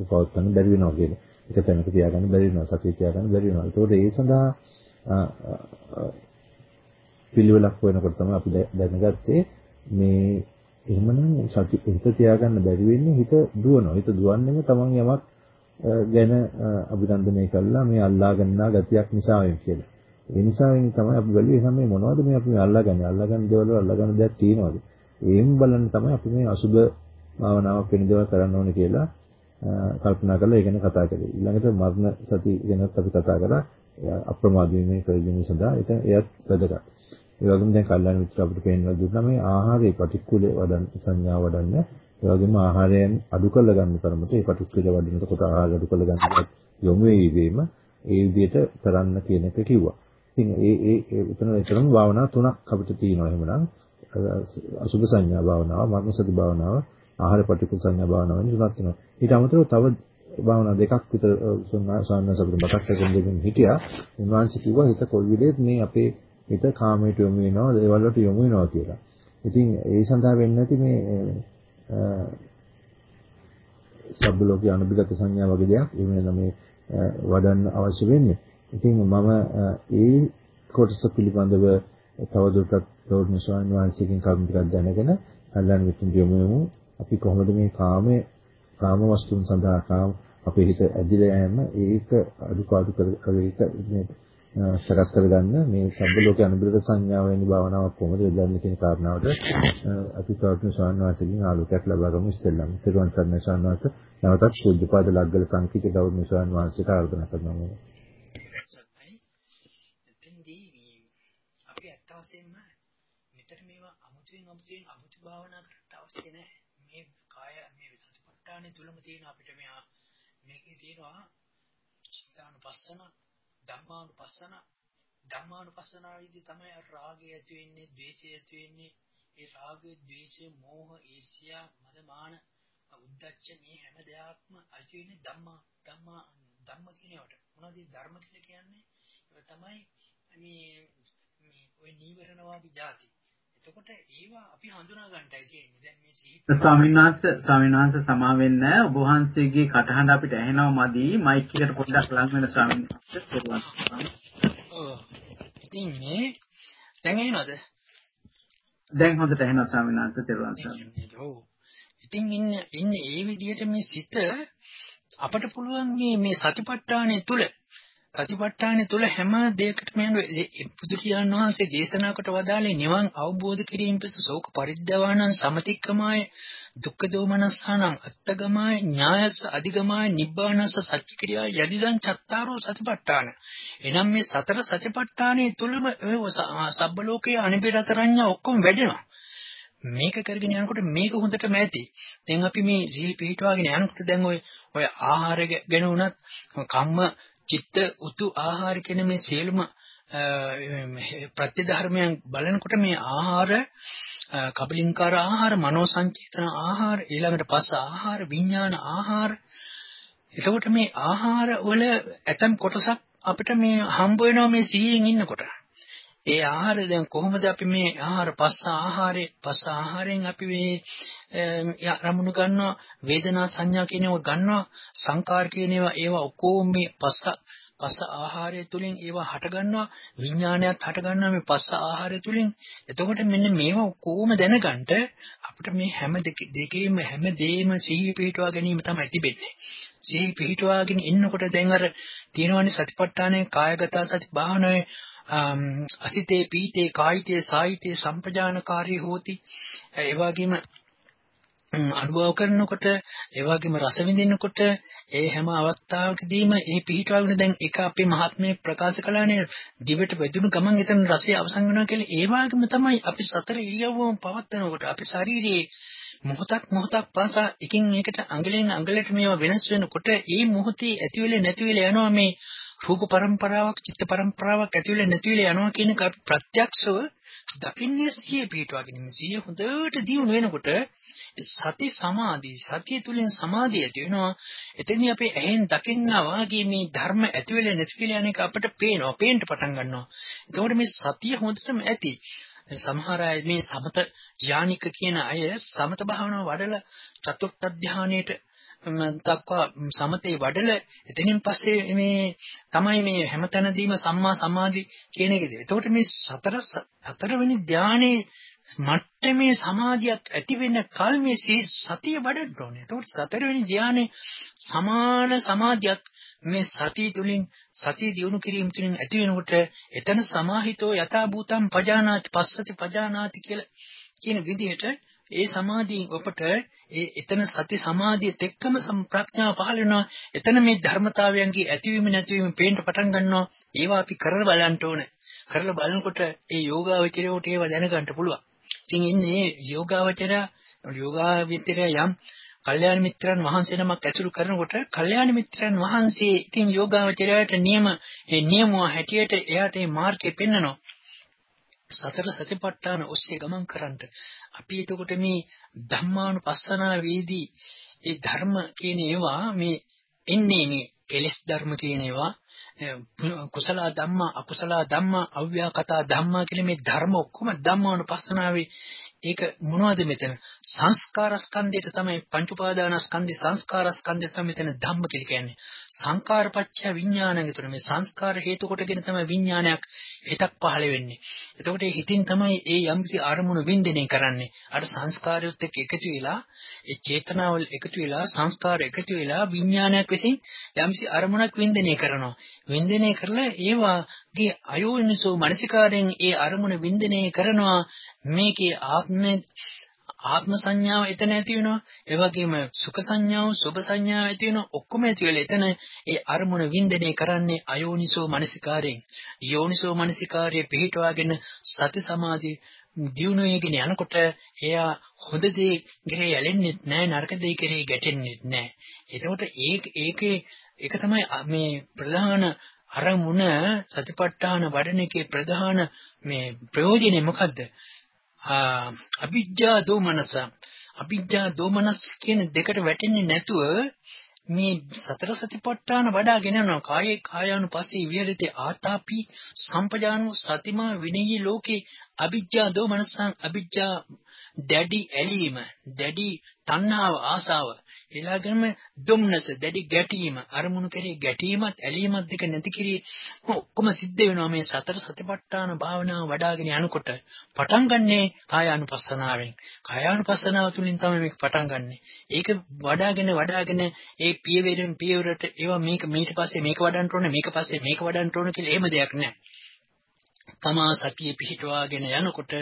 Speaker 1: පවත්වන්න බැරි වෙනවා කියන්නේ. එක තැනක තියාගන්න බැරි වෙනවා. සතිය තියාගන්න බැරි වෙනවා. ඒකෝට ඒ සඳහා පිළිවෙලක් වෙනකොට තමයි අපි දැනගත්තේ මේ එහෙමනම් සති හිත තියාගන්න බැරි වෙන්නේ හිත දුවනවා. හිත දුවන්නේම තමන් යමක් ගැන අභිනන්දනය කළා මේ අල්ලා ගන්නා ගතියක් නිසා වෙන්නේ කියලා. ඒ නිසා තමයි අපි බැලුවේ එහෙනම් මේ මොනවද මේ අපි මේ අල්ලාගන්නේ? අල්ලාගන්න දේවල් වල අල්ලාගන්න දෙයක් තියෙනවද? ඒන් බලන්න තමයි අපි මේ අසුබ භාවනාවක් වෙන දේවල් කරන්න ඕනේ කියලා කල්පනා කරලා ඒ ගැන කතා කරේ. ඊළඟට මරණ සති ගැනත් අපි කතා කරා. අප්‍රමාද වීමේ ප්‍රයෝජන සඳහා ඒක එයත් වැදගත්. ඒ වගේම දැන් කල්ලාන මිත්‍ර අපිට පේනවා දුන්නා මේ ආහාරයේ පටික්කුලේ වඩන් සංඥා වඩන්න. ඒ වගේම ආහාරයෙන් අඩු කරලා ගන්න තරමට ඒ පටික්කුලේ වඩනකොට ආහාර අඩු කරලා ගන්න යොමු වීම ඒ විදිහට කරන්න කියන එක කිව්වා. ඉතින් ඒ ඒ එතන එතරම් භාවනා තුනක් අපිට තියෙනවා එහෙමනම් අසුභ සංඥා භාවනාව, මරණ සති භාවනාව, ආහාර පටිකුල සංඥා භාවනාව තුනක් තියෙනවා. ඊට අමතරව තව භාවනා දෙකක් විතර සාමාන්‍ය අපිට මතක් කරගෙන දෙමින් හිටියා. උන්වහන්සේ කිව්වා හිත කොයි විදිහට මේ අපේ හිත කාමයට යොමු වෙනවා, දේවල් වලට යොමු වෙනවා කියලා. ඉතින් ඒ සඳහා වෙන්නේ නැති මේ සබ්බ ලෝකේ අනුබිගත සංඥා වගේ දෙයක් එහෙම නැත්නම් මේ වඩන්න අවශ්‍ය වෙන්නේ. ඉතින් මම ඒ කොටස පිළිබඳව තවදුරටත් ගෞරවනීය ස්වාමීන් වහන්සේගෙන් කරුණු ටිකක් දැනගෙන කල්ලාන මිත්‍රුන් යොමු අපි කොහොමද මේ කාමයේ කාම වස්තුන් සඳහා කාම අපේ හිත ඇදිලා යෑම ඒක අදුපාදු කර ඒක මේ සකස් කරගන්න මේ සබ්බ ලෝක අනුබිරත සංඥාව වෙන භාවනාවක් කොහොමද යොදන්නේ කියන කාරණාවට අපි සාර්ථක ස්වාමීන් වහන්සේගෙන් ආලෝකයක් ලබා ගමු ඉස්සෙල්ලාම. ත්‍රිවන් සරණ ස්වාමීන් වහන්සේ නැවතත් පූජ්‍යපාද ලග්ගල සංකීත ගෞරවනීය ස්වාමීන් වහන්සේට ආරාධනා කරනවා.
Speaker 4: භාවනා කරන්න අවශ්‍ය නැහැ. මේ කාය මේ සතිපට්ඨානෙ තුලම තියෙන අපිට මෙහා මේකේ තියෙනවා චිත්තානුපස්සන ධම්මානුපස්සන ධම්මානුපස්සනාවේදී තමයි රාගය ඇති වෙන්නේ ද්වේෂය ඇති වෙන්නේ. ඒ රාගය ද්වේෂය මෝහ ඊර්ෂ්‍යා මදමාන උද්දච්ච මේ හැම දෙයක්ම ඇති වෙන්නේ ධම්මා ධම්මා ධම්ම කියනවට මොනවද ධර්ම කියලා කියන්නේ? ඒක තමයි මේ මේ ওই නීවරණවාදී જાති. එතකොට ඒවා අපි හඳුනා ගන්නටයි තියෙන්නේ. දැන් මේ සිහි
Speaker 2: ස්වාමීන් වහන්සේ ස්වාමීන් වහන්සේ සමා වෙන්න ඔබ වහන්සේගේ කටහඬ අපිට ඇහෙනව මදි මයික් එකට පොඩ්ඩක් ලං වෙන ස්වාමීන් වහන්සේ.
Speaker 4: ඔව්. ඉතින් මේ දැන් ඇහෙනවද?
Speaker 2: දැන් හොඳට ඇහෙනවා ස්වාමීන් වහන්සේ තෙරුවන් සරණයි.
Speaker 4: ඔව්. ඉතින් ඉන්න ඉන්නේ ඒ විදිහට මේ සිත අපට පුළුවන් මේ මේ සතිපට්ඨානය තුල සතිපට්ඨාන තුළ හැම දෙයකටම යන බුදුරජාණන් වහන්සේ දේශනා කොට වදාළේ නිවන් අවබෝධ කිරීම පිස ශෝක පරිද්දවානං සමතික්කමාය දුක්ඛ දෝමනස්සානං අත්තගමාය ඥායස අධිගමාය නිබ්බානස සච්චික්‍රියා යදිදං චත්තාරෝ සතිපට්ඨාන එනම් මේ සතර සතිපට්ඨානයේ තුලම සබ්බ ලෝකයේ අනිබිරතරඤ්ඤා ඔක්කොම වැඩෙනවා මේක කරගෙන යනකොට මේක හොඳටම ඇති. දැන් අපි මේ සිහි පිහිටවාගෙන යනකොට දැන් ඔය ඔය ආහාර ගැන උනත් කම්ම චිත්ත උතු ආහාර කියන මේ සියලුම ප්‍රතිධර්මයන් බලනකොට මේ ආහාර කබලින්කාර ආහාර මනෝ සංචේතන ආහාර ඊළඟට පස්ස ආහාර විඥාන ආහාර. එතකොට මේ ආහාර වල ඇතම් කොටසක් අපිට මේ හම්බ වෙනවා මේ සීයෙන් ඉන්නකොට. ඒ ආහාර දැන් කොහොමද අපි මේ ආහාර පස්ස ආහාරේ පස්ස ආහාරයෙන් අපි මේ රමුණු ගන්නවා වේදනා සංඥා කියන ඒවා ගන්නවා සංකාර කියන ඒවා ඒවා ඔක්කොම මේ පස්ස පස්ස ආහාරය තුලින් ඒවා හට ගන්නවා විඥානයත් හට ගන්නවා මේ පස්ස ආහාරය තුලින් එතකොට මෙන්න මේවා කොහොම දැනගන්න අපිට මේ හැම දෙකේම හැම දෙයක්ම සිහි පිහිටවා ගැනීම තමයි තිබෙන්නේ. සිහි පිහිටවාගෙන ඉන්නකොට දැන් අර තියෙනවනේ සතිපට්ඨානයේ කායගත සති භාවනාවේ අසිතේ පීතේ කායිතේ සායිතේ සම්පජානකාරී හෝති. ඒ වගේම අනුභව කරනකොට ඒ වගේම රස විඳිනකොට ඒ හැම අවස්ථාවකදීම මේ පිහිටවගෙන දැන් එක අපේ මහත්මයේ ප්‍රකාශ කළානේ දිවට වැදුණු ගමන් එතන රසය අවසන් වෙනවා කියලා. ඒ වගේම තමයි අපි සතර ඉරියව්වම පවත්නකොට අපේ ශාරීරියේ මොහොතක් මොහොතක් පාසා එකින් එකට අඟලෙන් අඟලට මේවා වෙනස් වෙනකොට ඒ මොහොතේ ඇති වෙලේ නැති වෙලේ යනවා මේ රූප પરම්පරාවක් චිත්ත પરම්පරාවක් ඇති වෙලේ නැති වෙලේ යනවා කියන ප්‍රත්‍යක්ෂව දකින්නේ සිහිය පිටවගෙන සිහිය හොඳට දියුණු වෙනකොට සති සමාධි සතිය තුලින් සමාධිය ඇති වෙනවා. එතෙන්දී අපි ඇහෙන් දකින්නා වාගේ මේ ධර්ම ඇති වෙලා නැති කියලා යන එක අපිට පේනවා පේන්න පටන් ගන්නවා. එතකොට මේ සතිය හොඳටම ඇති. සමහර අය මේ සමත යානික කියන අය සමත භාවනාව වඩලා චතුර්ථ ධානයේට දක්වා සමතේ වඩල එතනින් පස්සේ මේ තමයි මේ හැමතැනදීම සම්මා සමාධි කියන එකද. එතකොට මේ සතර හතරවෙනි ධානයේ මට්ටමේ සමාධියක් ඇති වෙන කල් මේ සතිය වඩන්න ඕනේ. එතකොට සතරවෙනි ධානයේ සමාන සමාධියක් මේ සතිය තුලින් සතිය දියුණු කිරීම තුලින් ඇති වෙනකොට එතන සමාහිතෝ යථා භූතම් පජානාති පස්සති පජානාති කියලා කියන විදිහට ඒ සමාධියෙන් ඔබට ඒ එතන සති සමාධියත් එක්කම ප්‍රඥාව පහළ වෙනවා. එතන මේ ධර්මතාවයන්ගේ ඇතිවීම නැතිවීම පේන්න පටන් ගන්නවා. ඒවා අපි කරලා බලන්න ඕනේ. කරලා බලනකොට ඒ යෝගාවචරයට ඒවා දැනගන්න පුළුවන්. ඉතින් ඉන්නේ යෝගාවචරය යෝගාවචරය යම් කල්යාණ මිත්‍රයන් වහන්සේ නමක් ඇසුරු කරනකොට කල්යාණ මිත්‍රයන් වහන්සේ ඉතින් යෝගාවචරයට නියම ඒ නියමුව හැටියට එයාට මේ මාර්ගය පෙන්වනවා. සතර සතිපට්ඨාන ඔස්සේ ගමන් කරන්නට අපි එතකොට මේ ධම්මානුපස්සනා වේදී ඒ ධර්ම කියන ඒවා මේ එන්නේ මේ කෙලෙස් ධර්ම කියන ඒවා කුසල ධම්මා අකුසල ධම්මා අව්‍යාකතා ධම්මා කියන මේ ධර්ම ඔක්කොම ධම්මානුපස්සනාවේ ඒක මොනවද මෙතන? සංස්කාර ස්කන්ධයට තමයි පංච උපාදාන ස්කන්ධي සංස්කාර ස්කන්ධය තමයි මෙතන ධම්ම කියලා කියන්නේ. සංකාරපච්චය විඥානං එතන මේ සංස්කාර හේතු කොටගෙන තමයි විඥානයක් හිතක් පහළ වෙන්නේ. එතකොට හිතින් තමයි ඒ යම්කිසි අරමුණු වින්දනය කරන්නේ. අර සංස්කාරයොත් එක්ක එකතු වෙලා ඒ චේතනාවල් එකතු වෙලා සංස්කාර එකතු වෙලා විඥානයක් විසින් යම්කිසි අරමුණක් වින්දනය කරනවා. වින්දනය කරලා ඒවාගේ අයෝනිසෝ මනසිකාරයෙන් ඒ අරමුණ වින්දනය කරනවා. මේකේ ආත්මේ ආත්ම සංඥාව එතන ඇති වෙනවා. ඒ වගේම සුඛ සංඥාව සුභ සංඥාව ඇති වෙනවා. ඔක්කොම ඇති වෙලා එතන ඒ අරමුණ වින්දනය කරන්නේ අයෝනිසෝ මනසිකාරයෙන්. යෝනිසෝ මනසිකාරයේ පිහිටවාගෙන සති සමාධි දියුණුවේගෙන යනකොට එයා හොඳ දේ ගිරේ යැලෙන්නේ නැහැ නරක දේ කෙරේ ගැටෙන්නේ නැහැ එතකොට ඒක ඒකේ ඒක තමයි මේ ප්‍රධාන අරමුණ සතිපට්ඨාන වඩන එකේ ප්‍රධාන මේ ප්‍රයෝජනේ මොකද්ද? අවිජ්ජා දෝමනස. අවිජ්ජා දෝමනස් කියන දෙකට වැටෙන්නේ නැතුව මේ සතර සතිපට්ඨාන වඩාගෙන යනවා. කායේ කායානුපස්සී විහෙරති ආතාපි සම්පජානෝ සතිමා විනයී ලෝකේ අවිජ්ජා දෝමනසං අවිජ්ජා දැඩි ඇලීම දැඩි තණ්හාව ආසාව ඊළඟටම දුම්නස දැඩි ගැටීම අරමුණු කෙරේ ගැටීමත් ඇලීමත් දෙක නැති කිරී ඔක්කොම සිද්ධ වෙනවා මේ සතර සතිපට්ඨාන භාවනාව වඩාගෙන යනකොට. පටන් ගන්නේ කායානුපස්සනාවෙන්. කායානුපස්සනාව තුලින් තමයි මේක පටන් ගන්නෙ. ඒක වඩාගෙන වඩාගෙන ඒ පියවරෙන් පියවරට ඒවා මේක ඊට පස්සේ මේක වඩන්න ඕනේ මේක පස්සේ මේක වඩන්න ඕනේ කියලා එහෙම දෙයක් නැහැ. තමා සතිය පිහිටවාගෙන යනකොට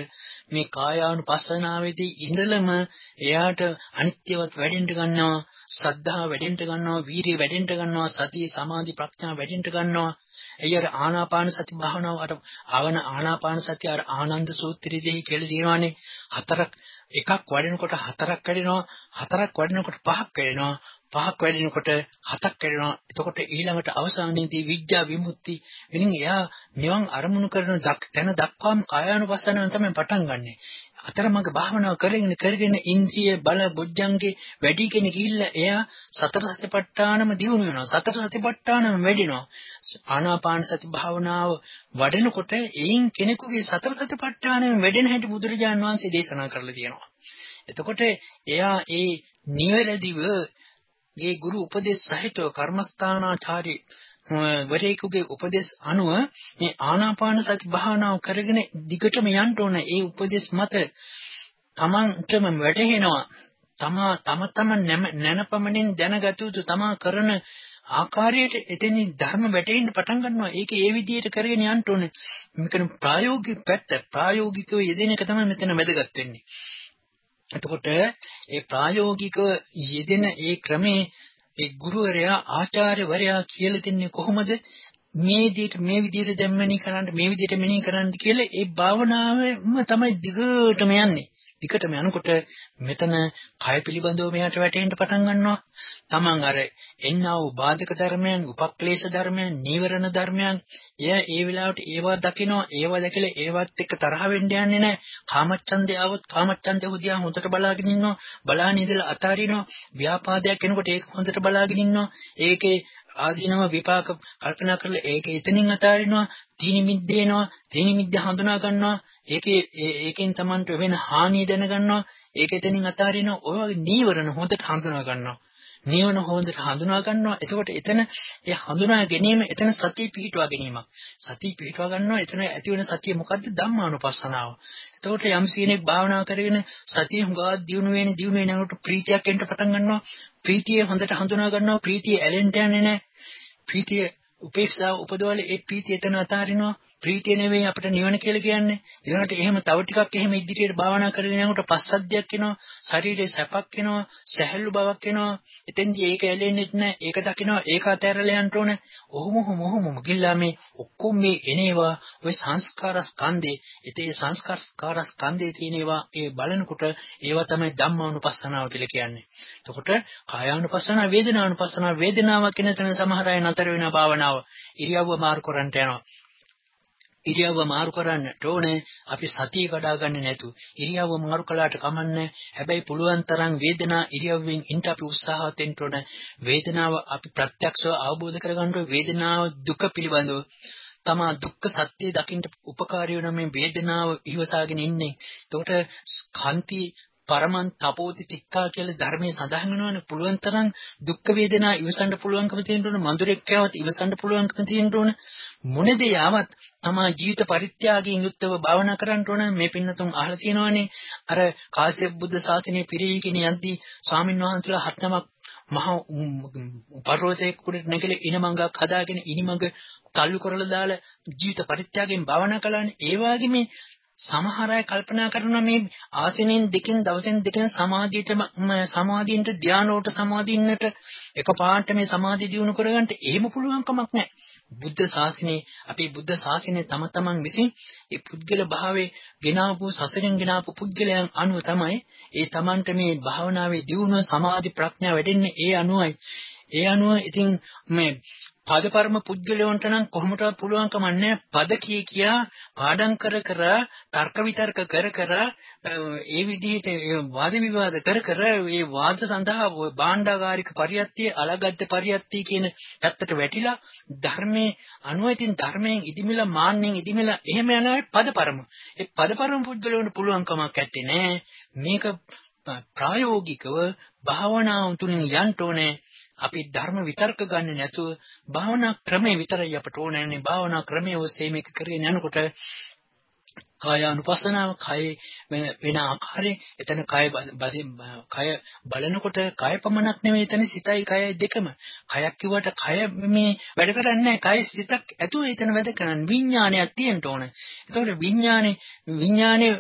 Speaker 4: මේ කායානුපස්සනාවේදී ඉඳලම එයාට අනිත්‍යවත් වැඩෙන්න ගන්නවා සද්ධා වැඩෙන්න ගන්නවා වීරිය වැඩෙන්න ගන්නවා සතිය සමාධි ප්‍රඥා වැඩෙන්න ගන්නවා. එයර ආනාපාන සති භාවනාව අර ආවන ආනාපාන සතිය අර ආනන්ද සූත්‍රයේදී කියලා තියෙනවානේ. හතරක් එකක් වඩනකොට හතරක් වැඩෙනවා හතරක් වඩනකොට පහක් වැඩෙනවා. පහක් වැඩෙනකොට හතක් වැඩෙනවා. එතකොට ඊළඟට අවසානයේදී විඥා විමුක්ති වෙනින් එයා නිවන් අරමුණු කරන තැන දක්වාම කායානුපස්සනාවෙන් තමයි පටන් ගන්නෙ. අතරමඟ භාවනාව කරගෙන කරගෙන ඉන්ද්‍රිය බල බොජ්ජංගේ වැඩිගෙන ගිහිල්ලා එයා සතර සතිපට්ඨානම දියුණු වෙනවා. සතර සතිපට්ඨානම වැඩිනවා. ආනාපාන සති භාවනාව වඩනකොට එයින් කෙනෙකුගේ සතර සතිපට්ඨානම වැඩෙන හැටි බුදුරජාණන් වහන්සේ දේශනා කරලා තියෙනවා. එතකොට එයා ඒ නිවැරදිව ගේ ගුරු උපදේශ සහිතව කර්මස්ථානාචාරී වරේකුගේ උපදේශ අනුව මේ ආනාපාන සති භාවනාව කරගෙන දිගටම යන්න ඕන ඒ උපදේශ මත තමන්ටම වැටහෙනවා තමා තම තම නැනපමණින් දැනගත යුතු තමා කරන ආකාරයට එතනින් ධර්ම වැටෙන්න පටන් ගන්නවා. ඒක ඒ විදිහට කරගෙන යන්න ඕනේ. මේකන ප්‍රායෝගික පැත්ත ප්‍රායෝගිකව යෙදෙන එක තමයි මෙතන වැදගත් වෙන්නේ. එතකොට ඒ ප්‍රායෝගිකව යෙදෙන ඒ ක්‍රමේ ඒ ගුරුවරයා ආචාර්යවරයා කියලා දෙන්නේ කොහොමද? මේ විදිහට මේ විදිහට දැම්මනි කරන්න මේ විදිහට මෙනෙහි කරන්න කියලා ඒ භාවනාවෙම තමයි දිගටම යන්නේ. දිගටම යනකොට මෙතන කය පිළිබඳව මෙයාට වැටෙන්න පටන් ගන්නවා. Taman අර එන්නා වූ බාධක ධර්මයන්, උපක්ලේශ ධර්මයන්, නීවරණ ධර්මයන්, එය ඒ වෙලාවට ඒවා දකිනවා, ඒවා දැකලා ඒවත් එක්ක තරහ වෙන්න යන්නේ නැහැ. කාමච්ඡන්දය આવොත් කාමච්ඡන්දය උදියා හොඳට බලාගෙන ඉන්නවා. බලාගෙන ඉඳලා අතාරිනවා. ව්‍යාපාදයක් එනකොට ඒක හොඳට බලාගෙන ඉන්නවා. ඒකේ ආදීනව විපාක කල්පනා කරලා ඒක එතනින් අතාරිනවා තීනි මිද්දේනවා තීනි මිද්ද හඳුනා ගන්නවා. ඒකේ ඒකෙන් Tamanට වෙන හානිය දැනගන්නවා. ඒක එතනින් අතාරිනවා. ඔය වගේ නීවරණ හොඳට හඳුනා ගන්නවා. නිවන හොඳට හඳුනා ගන්නවා. එතකොට එතන ඒ හඳුනා ගැනීම එතන සතිය පිහිටුවා ගැනීමක්. සතිය පිහිටුවා ගන්නවා. එතන ඇති වෙන සතිය මොකද්ද? ධම්මානුපස්සනාව. එතකොට යම් සීනෙක් භාවනා කරගෙන සතිය හුඟා දියුණු වෙන දියුණු වෙනකොට ප්‍රීතියක් එන්න පටන් ගන්නවා. ප්‍රීතිය හොඳට හඳුනා ගන්නවා. ප්‍රීතිය ඇලෙන්න යන්නේ නැහැ. ප්‍රීතිය උපේක්ෂාව උපදවල ඒ ප්‍රීතිය එතන අතාරිනවා. ප්‍රීතිය නෙවෙයි අපිට නිවන කියලා කියන්නේ. ඊළඟට එහෙම තව ටිකක් එහෙම ඉදිරියට භාවනා කරගෙන යනකොට පස්සද්ධියක් එනවා, ශරීරයේ සැපක් එනවා, සැහැල්ලු බවක් එනවා. එතෙන්දී ඒක ඇලෙන්නේ නැහැ. ඒක දකිනවා, ඒක අතහැරලා යන්න ඕනේ. ඔහොම ඔහොම ඔහොම ගිල්ලා මේ ඔක්කොම මේ එනේවා ඔය සංස්කාර ස්කන්ධේ, ඉතින් ඒ සංස්කාර ස්කන්ධේ තියෙනවා ඒ බලනකොට ඒවා තමයි ධම්මානුපස්සනාව කියලා කියන්නේ. එතකොට කායානුපස්සනාව, වේදනානුපස්සනාව, වේදනාව කියන තැන සමහර අය නතර වෙන භාවනාව ඉරියව්ව මාරු කරන්ට යනවා. ඉරියව්ව මාරු කරන්නට ඕනේ. අපි සතිය කඩා ගන්න නැතු. ඉරියව්ව මාරු කළාට කමන්නේ. හැබැයි පුළුවන් තරම් වේදනා ඉරියව්වෙන් ඉන්න අපි උත්සාහවත් වෙන්න ඕනේ. වේදනාව අපි ප්‍රත්‍යක්ෂව අවබෝධ කරගන්න වේදනාව දුක පිළිබඳව තමා දුක්ඛ සත්‍ය දකින්න උපකාරී වෙන මේ වේදනාව ඉවසාගෙන ඉන්නේ. එතකොට කාන්ති පරමන් තපෝති තික්කා කියලා ධර්මයේ සඳහන් වෙනවනේ. පුළුවන් තරම් දුක් වේදනා ඉවසන්න පුළුවන්කම තියෙන්න ඕන. මధుරෙක් කෑවත් ඉවසන්න පුළුවන්කම තියෙන්න ඕන. මොන දේ ආවත් තමා ජීවිත පරිත්‍යාගයෙන් යුක්තව භාවනා කරන්න ඕන. මේ පින්නතුන් අහලා තියෙනවනේ. අර කාශ්‍යප බුද්ධ ශාසනය පිරිහීගෙන යද්දී ස්වාමින් වහන්සේලා හත්නමක් මහ පර්වතයක උඩ නැගලා ඉනමඟක් හදාගෙන ඉනිමඟ තල්ලු කරලා දාලා ජීවිත පරිත්‍යාගයෙන් භාවනා කළානේ. ඒ වගේ මේ සමහර අය කල්පනා කරනවා මේ ආසනෙන් දෙකෙන් දවසෙන් දෙකෙන් සමාධියට සමාධියෙන්ට ධානයට සමාධින්නට එකපාරට මේ සමාධිය දිනු කරගන්න එහෙම පුළුවන් කමක් නැහැ. බුද්ධ ශාසනයේ අපේ බුද්ධ ශාසනයේ තම තමන් විසින් ඒ පුද්ගල භාවයේ ගෙනාවු සසරෙන් ගෙනාවු පුද්ගලයන් අනුව තමයි ඒ තමන්ට මේ භාවනාවේ දියුණුව සමාධි ප්‍රඥා වැඩෙන්නේ ඒ අනුවයි. ඒ අනුව ඉතින් මේ පදපරම පුද්ගලයන්ට නම් කොහොමදවත් පුළුවන්කම නැහැ. පද කිය කියා පාඩම් කර කර තර්ක විතර්ක කර කර ඒ විදිහට වාද විවාද කර කර ඒ වාද සඳහා භාණ්ඩාගාරික පරියත්තිය අලගද්ද පරියත්තිය කියන පැත්තට වැටිලා ධර්මයේ අනුව ඉතින් ධර්මයෙන් ඉදිමිලා මාන්නෙන් ඉදිමිලා එහෙම යන පදපරම. ඒ පදපරම පුද්ගලයන්ට පුළුවන්කමක් නැත්තේ නෑ මේක ප්‍රායෝගිකව භාවනාව තුලින් යන්න ඕනේ. අපි ධර්ම විතර්ක ගන්න නැතුව භාවනා ක්‍රමේ විතරයි අපට ඕනෑනේ භාවනා ක්‍රමයේ ඔස්සේ මේක කරගෙන යනකොට කායානුපස්සනාව කය වෙන ආකාරයෙන් එතන කය කය බලනකොට කය පමණක් නෙවෙයි එතන සිතයි කයයි දෙකම. කයක් කිව්වට කය මේ වැඩ කරන්නේ කය සිතක් ඇතුළේ එතන වැඩ කරන විඥානයක් තියෙන්න ඕන. එතකොට විඥානේ විඥානේ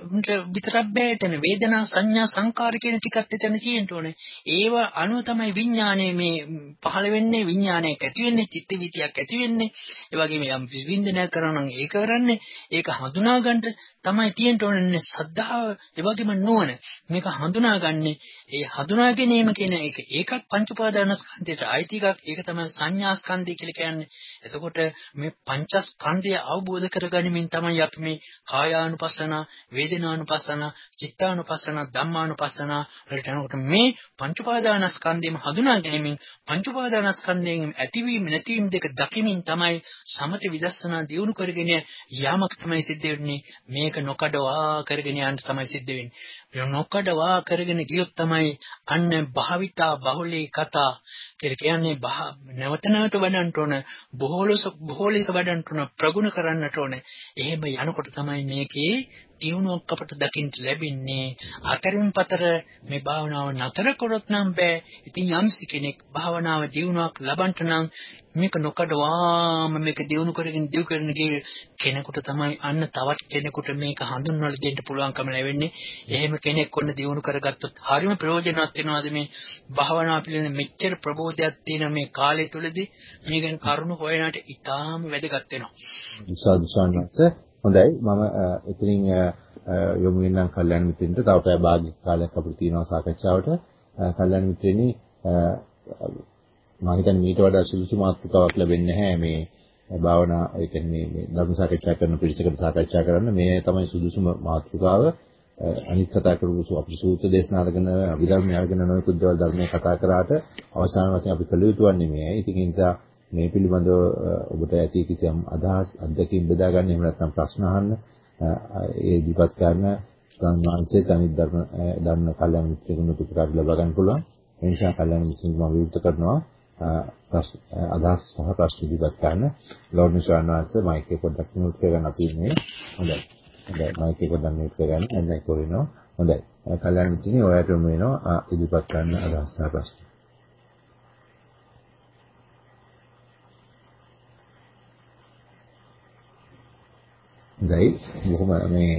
Speaker 4: විතරක් බෑ එතන. වේදනා සංඥා සංකාර කියන ටිකත් එතන තියෙන්න ඕන. ඒව අනුව තමයි විඥානේ මේ පහළ වෙන්නේ විඥානයක් ඇති වෙන්නේ චිත්ත වීතියක් ඇති වෙන්නේ. ඒ වගේම යම් විඳිනයක් කරනවා නම් ඒක කරන්නේ. ඒක හඳුනා ගන්න තමයි තියෙන්න ඕනේ සද්ධාව. ඒ වගේම නුවණ. මේක හඳුනාගන්නේ ඒ හඳුනා ගැනීම කියන එක. ඒකත් පංච උපාදානස්කන්ධයට අයිති එකක් ඒක තමයි සංඥා ස්කන්ධය කියලා කියන්නේ. එතකොට මේ පංචස්කන්ධය අවබෝධ කරගනිමින් තමයි අපි මේ කායානුපස්සන වේදනානුපස්සන චිත්තානුපස්සන ධම්මානුපස්සන වලට යනකොට මේ පංච උපාදානස්කන්ධයම හඳුනා ගැනීමෙන් පංච උපාදානස්කන්ධයෙන් ඇතිවීම නැතිවීම දෙක දකිමින් තමයි සමත විදර්ශනා දියුණු කරගෙන යාමක් තමයි සිද්ධ වෙන්නේ. මේක නොකඩවා කරගෙන යන්න තමයි සිද්ධ වෙන්නේ. නොකඩවා කරගෙන ගියොත් තමයි අන්න භාවිතා බහුලී කතා කියලා කියන්නේ නැවත නැවත වඩන්නට ඕන බොහෝලස බොහෝලස වඩන්නට ඕන ප්‍රගුණ කරන්නට ඕන. එහෙම යනකොට තමයි මේකේ දියුණුවක් අපට දකින්න ලැබෙන්නේ. අතරින් පතර මේ භාවනාව නතර කරොත් නම් බෑ. ඉතින් යම්සි කෙනෙක් භාවනාව දියුණුවක් ලබන්නට නම් මේක නොකඩවාම මේක දියුණු කරගෙන දියුණු කරන කෙනෙකුට තමයි අන්න තවත් කෙනෙකුට මේක හඳුන්වලා දෙන්න පුළුවන්කම ලැබෙන්නේ. එහෙම කෙනෙක් ඔන්න දියුණු කරගත්තොත් හරිම ප්‍රයෝජනවත් වෙනවාද මේ භාවනාව පිළිබඳ මෙච්චර ප්‍රබෝධයක් තියෙන මේ කාලය තුලදී මේ ගැන කරුණු හොයනට ඉතාම වැදගත් වෙනවා.
Speaker 1: සාදු සාන්නත් හොඳයි මම එතනින් යොමු වෙනම් කල්යනා මිත්‍රින්ට තව පැය භාගයක් කාලයක් අපිට තියෙනවා සාකච්ඡාවට. කල්යනා මිත්‍රිනි මම හිතන්නේ මීට වඩා සුදුසු මාතෘකාවක් ලැබෙන්නේ නැහැ මේ භාවනා ඒ කියන්නේ මේ ධර්ම සාකච්ඡා කරන පිළිසකට සාකච්ඡා කරන්න මේ තමයි සුදුසුම මාතෘකාව. අනිත් කතා කරපු අපි සූත්‍ර දේශනා අරගෙන අභිධර්මය අරගෙන නොයෙකුත් දේවල් ධර්මයේ කතා කරාට අවසාන වශයෙන් අපි කළ යුතු වන්නේ මේයි. ඉතින් ඒ නිසා මේ පිළිබඳව ඔබට ඇති කිසියම් අදහස් අත්දැකීම් බෙදා ගන්න එහෙම නැත්නම් ප්‍රශ්න අහන්න ඒ ඉදිරිපත් කරන සංවාංශයේ අනිත් ධර්ම ධර්ම කල්යනා මිත්‍රෙකුට උපකාර ලබා ගන්න පුළුවන්. ඒ නිසා කල්යනා මිත්‍රෙකුට මම විවෘත කරනවා අදහස් සහ ප්‍රශ්න ඉදිරිපත් කරන්න. ගෞරවනීය ස්වාමීන් වහන්සේ මයික් එක පොඩ්ඩක් මියුට් කරගන්න අපි ඉන්නේ. හොඳයි. හොඳයි මයික් එක පොඩ්ඩක් මියුට් කරගන්න. එන්නයි කොරිනෝ. හොඳයි. කල්‍යාණ මිත්‍රනි ඔයාලටම වෙනවා ඉදිරිපත් කරන්න අදහස් සහ ප්‍රශ්න. හොඳයි. බොහොම මේ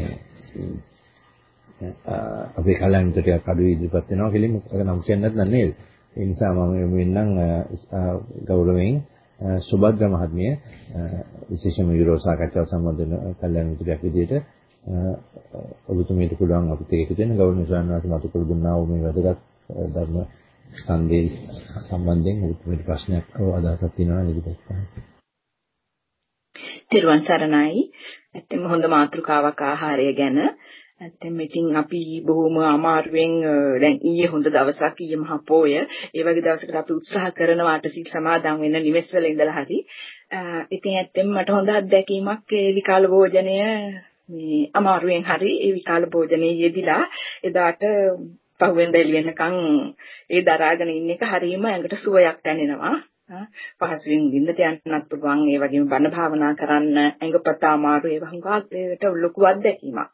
Speaker 1: අපේ කල්‍යාණ මිත්‍රටියක් අඩු ඉදිරිපත් වෙනවා කෙලින්ම ඒක නම් කියන්නත් නෑ ඒ නිසා මම වෙන්නම් ගෞරවයෙන් සුභද්‍ර මහත්මිය විශේෂම යුරෝ සාකච්ඡාව සම්බන්ධ වෙන කල්‍යාණ මිත්‍රයෙක් විදිහට ඔබතුමීට පුළුවන් අපිට ඒක දෙන්න ගෞරවනීය ස්වාමීන් වහන්සේ මතු කර දුන්නා වූ මේ වැදගත් ධර්ම ස්කන්ධය සම්බන්ධයෙන් ඔබතුමීට ප්‍රශ්නයක් හෝ අදහසක් තියෙනවා නේද?
Speaker 8: තිරුවන් සරණයි. ඇත්තම හොඳ මාතෘකාවක් ආහාරය ගැන. ඇත්තම ඉතින් අපි බොහොම අමාරුවෙන් දැන් ඊයේ හොඳ දවසක් ඊයේ මහ පෝය. ඒ වගේ දවසකට අපි උත්සාහ කරනවා අටසිල් සමාදන් වෙන්න නිවෙස් වල ඉඳලා හරි. ඉතින් ඇත්තම මට හොඳ අත්දැකීමක් ඒ විකාල භෝජනය මේ අමාරුවෙන් හරි ඒ විකාල භෝජනයේ යෙදිලා එදාට පහුවෙන්ද එළි වෙනකන් ඒ දරාගෙන ඉන්න එක හරීම ඇඟට සුවයක් දැනෙනවා. පහසුවෙන් විඳට යන්නත් පුළුවන් ඒ වගේම බණ භාවනා කරන්න ඇඟපත අමාරු ඒ වගේ ලොකු අත්දැකීමක්.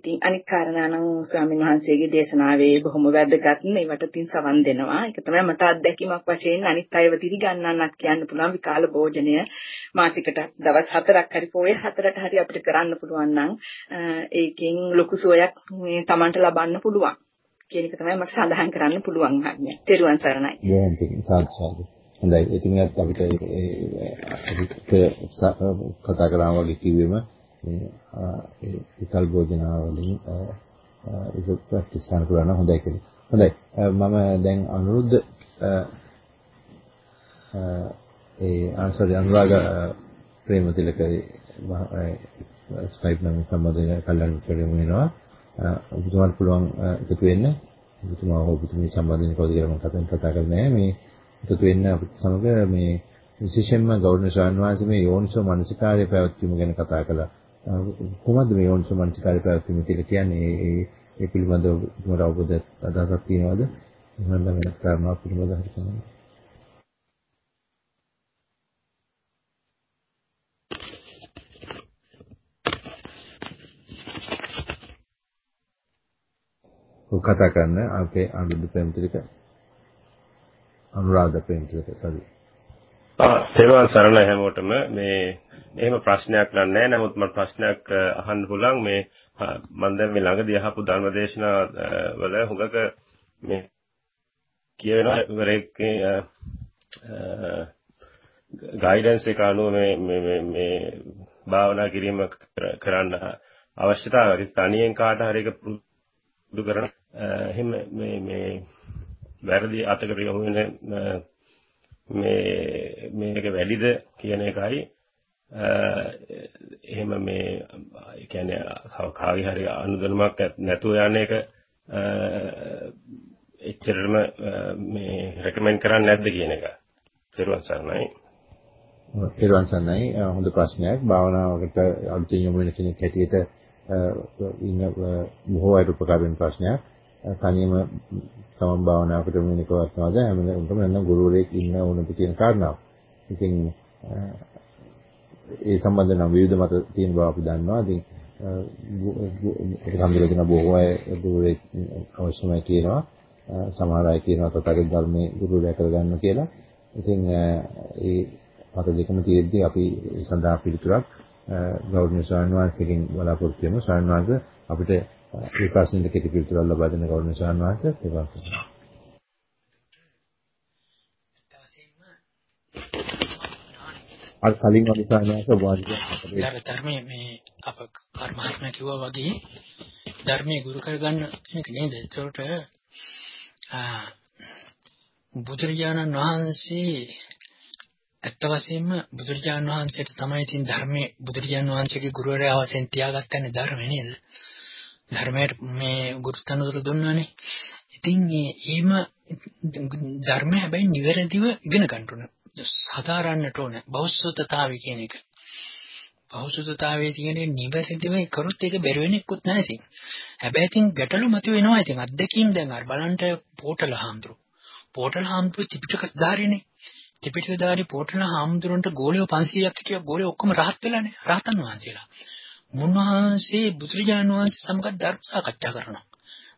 Speaker 8: ඉතින් අනිත් කාරණා නම් ස්වාමීන් වහන්සේගේ දේශනාවේ බොහොම වැදගත් ඒවට තින් සවන් දෙනවා. ඒක තමයි මට අත්දැකීමක් වශයෙන් අනිත් අයව දිරි ගන්නන්නත් කියන්න පුළුවන් විකාල භෝජනය මාසිකට දවස් හතරක් හරි පොයේ හතරට හරි අපිට කරන්න පුළුවන් නම් ඒකෙන් ලොකු සුවයක් මේ Tamanට ලබන්න පුළුවන්. කියන එක තමයි මට සඳහන් කරන්න පුළුවන් මහත්මයා. තෙරුවන් සරණයි.
Speaker 1: බොහොම සාදු සාදු. හොඳයි. ඉතින් අපිට කතා කරා වගේ කිව්වෙම මේ විකල් භෝජනාව වලින් ඒක ප්‍රැක්ටිස් කරන්න පුළුවන් හොඳයි කියලා. හොඳයි. මම දැන් අනුරුද්ධ ඒ ආන්සර් අනුරාග ප්‍රේමතිලක ස්කයිප් නම් සම්බන්ධයෙන් කල්ලාන් කරමු වෙනවා. ඔබතුමාට පුළුවන් එකතු වෙන්න. ඔබතුමා හෝ ඔබතුමී සම්බන්ධයෙන් කවුද කියලා මම කතා කතා කරන්නේ මේ එකතු වෙන්න අපිට සමග මේ විශේෂයෙන්ම ගෞරවනීය ස්වාමීන් වහන්සේ මේ යෝනිසෝ මනසිකාර්ය පැවැත්වීම ගැන කතා කළා. කොහොමද මේ යෝනිසෝ මනසිකාර්ය පැවැත්වීම කියලා කියන්නේ? ඒ ඒ පිළිබඳව ඔබතුමාට අවබෝධ අදහසක් තියෙනවද? එහෙනම් වෙනත් කාරණාවක් පිළිබඳව හරි කියන්න. කතා කරන අපේ අනුරුද්ධ ප්‍රේමතිලක අනුරාධ ප්‍රේමතිලක සරි.
Speaker 9: ආ සේවා සරණ හැමෝටම මේ එහෙම ප්‍රශ්නයක් නෑ. නමුත් මට ප්‍රශ්නයක් අහන්න පුළුවන්. මේ මම දැන් මේ ළඟදී අහපු ධර්මදේශනා වල හුඟක මේ කියවෙනවා. ඉවරෙක්ගේ ගයිඩන්ස් එක අනුව මේ මේ මේ භාවනා කිරීම කරන්න අවශ්‍යතාවය තනියෙන් කාට හරි එක පුරුදු කරන එහෙම මේ මේ වැරදි අතකට යොමු වෙන මේ මේක වැඩිද කියන එකයි එහෙම මේ ඒ කියන්නේ කාගේ හරි අනුදැනුමක් නැතුව යන එක එච්චරම මේ රෙකමෙන්ඩ් කරන්නේ නැද්ද කියන එක. ත්‍රිවන් සරණයි.
Speaker 1: ත්‍රිවන් සරණයි හොඳ ප්‍රශ්නයක්. භාවනාවකට අලුතින් යොමු වෙන කෙනෙක් හැටියට ඉන්න බොහෝ අයට උපකාර වෙන ප්‍රශ්නයක්. තනියම තමන් භාවනාවකට මෙන්න කවත්නවද හැම වෙලේම නැත්නම් ගුරුවරයෙක් ඉන්න ඕනද කියන කාරණාව. ඉතින් ඒ සම්බන්ධ නම් විවිධ මත තියෙන බව අපි දන්නවා. ඉතින් ඒක සම්බන්ධ බොහෝ අය ගුරුවරයෙක් අවශ්‍යමයි කියනවා. සමහර අය කියනවා තථාගත ධර්මයේ ගුරුවරයා කරගන්න කියලා. ඉතින් ඒ මත දෙකම තියෙද්දී අපි සඳහා පිළිතුරක් ගෞරවනීය ස්වාමීන් වහන්සේගෙන් බලාපොරොත්තු වෙමු. ස්වාමීන් වහන්සේ අපිට මේ ප්‍රශ්නෙට කෙටි පිළිතුරක් ලබා දෙන්න ගෞරවනීය ස්වාමීන් වහන්සේ ඒවා අර කලින් වගේ ස්වාමීන් වහන්සේ
Speaker 4: ධර්මයේ මේ අප කර්මහත්ම කිව්වා වගේ ධර්මයේ ගුරු කරගන්න කෙනෙක් නේද? ඒකට බුදුරජාණන් වහන්සේ ඇත්ත වශයෙන්ම බුදුරජාණන් වහන්සේට තමයි තින් ධර්මයේ බුදුරජාණන් වහන්සේගේ ගුරුවරයා වශයෙන් තියාගත්තනේ ධර්මය නේද? ධර්මයට මේ ගුරුතනතුර දුන්නානේ. ඉතින් මේ එහෙම ධර්ම හැබැයි නිවැරදිව ඉගෙන ගන්න ඕන. සාධාරණට ඕන. බෞද්ධතාවය කියන එක. බෞද්ධතාවයේ තියෙන නිවැරදිව කරොත් ඒක බැරි වෙනෙකුත් නැහැ ඉතින්. හැබැයි ඉතින් ගැටලු මතුවෙනවා ඉතින් අත්දැකීම් දැන් අර බලන්න පෝටල හාමුදුරු. පෝටල හාමුදුරු ත්‍රිපිටක ධාරිනේ. ත්‍රිපිටක ධාරි පෝටල හාමුදුරන්ට ගෝලියෝ 500ක් හිටියා. ගෝලියෝ ඔක්කොම රහත් වෙලානේ. රහතන් වහන්සේලා. මුන්වහන්සේ බුදුරජාණන් වහන්සේ සමග ධර්ම සාකච්ඡා කරනවා.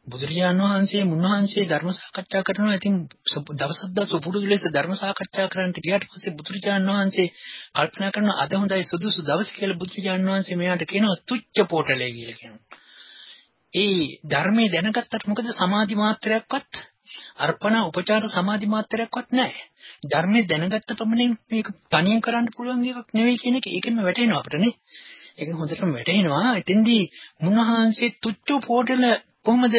Speaker 4: බුදුරජාණන් වහන්සේ මුන්වහන්සේ ධර්ම සාකච්ඡා කරනවා. ඉතින් දවසක් දවස පුරුදු ලෙස ධර්ම සාකච්ඡා කරන්නට ගියාට පස්සේ බුදුරජාණන් වහන්සේ කල්පනා කරනවා අද හොඳයි සුදුසු දවස් කියලා බුදුරජාණන් වහන්සේ මෙයාට කියනවා තුච්ච පොටලේ කියලා කියනවා. ඒ ධර්මයේ දැනගත්තට මොකද සමාධි මාත්‍රයක්වත් අර්පණ උපචාර සමාධි මාත්‍රයක්වත් නැහැ. ධර්මයේ දැනගත්ත පමණින් මේක තනියෙන් කරන්න පුළුවන් එකක් නෙවෙයි කියන එක ඒකෙම වැටෙනවා අපිට නේ. ඒක හොඳටම වැටහෙනවා. එතෙන්දී මුන්නහන්සේ තුච්චෝ පෝටල කොහොමද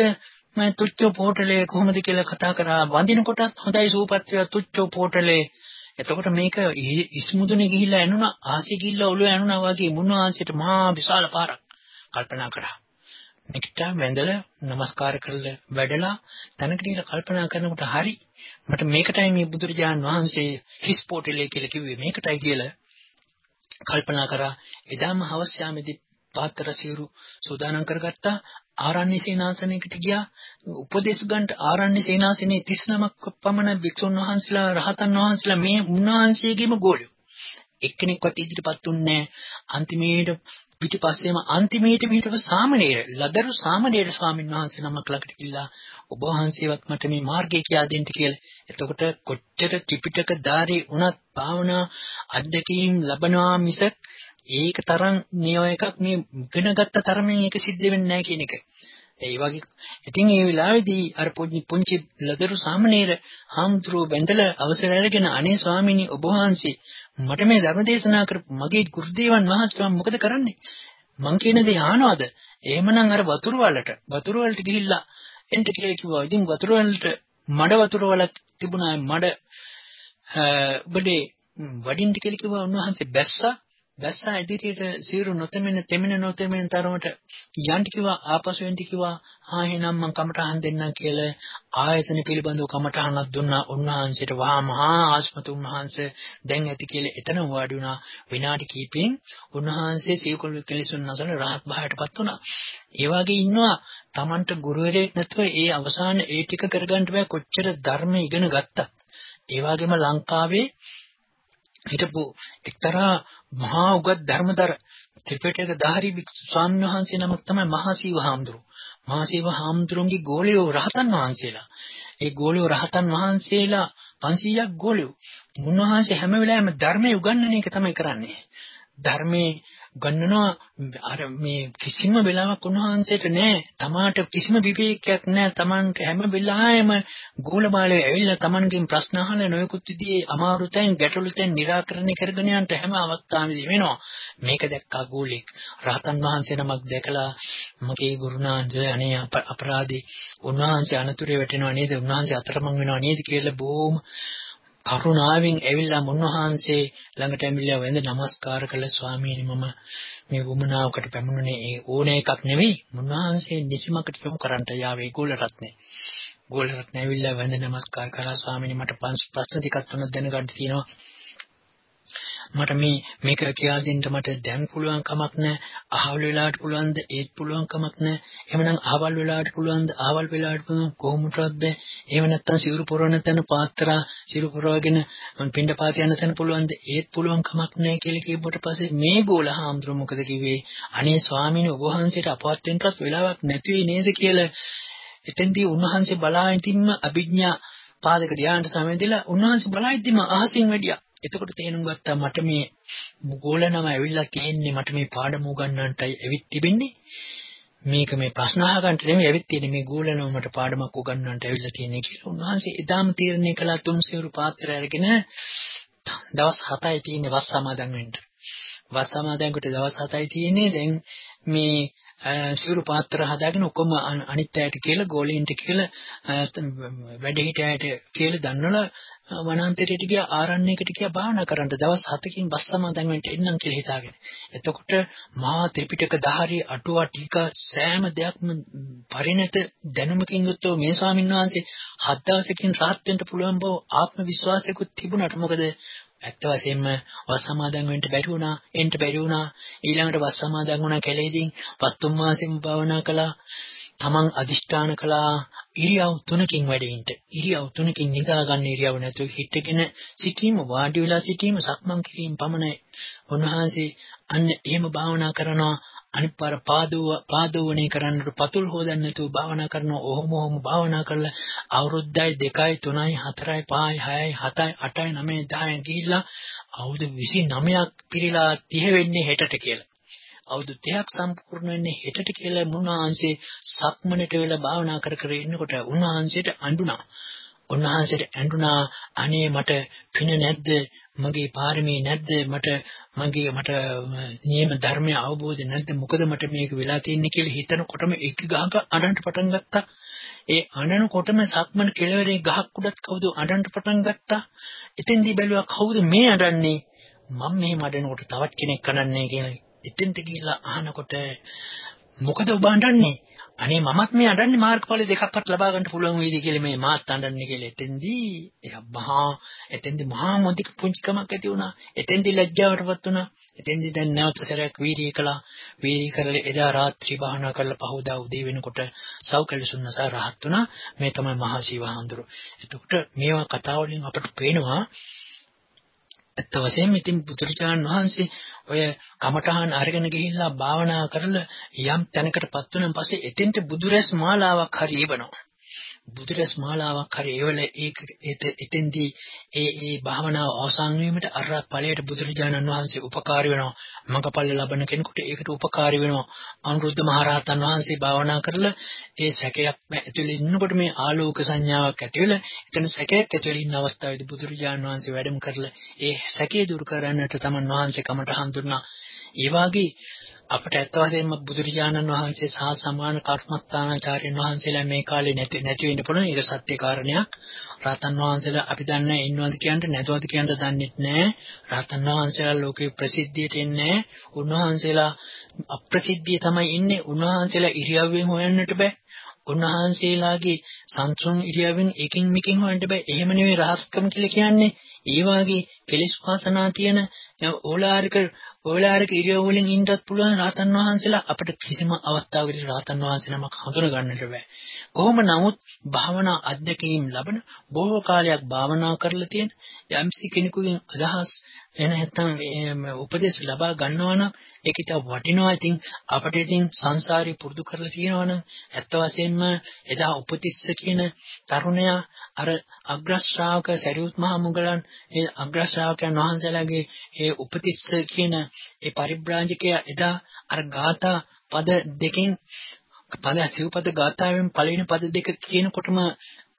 Speaker 4: මම තුච්චෝ පෝටලේ කොහොමද කියලා කතා කරා වඳින කොටත් හොඳයි සූපත්‍ය තුච්චෝ පෝටලේ එතකොට මේක ඉස්මුදුනේ ගිහිල්ලා ඇනුණා ආසිය ගිහිල්ලා ඔළුව ඇනුණා වගේ මුන්වහන්සේට මහා විශාල පාරක් කල්පනා කරා. නිකට වැඳලා নমස්කාර කරලා වැඩලා තනකට ගිහලා කල්පනා කරනකොට හරි මට මේකටයි මේ බුදුරජාන් වහන්සේ හිස්පෝටලේ කියලා කිව්වේ මේකටයි කියලා කල්පනා කරා. එදාම හවස් යාමේදී පාත්‍ර සිවුරු සූදානම් කරගත්තා. ආරණ්‍ය සේනාසනයකට ගියා. උපදේශ ගන්නට ආරණ්‍ය සේනාසනේ 39ක් පමණ වික්ෂුන් වහන්සේලා රහතන් වහන්සේලා මේ උන්වහන්සේගේම ගෝලියෝ. එක්කෙනෙක්වත් ඉදිරිපත් උන්නේ අන්තිමේට පිටිපස්සේම අන්තිමේට පිටව සාමණේර ලදරු සාමණේර ස්වාමීන් වහන්සේ නමක් ළඟට ගිහිල්ලා ඔබ වහන්සේවත් මට මේ මාර්ගය කියා දෙන්න කියලා. එතකොට කොච්චර ත්‍රිපිටක ධාරී වුණත් භාවනා අධ්‍යක්ීම් ලබනවා මිසක් ඒක තරම් නියම එකක් මේ ඉගෙනගත්ත තරමින් ඒක සිද්ධ වෙන්නේ නැහැ කියන එක. ඒ වගේ ඉතින් ඒ වෙලාවේදී අර පුංචි ලදරු සාමණේර හාමුදුරුවෝ බැඳලා අවසර අරගෙන අනේ ස්වාමීනි ඔබ වහන්සේ මට මේ ධර්ම දේශනා කරපු මගේ ගුරුදේවන් වහන්සේ මොකද කරන්නේ? මං කියන දේ ආනවද? එහෙමනම් අර වතුර වලට වතුර වලට ගිහිල්ලා එන්ට කියලා කිව්වා. ඉතින් වතුර වලට මඩ වතුර වලක් තිබුණා මඩ බඩේ වඩින්න කියලා කිව්වා උන්වහන්සේ. බැස්සා දැස්සා ඉදිරියට සිවුරු නොතෙමෙන තෙමෙන නොතෙමෙන තරමට යන්ට කිව්වා ආපසු එන්ට කිව්වා ආ එහෙනම් මං කමටහන් දෙන්නම් කියලා ආයතන පිළිබඳව කමටහනක් දුන්නා උන්වහන්සේට. වහා මහා ආස්මතුන් වහන්සේ දැන් ඇති කියලා එතන වාඩි වුණා. විනාඩි කිහිපෙන් උන්වහන්සේ සීකොල් කෙලිසුන් නැසල රහත් භාවයටපත් වුණා. ඒ වගේ ඉන්නවා. Tamanට ගුරුවරයෙක් නැතුව ඒ අවසාන ඒ ටික කරගන්න බෑ කොච්චර ධර්ම ඉගෙන ගත්තත් ඒ වගේම ලංකාවේ හිටපු එක්තරා මහා උගත් ධර්මදර ත්‍රිපිටක ධාරී ස්වාමීන් වහන්සේ නමක් තමයි මහා සීව හාමුදුරුවෝ. මහා සීව හාමුදුරුවන්ගේ ගෝලියෝ රහතන් වහන්සේලා. ඒ ගෝලියෝ රහතන් වහන්සේලා 500ක් ගෝලියෝ. මුන්වහන්සේ හැම වෙලාවෙම ධර්මයේ උගන්වන එක තමයි කරන්නේ. ධර්මයේ ගන්නනවා. අර මේ කිසිම වෙලාවක් උන්වහන්සේට නෑ. තමාට කිසිම විවේකයක් නෑ. තමන්ට හැම වෙලාවෙම ගෝලමාලේ ඇවිල්ලා තමන්ගෙන් ප්‍රශ්න අහලා නොයෙකුත් විදිහේ අමාරු තැන් ගැටලු තැන් निराකරණය කරගෙන යන්න හැම අවස්ථාවෙදී වෙනවා. මේක දැක්කා ගෝලෙක් රහතන් වහන්සේ නමක් දැකලා මගේ ගුරුනාන්ද අනේ අපරාධී උන්වහන්සේ අනතුරේ වැටෙනවා නේද? උන්වහන්සේ අතරමං වෙනවා නේද කියලා බොහොම කරුණාවෙන් ඇවිල්ලා මුන්වහන්සේ ළඟට ඇවිල්ලා වැඳ නමස්කාර කළ ස්වාමීනි මම මේ වුමනාවකට පැමුණුනේ ඒ ඕන එකක් නෙවෙයි. මුන්වහන්සේ නිසිමකට යොමු කරන්ට යාවේ ගෝලරත්නේ ගෝලරත්නේ ඇවිල්ලා වැඳ නමස්කාර කළා ස්වාමීනි මට ප්‍රශ්න ටිකක් තුනක් දැනගන්න තියෙනවා. මට මේ මේක කියලා දෙන්න මට දැන් පුළුවන් කමක් නැහැ. අහවල් වෙලාවට පුළුවන්ද? ඒත් පුළුවන් කමක් නැහැ. එහෙමනම් අහවල් වෙලාවට පුළුවන්ද? අහවල් වෙලාවට පුළුවන් කොහොමදවත් බෑ. එහෙම නැත්නම් සිවුරු පොරවන තැන පාත්‍රා සිවුරු පොරවගෙන පින්ඩ පාත යන තැන පුළුවන්ද? ඒත් පුළුවන් කමක් නැහැ කියලා කියපුවට පස්සේ මේ ගෝල හාමුදුරුවෝ මොකද කිව්වේ? අනේ ස්වාමීන් වහන්සේට අපවත් වෙන්නත් වෙලාවක් නැති වෙයි නේද කියලා එතෙන්දී උන්වහන්සේ බලා ඉතින්ම අභිඥා පාදක ධ්‍යානට සමවැදලා උන්වහන්සේ බලා ඉද්දිම අහසින් වැඩියා එතකොට තේරුම් ගත්තා මට මේ ගෝලනම ඇවිල්ලා කියන්නේ මට මේ පාඩම උගන්වන්නටයි ඇවිත් තිබෙන්නේ. මේක මේ ප්‍රශ්න අහගන්න නෙමෙයි ඇවිත් තියෙන්නේ මේ ගෝලනම මට පාඩමක් උගන්වන්නට ඇවිල්ලා තියෙන්නේ කියලා. උන්වහන්සේ එදාම තීරණය කළා තුන්සියුරු පාත්‍රය අරගෙන දවස් 7යි තියෙන්නේ වස් සමාදන් වෙන්න. වස් සමාදන් කොට දවස් 7යි තියෙන්නේ දැන් මේ සිවුරු පාත්‍ර හදාගෙන ඔක්කොම අනිත් අයට කියලා ගෝලීන්ට කියලා වැඩ හිටියට කියලා දන්නවලා වනාන්තරයට ගියා ආරණ්‍යයකට ගියා භාවනා කරන්න. දවස් 7කින් බස් සමාදන් වෙන්න එන්නම් කියලා හිතාගෙන. එතකොට මහා ත්‍රිපිටක ධාරී අටුවා ටික සෑම දෙයක්ම පරිණත දැනුමකින් යුක්තව මේ ස්වාමීන් වහන්සේ හත් දවසකින් රාත් වෙන්න පුළුවන් බව ආත්ම විශ්වාසයකුත් තිබුණාට මොකද? ඇත්ත වශයෙන්ම වස් සමාදන් වෙන්න බැරි වුණා එන්න බැරි වුණා. ඊළඟට වස් සමාදන් වුණා කැලේදීන් වස්තුම් මාසෙම භාවනා කළා. තමන් අදිෂ්ඨාන කළා. ඉරියව් තුනකින් වැඩෙන්න. ඉරියව් තුනකින් නිදා ගන්න ඉරියව් නැතුව හිටගෙන සිටීම වාඩි වෙලා සිටීම සක්මන් කිරීම පමණයි. උන්වහන්සේ අන්න එහෙම භාවනා කරනවා අනිත් පාර පාදව පාදවණේ කරන්නට පතුල් හොදන්න නැතුව භාවනා කරනවා ඔහොම ඔහොම භාවනා කරලා අවුරුද්දයි 2යි 3යි 4යි 5යි 6යි 7යි 8යි 9යි 10යි ගිහිල්ලා අවුරුදු 29ක් පිරීලා 30 වෙන්නේ හෙටට කියලා. අවුරුදු 30ක් සම්පූර්ණ වෙන්නේ හෙටට කියලා මුණාංශේ සක්මනට වෙලා භාවනා කර කර ඉන්නකොට උන්වහන්සේට අඬුණා. උන්වහන්සේට ඇඬුණා අනේ මට පින නැද්ද මගේ පාරමී නැද්ද මට මගේ මට නියම ධර්මය අවබෝධ නැද්ද මොකද මට මේක වෙලා තියෙන්නේ කියලා හිතනකොටම එක ගහක අඬන්න පටන් ගත්තා ඒ අඬනකොටම සක්මන් කෙළවරේ ගහක් උඩත් කවුද අඬන්න පටන් ගත්තා. එතෙන්දී බැලුවා කවුද මේ අඬන්නේ? මම මේ මඩනකොට තවත් කෙනෙක් අඬන්නේ කියලා. එතෙන්ට ගිහිල්ලා අහනකොට මොකද ඔබ අඬන්නේ? අනේ මමත් මේ අඬන්නේ මාර්ගඵල දෙකක්වත් ලබා ගන්න පුළුවන් වෙයිද කියලා මේ මාත් අඬන්නේ කියලා. එතෙන්දී එයා මහා එතෙන්දී මහා මොදික පුංචිකමක් ඇති වුණා. එතෙන්දී ලැජ්ජාවටපත් වුණා. එතෙන්දී දැන් නැවත සැරයක් වීර්යය කළා. වීර්යය කරලා එදා රාත්‍රී භාවනා කරලා පහවදා උදේ වෙනකොට සෞකලසුන්නස රහත් වුණා. මේ තමයි මහා සීවහඳුරු. එතකොට මේවා කතා වලින් අපට පේනවා ඇත්ත වශයෙන්ම ඉතින් බුදුරජාණන් වහන්සේ ඔය කමඨහන් අරගෙන ගිහිල්ලා භාවනා කරලා යම් තැනකටපත් වුණාන් පස්සේ එතෙන්ට බුදුරැස් මාලාවක් හරි එවනවා. බුදුරැස් මාලාවක් හරි එවල ඒක එතෙන්දී ඒ ඒ භාවනාව අවසන් වීමට අර ඵලයට බුදුරජාණන් වහන්සේ උපකාරී වෙනවා. මඟපල්ල ලබන කෙනෙකුට ඒකට උපකාරී වෙනවා. අනුරුද්ධ මහරහතන් වහන්සේ භාවනා කරලා ඒ සැකයක් ඇතුලේ ඉන්නකොට මේ ආලෝක සංඥාවක් ඇති වෙලා එතන සැකයක් ඇතුලේ ඉන්න අවස්ථාවේදී බුදුරජාණන් වහන්සේ වැඩම කරලා ඒ සැකේ දුරු කරන්නට තමන් වහන්සේ කමට හඳුන්නා. ඒ වාගේ අපට ඇත්ත වශයෙන්ම බුදුරජාණන් වහන්සේ සහ සමාන කර්මස්ථානාචාර්යන් වහන්සේලා මේ කාලේ නැති නැති වෙන්න පුළුවන් ඒක සත්‍ය කාරණයක්. රහතන් වහන්සේලා අපි දන්නේ ඉන්නවද කියන්න නැතුවද කියන්න දන්නේ නැහැ. රහතන් වහන්සේලා ලෝකේ ප්‍රසිද්ධියට එන්නේ උන්වහන්සේලා අප්‍රසිද්ධිය තමයි ඉන්නේ. උන්වහන්සේලා ඉරියව්වෙම හොයන්නට බෑ. උන්වහන්සේලාගේ සංසුන් ඉරියව්වෙන් එකින් මෙකින් හොයන්න බෑ. එහෙම නෙවෙයි රහස්කම කියලා කියන්නේ. ඒ වාගේ කෙලිස් වාසනා තියෙන ඕලාරික ඕලාරික ඉරියව් වලින් ඉන්නත් පුළුවන් රහතන් වහන්සේලා අපිට කිසිම අවස්ථාවකදී රහතන් වහන්සේ නමක් හඳුන ගන්නට බෑ. කොහොම නමුත් භාවනා අධ්‍යක්ීම් ලබන බොහෝ කාලයක් භාවනා කරලා තියෙන යම්සි කෙනෙකුගෙන් අදහස් එන නැත්තම් උපදෙස් ලබා ගන්නවා නම් ඒක ඉතින් වටිනවා. ඉතින් අපිට ඉතින් සංසාරේ පුරුදු කරලා තියෙනවා නම් ඇත්ත වශයෙන්ම එදා උපතිස්ස කියන තරුණයා අර අග්‍ර ශ්‍රාවක සරියුත් මහ මුගලන් ඒ අග්‍ර ශ්‍රාවකයන් වහන්සේලාගේ ඒ උපතිස්ස කියන ඒ පරිබ්‍රාජකයා එදා අර ගාථා පද දෙකෙන් පද සිව්පද ගාථාවෙන් පළවෙනි පද දෙක කියනකොටම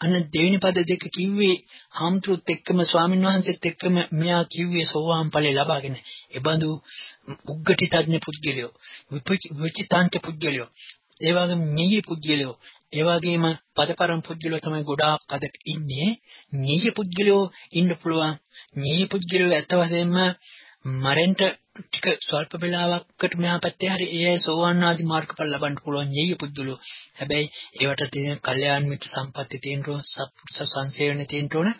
Speaker 4: අන්න දෙවෙනි පද දෙක කිව්වේ හාමුදුරුත් එක්කම ස්වාමීන් වහන්සේත් එක්කම මෙයා කිව්වේ සෝවාන් ඵලය ලබාගෙන. ඒබඳු උග්ගටි තඥ පුද්ගලයෝ විචිතාන්ත පුද්ගලයෝ ඒ වගේම නිය පුද්ගලයෝ ඒ වගේම පදපරම් පුද්ගලයෝ තමයි ගොඩාක් අද ඉන්නේ. නිය පුද්ගලයෝ ඉන්න පුළුවන්. නිය පුද්ගලයෝ ඇත්ත වශයෙන්ම මරෙන්ට ටික ස්වල්ප වේලාවකට මෙහා පැත්තේ හරි ඒ අය සෝවාන් ආදී මාර්ගඵල ලබන්න පුළුවන් යෙය පුද්දුලෝ. හැබැයි ඒවට තියෙන කල්යාණ මිත්‍ර සම්පatti තියෙන්න ඕන, සත්පුරුෂ සංසේවන තියෙන්න ඕන.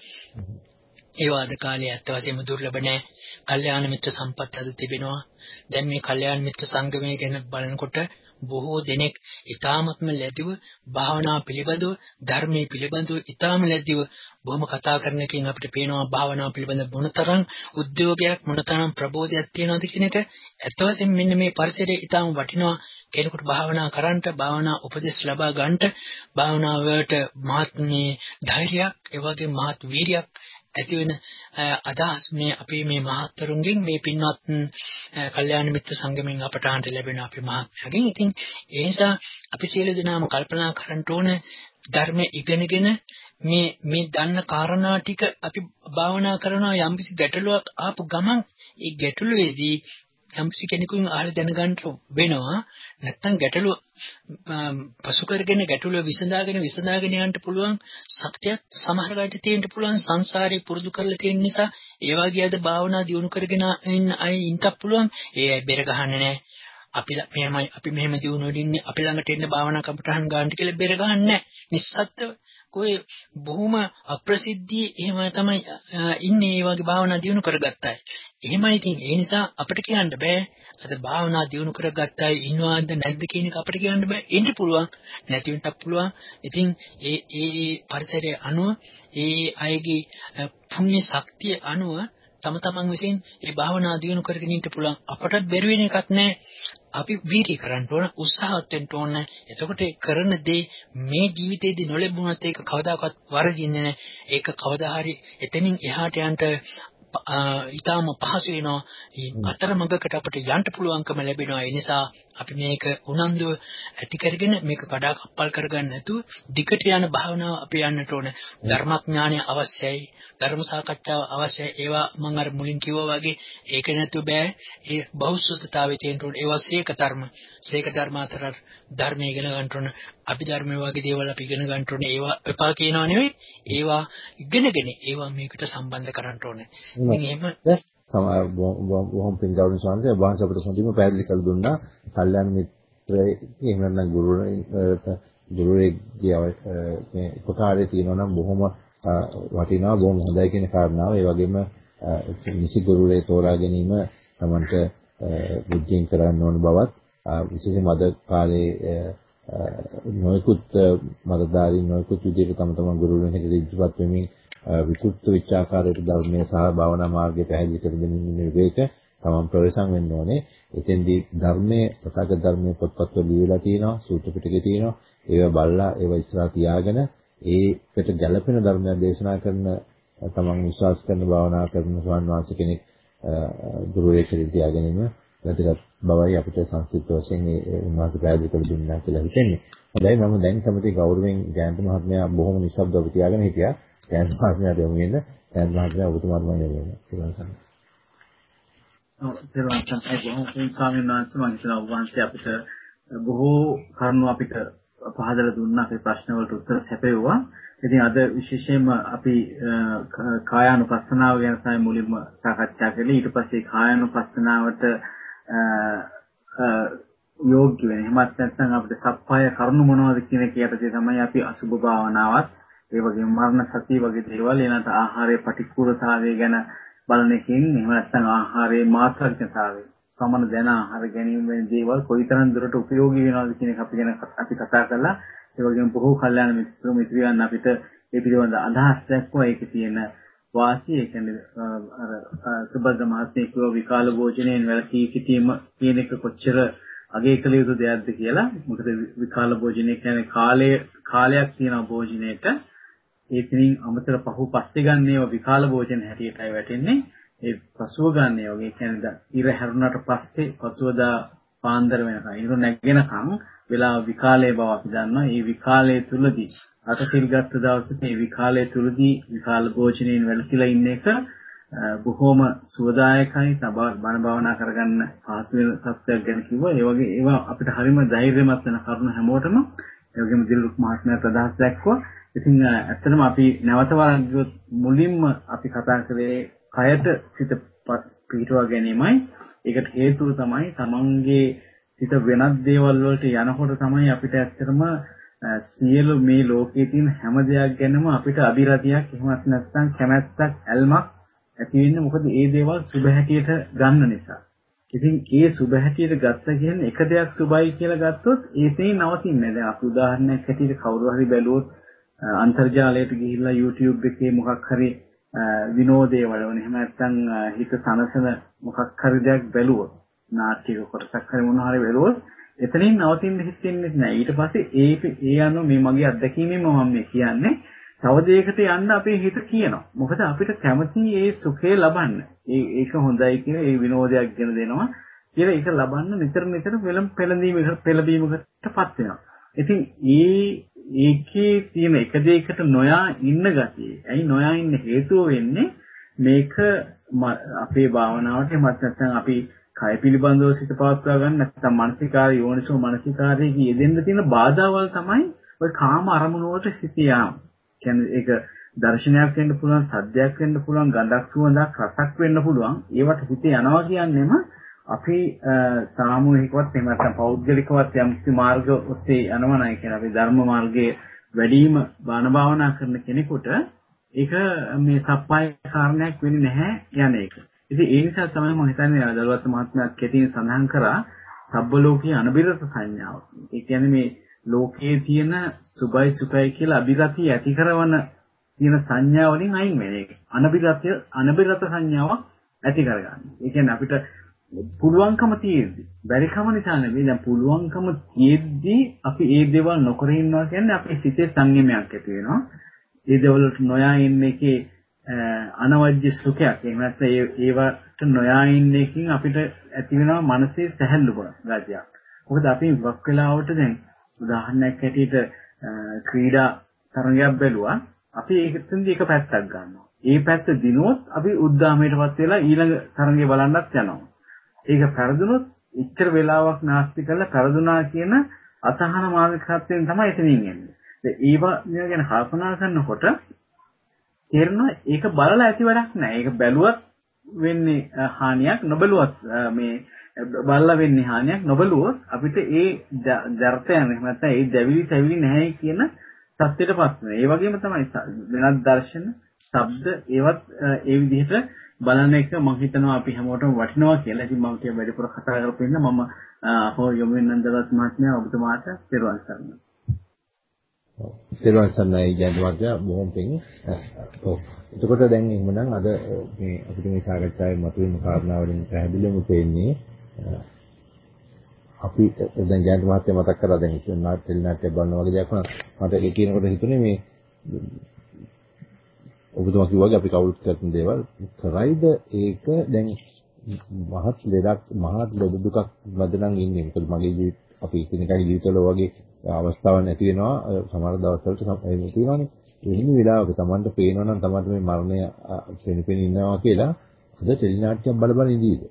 Speaker 4: ඒ වාද කාලේ ඇත්ත වශයෙන්ම දුර්ලභ නැහැ. කල්යාණ මිත්‍ර සම්පatti අද තිබෙනවා. දැන් මේ කල්යාණ මිත්‍ර සංගමය ගැන බලනකොට බොහෝ දෙනෙක් ඊ타මත්ම ලැබිව භාවනා පිළිබඳව ධර්මයේ පිළිබඳව ඊ타ම ලැබිව බොහොම කතා කරන එකෙන් අපිට පේනවා භාවනාව පිළිබඳ මොනතරම් උද්‍යෝගයක් මොනතරම් ප්‍රබෝධයක් තියෙනවද කියන එක. ඇත්ත වශයෙන්ම මෙන්න මේ පරිසරයේ ඊටාම වටිනවා. කෙනෙකුට භාවනා කරන්නට භාවනා උපදෙස් ලබා ගන්නට භාවනාවට මහත් මේ ධෛර්යයක් ඒ වගේ මහත් වීරියක් ඇති වෙන අදහස් මේ අපේ මේ මහත්තරුන්ගෙන් මේ පින්වත් කල්යාණ මිත්‍ර සංගමෙන් අපට අහන්න ලැබෙන අපේ මහත්මයාගෙන්. ඉතින් ඒ නිසා අපි සියලු දෙනාම කල්පනා කරන්න ඕන ධර්ම ඉගෙනගෙන මේ මේ දන්න කාරණා ටික අපි භාවනා කරනවා යම්කිසි ගැටලුවක් ආපු ගමන් ඒ ගැටලුවේදී යම්කිසි කෙනෙකුන් අහලා දැනගන්න වෙනවා. නැත්තම් ගැටලුව පසු කරගෙන ගැටලුව විසඳාගෙන විසඳාගෙන යන්න පුළුවන් ශක්තියක් සමහර වෙලාවට තියෙන්න පුළුවන් සංසාරේ පුරුදු කරලා තියෙන නිසා ඒ වගේ අද භාවනා දියුණු කරගෙන ඉන්න අය ඉන්නත් පුළුවන්. ඒ අය බෙර ගහන්නේ නැහැ අපි මෙහෙමයි අපි මෙහෙම දියුණු වෙන්නේ අපි ළඟට එන්න භාවනා කමටහන් ගන්නට කියලා බෙර ගහන්නේ නැහැ නිස්සත්ත්ව කොයි බොහොම අප්‍රසිද්ධියේ එහෙම තමයි ඉන්නේ මේ වගේ භාවනා දියුණු කරගත්තා. එහෙමයි ඉතින් ඒ නිසා අපිට කියන්න බෑ අද භාවනා දියුණු කරගත්තා ඉන්නවද නැද්ද කියන එක අපිට කියන්න බෑ. ඉන්න පුළුවන් නැති වෙන්නත් පුළුවන්. ඉතින් ඒ ඒ පරිසරයේ අනුව ඒ අයගේ පුණ්‍ය ශක්තිය අනුව තම තමන් විසින් ඒ භාවනා දියුණු කරගෙන ඉන්න පුළුවන්. අපටත් බැරි වෙන එකක් නෑ. අපි වීර්ය කරන්න ඕන උත්සාහවත් වෙන්න ඕන. එතකොට කරන දේ මේ ජීවිතේදී නොලැබුණත් ඒක කවදාකවත් වරදින්නේ නැහැ. ඒක කවදා හරි එතනින් එහාට යන්න ඊටාම පහසු වෙනවා. අතරමඟකට අපිට යන්න පුළුවන්කම ලැබෙනවා. ඒ නිසා අපි මේක උනන්දුව ඇති කරගෙන මේක කඩා කප්පල් කරගන්න නැතුව දිගට යන භාවනාව අපි යන්නට ඕන. ධර්මඥානය අවශ්‍යයි. ධර්ම සාකච්ඡාව අවශ්‍යයි. ඒවා මම අර මුලින් කිව්වා වගේ ඒක නැතුව බෑ. ඒ බෞද්ධතාවයේ තියෙන ඒවා සීක ධර්ම. සීක ධර්ම අතර ධර්මයේ ඉගෙන ගන්න ඕන. අපි ධර්මයේ වගේ දේවල් අපි ඉගෙන ගන්න ඕනේ ඒවා එපා කියනවා නෙවෙයි ඒවා ඉගෙනගෙන ඒවා මේකට සම්බන්ධ කරන්න ඕනේ. ඉතින් එහෙම
Speaker 1: බොහොම පින් ගෞරවනීය ස්වාමීන් වහන්සේ අපිට හොඳින්ම පැහැදිලි කරලා දුන්නා. කල්යාණ මිත්‍රයෙක් එහෙම නැත්නම් ගුරුවරයෙක් ගුරුවරයෙක්ගේ මේ උපකාරය තියෙනවා නම් බොහොම වටිනවා බොහොම හොඳයි කියන කාරණාව. ඒ වගේම නිසි ගුරුවරයෙ තෝරා ගැනීම තමන්ට බුද්ධියෙන් කරන්න ඕන බවත් විශේෂයෙන්ම අද කාලේ නොයෙකුත් මතධාරීන් නොයෙකුත් විදිහට තම තමන් ගුරුවරුන් හැටියට ඉදිරිපත් වෙමින් විකෘත විචාකාරයට ධර්මයේ සහ භාවනා මාර්ගය පැහැදිලි කර දෙමින් ඉන්න විවේක තමන් ප්‍රවේශම් වෙන්න ඕනේ. එතෙන්දී ධර්මයේ ප්‍රකාශ ධර්මයේ පොත්පත්වල ලියලා තියෙනවා, සූත්‍ර පිටකේ තියෙනවා. ඒවා බලලා ඒවා ඉස්සරහ තියාගෙන ඒකට ගැළපෙන ධර්මයක් දේශනා කරන තමන් විශ්වාස කරන භාවනා කරන ස්වාමීන් වහන්සේ කෙනෙක් ගුරුවරයෙක් හැටියට තියාගැනීම වැදගත් බවයි අපිට සංස්කෘත වශයෙන් ඒ උන්වහන්සේ පැහැදිලි කර දුන්නා කියලා හිතෙන්නේ. හොඳයි මම දැන් කැමති ගෞරවයෙන් ජයන්ත මහත්මයා බොහොම නිශ්ශබ්දව තියාගෙන හිටියා. ජයන්ත මහත්මයාට යමු වෙන ජයන්ත මහත්මයා ඔබතුමාට මම යමු වෙනවා.
Speaker 2: ඔව් පෙරවන් තමයි බොහොම පින් ස්වාමීන් වහන්සේ මම හිතනවා ඔබ වහන්සේ අපිට බොහෝ කරුණු අපිට පහදලා දුන්නා අපේ ප්‍රශ්න වලට උත්තර සැපෙවුවා. ඉතින් අද විශේෂයෙන්ම අපි කායානුපස්සනාව ගැන තමයි මුලින්ම සාකච්ඡා කළේ. ඊට පස්සේ කායානුපස්සනාවට යෝග්‍ය වෙන. එහෙමත් නැත්නම් අපිට සප්පාය කරුණු මොනවද කියන එක යටතේ තමයි අපි අසුභ භාවනාවත් ඒ වගේම මරණ සතිය වගේ දේවල් එනත ආහාරයේ පටික්කුලතාවය ගැන බලන එකෙන් එහෙම නැත්නම් ආහාරයේ මාත්‍රඥතාවය සමන දැන ආහාර ගැනීම වෙන දේවල් කොයිතරම් දුරට ප්‍රයෝගී වෙනවද කියන එක අපි ගැන අපි කතා කළා. ඒ වගේම බොහෝ කල්යාණ මිත්‍ර මිත්‍රයන් අපිට ඒ පිළිබඳ අදහස් දක්වා ඒකේ තියෙන වාසිය ඒ කියන්නේ අර සුබද්ද මහත්මිය කිව්ව විකාල භෝජනයෙන් වැළකී සිටීම කියන එක කොච්චර අගය කළ යුතු දෙයක්ද කියලා. මොකද විකාල භෝජනය කියන්නේ කාලය කාලයක් තියෙන භෝජනයේට ඒකකින් අමතර පහු පස්සේ ගන්නේව විකාල භෝජන හැටියටයි වැටෙන්නේ. ඒ පසුව ගන්නේ වගේ කියන්නේ ඉර හැරුණාට පස්සේ පසුවදා පාන්දර වෙනකන් ඉර නැගෙනකන් වෙලාව විකාලයේ බව අපි දන්නවා. මේ විකාලයේ තුලදී අතසිල් ගත්ත දවසේ මේ විකාලයේ තුලදී විකාල භෝජනයෙන් වැළකීලා ඉන්න එක බොහොම සුවදායකයි බණ භාවනා කරගන්න පහසු වෙන සත්‍යයක් ගැන කිව්වා. ඒ වගේ ඒවා අපිට හරිම ධෛර්යමත් වෙන කරුණු හැමෝටම ඒ වගේම දිලුක් මහත්මයාට අදහස් දැක්වුවා. ඉතින් ඇත්තටම අපි නැවත වරක් මුලින්ම අපි කතා කරේ කයට සිත පිටවා ගැනීමයි. ඒකට හේතුව තමයි තමන්ගේ සිත වෙනත් දේවල් වලට යනකොට තමයි අපිට ඇත්තටම සියලු මේ ලෝකයේ තියෙන හැම දෙයක් ගැනම අපිට අභිරතියක් එහෙමත් නැත්නම් කැමැත්තක් ඇල්මක් ඇති වෙන්නේ මොකද ඒ දේවල් සුබ හැටියට ගන්න නිසා. ඉතින් ඒ සුබ හැටියට ගත්ත කියන්නේ එක දෙයක් සුබයි කියලා ගත්තොත් ඒකේ නවතින්නේ නැහැ. දැන් අපි උදාහරණයක් හැටියට කවුරු හරි බැලුවොත් අන්තර්ජාලයට ගිහිල්ලා YouTube එකේ මොකක් හරි විනෝදයේ වලවන එහෙම නැත්නම් හිත සනසන මොකක් හරි දෙයක් බැලුවොත් නාට්‍යක කොටසක් හරි මොනවා හරි බැලුවොත් එතනින් නවතින්න හිතෙන්නේ නැහැ. ඊට පස්සේ ඒ ඒ අනුව මේ මගේ අත්දැකීමෙන් මම මේ කියන්නේ තව දෙයකට යන්න අපේ හිත කියනවා. මොකද අපිට කැමති ඒ සුඛය ලබන්න. ඒ ඒක හොඳයි කියන ඒ විනෝදයක් ගෙන දෙනවා. කියලා ඒක ලබන්න නිතර නිතර පෙළම් පෙළඳීමකට පෙළඹීමකටපත් වෙනවා. ඉතින් ඒ ඒකේ තියෙන එක දෙයකට නොයා ඉන්න ගතිය. ඇයි නොයා ඉන්න හේතුව වෙන්නේ මේක අපේ භාවනාවට එමත් නැත්නම් අපි කය පිළිබඳව සිත පවත්වා ගන්න නැත්නම් මානසිකාර යෝනිසෝ මානසිකාරයේ යෙදෙන්න තියෙන බාධාවල් තමයි ඔය කාම අරමුණු වලට සිත යාම. කියන්නේ ඒක දර්ශනයක් වෙන්න පුළුවන්, සද්දයක් වෙන්න පුළුවන්, ගඳක් සුවඳක් රසක් වෙන්න පුළුවන්. ඒවට හිත යනවා කියන්නේම අපි සාමූහිකවත් එහෙම නැත්නම් පෞද්ගලිකවත් යම් කිසි මාර්ග ඔස්සේ යනවා නයි කියන අපි ධර්ම මාර්ගයේ වැඩිම බාන භාවනා කරන කෙනෙකුට ඒක මේ සප්පාය කාරණයක් වෙන්නේ නැහැ යන එක. ඉතින් ඒ නිසා තමයි මම හිතන්නේ දලුවත් මහත්මයාත් කෙටියෙන් සඳහන් කරා සබ්බ ලෝකයේ අනබිරත සංඥාව. ඒ කියන්නේ මේ ලෝකයේ තියෙන සුභයි සුඛයි කියලා අභිරතිය ඇති කරන තියෙන සංඥා වලින් අයින් වෙන එක. අනබිරතය අනබිරත සංඥාවක් ඇති කරගන්න. ඒ කියන්නේ අපිට පුළුවන්කම තියෙද්දි බැරිකම නිසා නෙවෙයි දැන් පුළුවන්කම තියෙද්දි අපි ඒ දේවල් නොකර ඉන්නවා කියන්නේ අපේ සිතේ සංයමයක් ඇති වෙනවා. ඒ දේවල්ට නොයා ඉන්න එකේ අනවජ්‍ය සුඛයක්. එහෙම නැත්නම් ඒවට නොයා ඉන්න එකකින් අපිට ඇති වෙනවා මනසේ සැහැල්ලු ගතියක්. මොකද අපි වක් වෙලාවට දැන් උදාහරණයක් හැටියට ක්‍රීඩා තරගයක් බැලුවා. අපි ඒකෙන්දී එක පැත්තක් ගන්නවා. ඒ පැත්ත දිනුවොත් අපි උද්දාමයටපත් වෙලා ඊළඟ තරගය බලන්නත් යනවා. ඒක පෙරදුනොත් ඉච්චර වෙලාවක් නාස්ති කරලා පෙරදුනා කියන අසහන මානසිකත්වයෙන් තමයි එතනින් එන්නේ. ඒවා ගැන කල්පනා කරනකොට තේරෙනවා ඒක බලලා ඇති වැඩක් නෑ. ඒක බැලුවත් වෙන්නේ හානියක් නොබලුවත් මේ බලලා වෙන්නේ හානියක් නොබලුවොත් අපිට ඒ ජර්තයන් එහෙම නැත්නම් ඒ දැවිලි තැවිලි නැහැ කියන සත්‍යයටපත් වෙනවා. ඒ වගේම තමයි වෙනත් දර්ශන, ශබ්ද ඒවත් ඒ විදිහට බලන එක මම හිතනවා අපි හැමෝටම වටිනවා කියලා. ඉතින් මම කිය වැඩිපුර කතා කරපු ඉන්න මම හෝ යොමු වෙනන්දවත් මහත්මයා ඔබතුමාට පෙරවන් කරනවා.
Speaker 1: තෙරුවන් සරණයි ජයන්ත බොහොම පිං. ඔව්. එතකොට දැන් එහෙමනම් අද මේ අපිට මේ සාකච්ඡාවේ මතුවෙන කාරණාවලින් පැහැදිලිවම පේන්නේ අපි දැන් ජයන්ත මහත්තයා මතක් කරලා දැන් ඉතින් නාට්‍ය නාට්‍ය බලන වගේ දෙයක් මට ඒ කියනකොට හිතුනේ මේ ඔබතුමා කිව්වා වගේ අපි කවුරුත් කරන දේවල් කරයිද ඒක දැන් මහත් ලෙඩක් මහත් ලෙඩ දුකක් මැද නම් ඉන්නේ. මොකද මගේ ජීවිත අපි කෙනෙක්ගේ ජීවිතවල වගේ අවස්ථාවක් නැති වෙනවා සමහර දවස්වලට එහෙම තියෙනවානේ. එහෙම වෙලාවක Tamanට පේනවා නම් Tamanට මේ මරණය පෙනිපෙන ඉන්නවා කියලා අද ටෙලිනාට්‍යයක් බල බල ඉඳීද?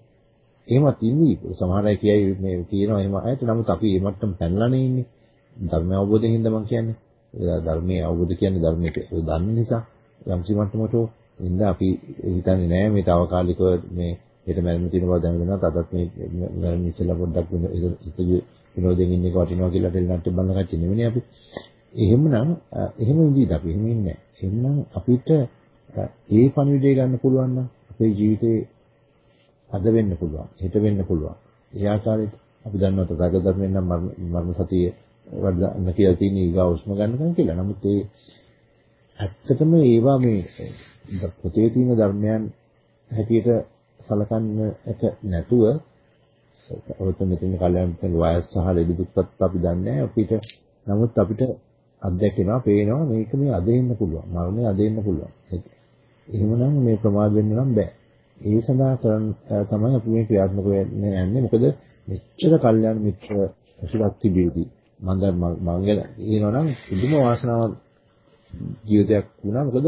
Speaker 1: එහෙමත් ඉන්නේ. සමහර අය කියයි මේ කියනවා එහෙම අයට. නමුත් අපි මේ මට්ටම පැනලානේ ඉන්නේ. ධර්ම අවබෝධයෙන් හින්දා මම කියන්නේ. ධර්මයේ අවබෝධ කියන්නේ ධර්මයේ දන්න නිසා යම්සි මට්ටමට ඉන්න අපි හිතන්නේ නෑ මේ తాවකාලිකව මේ හෙට මැරෙන්න තියෙන බව දැනගෙන තදත් මේ මැරෙන්න ඉස්සෙල්ලා පොඩ්ඩක් විනෝදයෙන් ඉන්න එක වටිනවා කියලා ටෙලිනාට්‍ය බලන කච්චි නෙවෙයි අපි. එහෙමනම් එහෙම ඉඳීද අපි එහෙම ඉන්නේ. එහෙනම් අපිට ඒ පණිවිඩය ගන්න පුළුවන් නම් අපේ ජීවිතේ අද වෙන්න පුළුවන්, හෙට වෙන්න පුළුවන්. ඒ ආකාරයට අපි දන්නවා තථාගත ධර්මයෙන් නම් මරණ සතිය වඩන්න කියලා තියෙන ඊගා උස්ම ගන්නකම් කියලා. නමුත් ඒ ඇත්තටම ඒවා මේ පොතේ තියෙන ධර්මයන් හැටියට සලකන්න එක නැතුව ඔයත් මෙතන කල්යන්ත වයස් සහ ලෙඩ දුක්පත් අපි දන්නේ අපිට නමුත් අපිට අත්දැකෙනවා පේනවා. මේක මේ අද එන්න පුළුවන්. මරණය අද එන්න පුළුවන් එහෙමනම් මේ ප්‍රමාද වෙන්න නම් බෑ. ඒ සඳහා කරන් තමයි අපි මේ ක්‍රියාත්මක වෙන්නේ යන්නේ මොකද මෙච්චර කල්යන මිත්‍ර ඇසුරක් තිබෙදී මම දැන් මම ගැන කියනවනම් පුදුම වාසනාවක් ජීවිතයක් වුණා. මොකද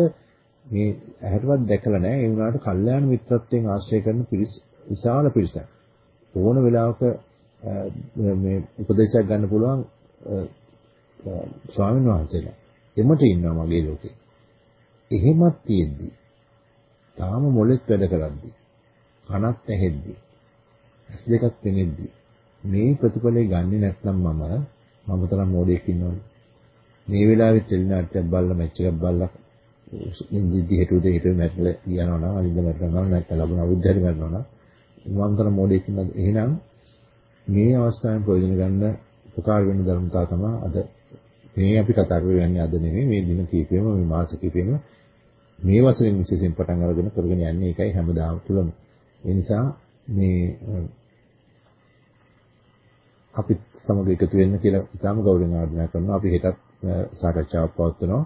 Speaker 1: මේ ඇහැටවත් දැකලා නැහැ. ඒ වුණාට කල්යාණ මිත්‍රත්වයෙන් ආශ්‍රය කරන පිරිස විශාල පිරිසක්. ඕන වෙලාවක මේ උපදේශයක් ගන්න පුළුවන් ස්වාමීන් වහන්සේලා. එමට ඉන්නවා මගේ ලෝකේ. එහෙමත් තියෙද්දි තාම මොලෙත් වැඩ කරද්දි කනත් ඇහෙද්දි ඇස් දෙකක් පෙනෙද්දි මේ ප්‍රතිඵලය ගන්නෙ නැත්නම් මම මම තරම් මොඩෙක් ඉන්නවනේ මේ වෙලාවේ ටෙලිනාට්‍යයක් බලලා මැච් එකක් බලලා ඉන්දිදි හිතුවේ හිතුවේ මැරෙලා යනවා නම් අනිද්දා මැරෙනවා නැත්නම් ලබන අවුරුද්දේ මැරෙනවා නම් වන්තර මොඩේක ඉන්නද එහෙනම් මේ අවස්ථාවෙන් ප්‍රයෝජන ගන්න උපකාර වෙන ධර්මතාව තමයි අද මේ අපි කතා කරන්නේ අද නෙමෙයි. මේ දින කීපෙම මේ මාස කීපෙම මේ වසරෙන් විශේෂයෙන් පටන් අරගෙන කරගෙන යන්නේ ඒකයි හැමදාම තුලම ඒ නිසා මේ අපි සමග එකතු වෙන්න කියලා ඉතාම ගෞරවයෙන් ආරාධනා කරනවා. අපි හෙටත් සාකච්ඡාවක් පවත්වනවා.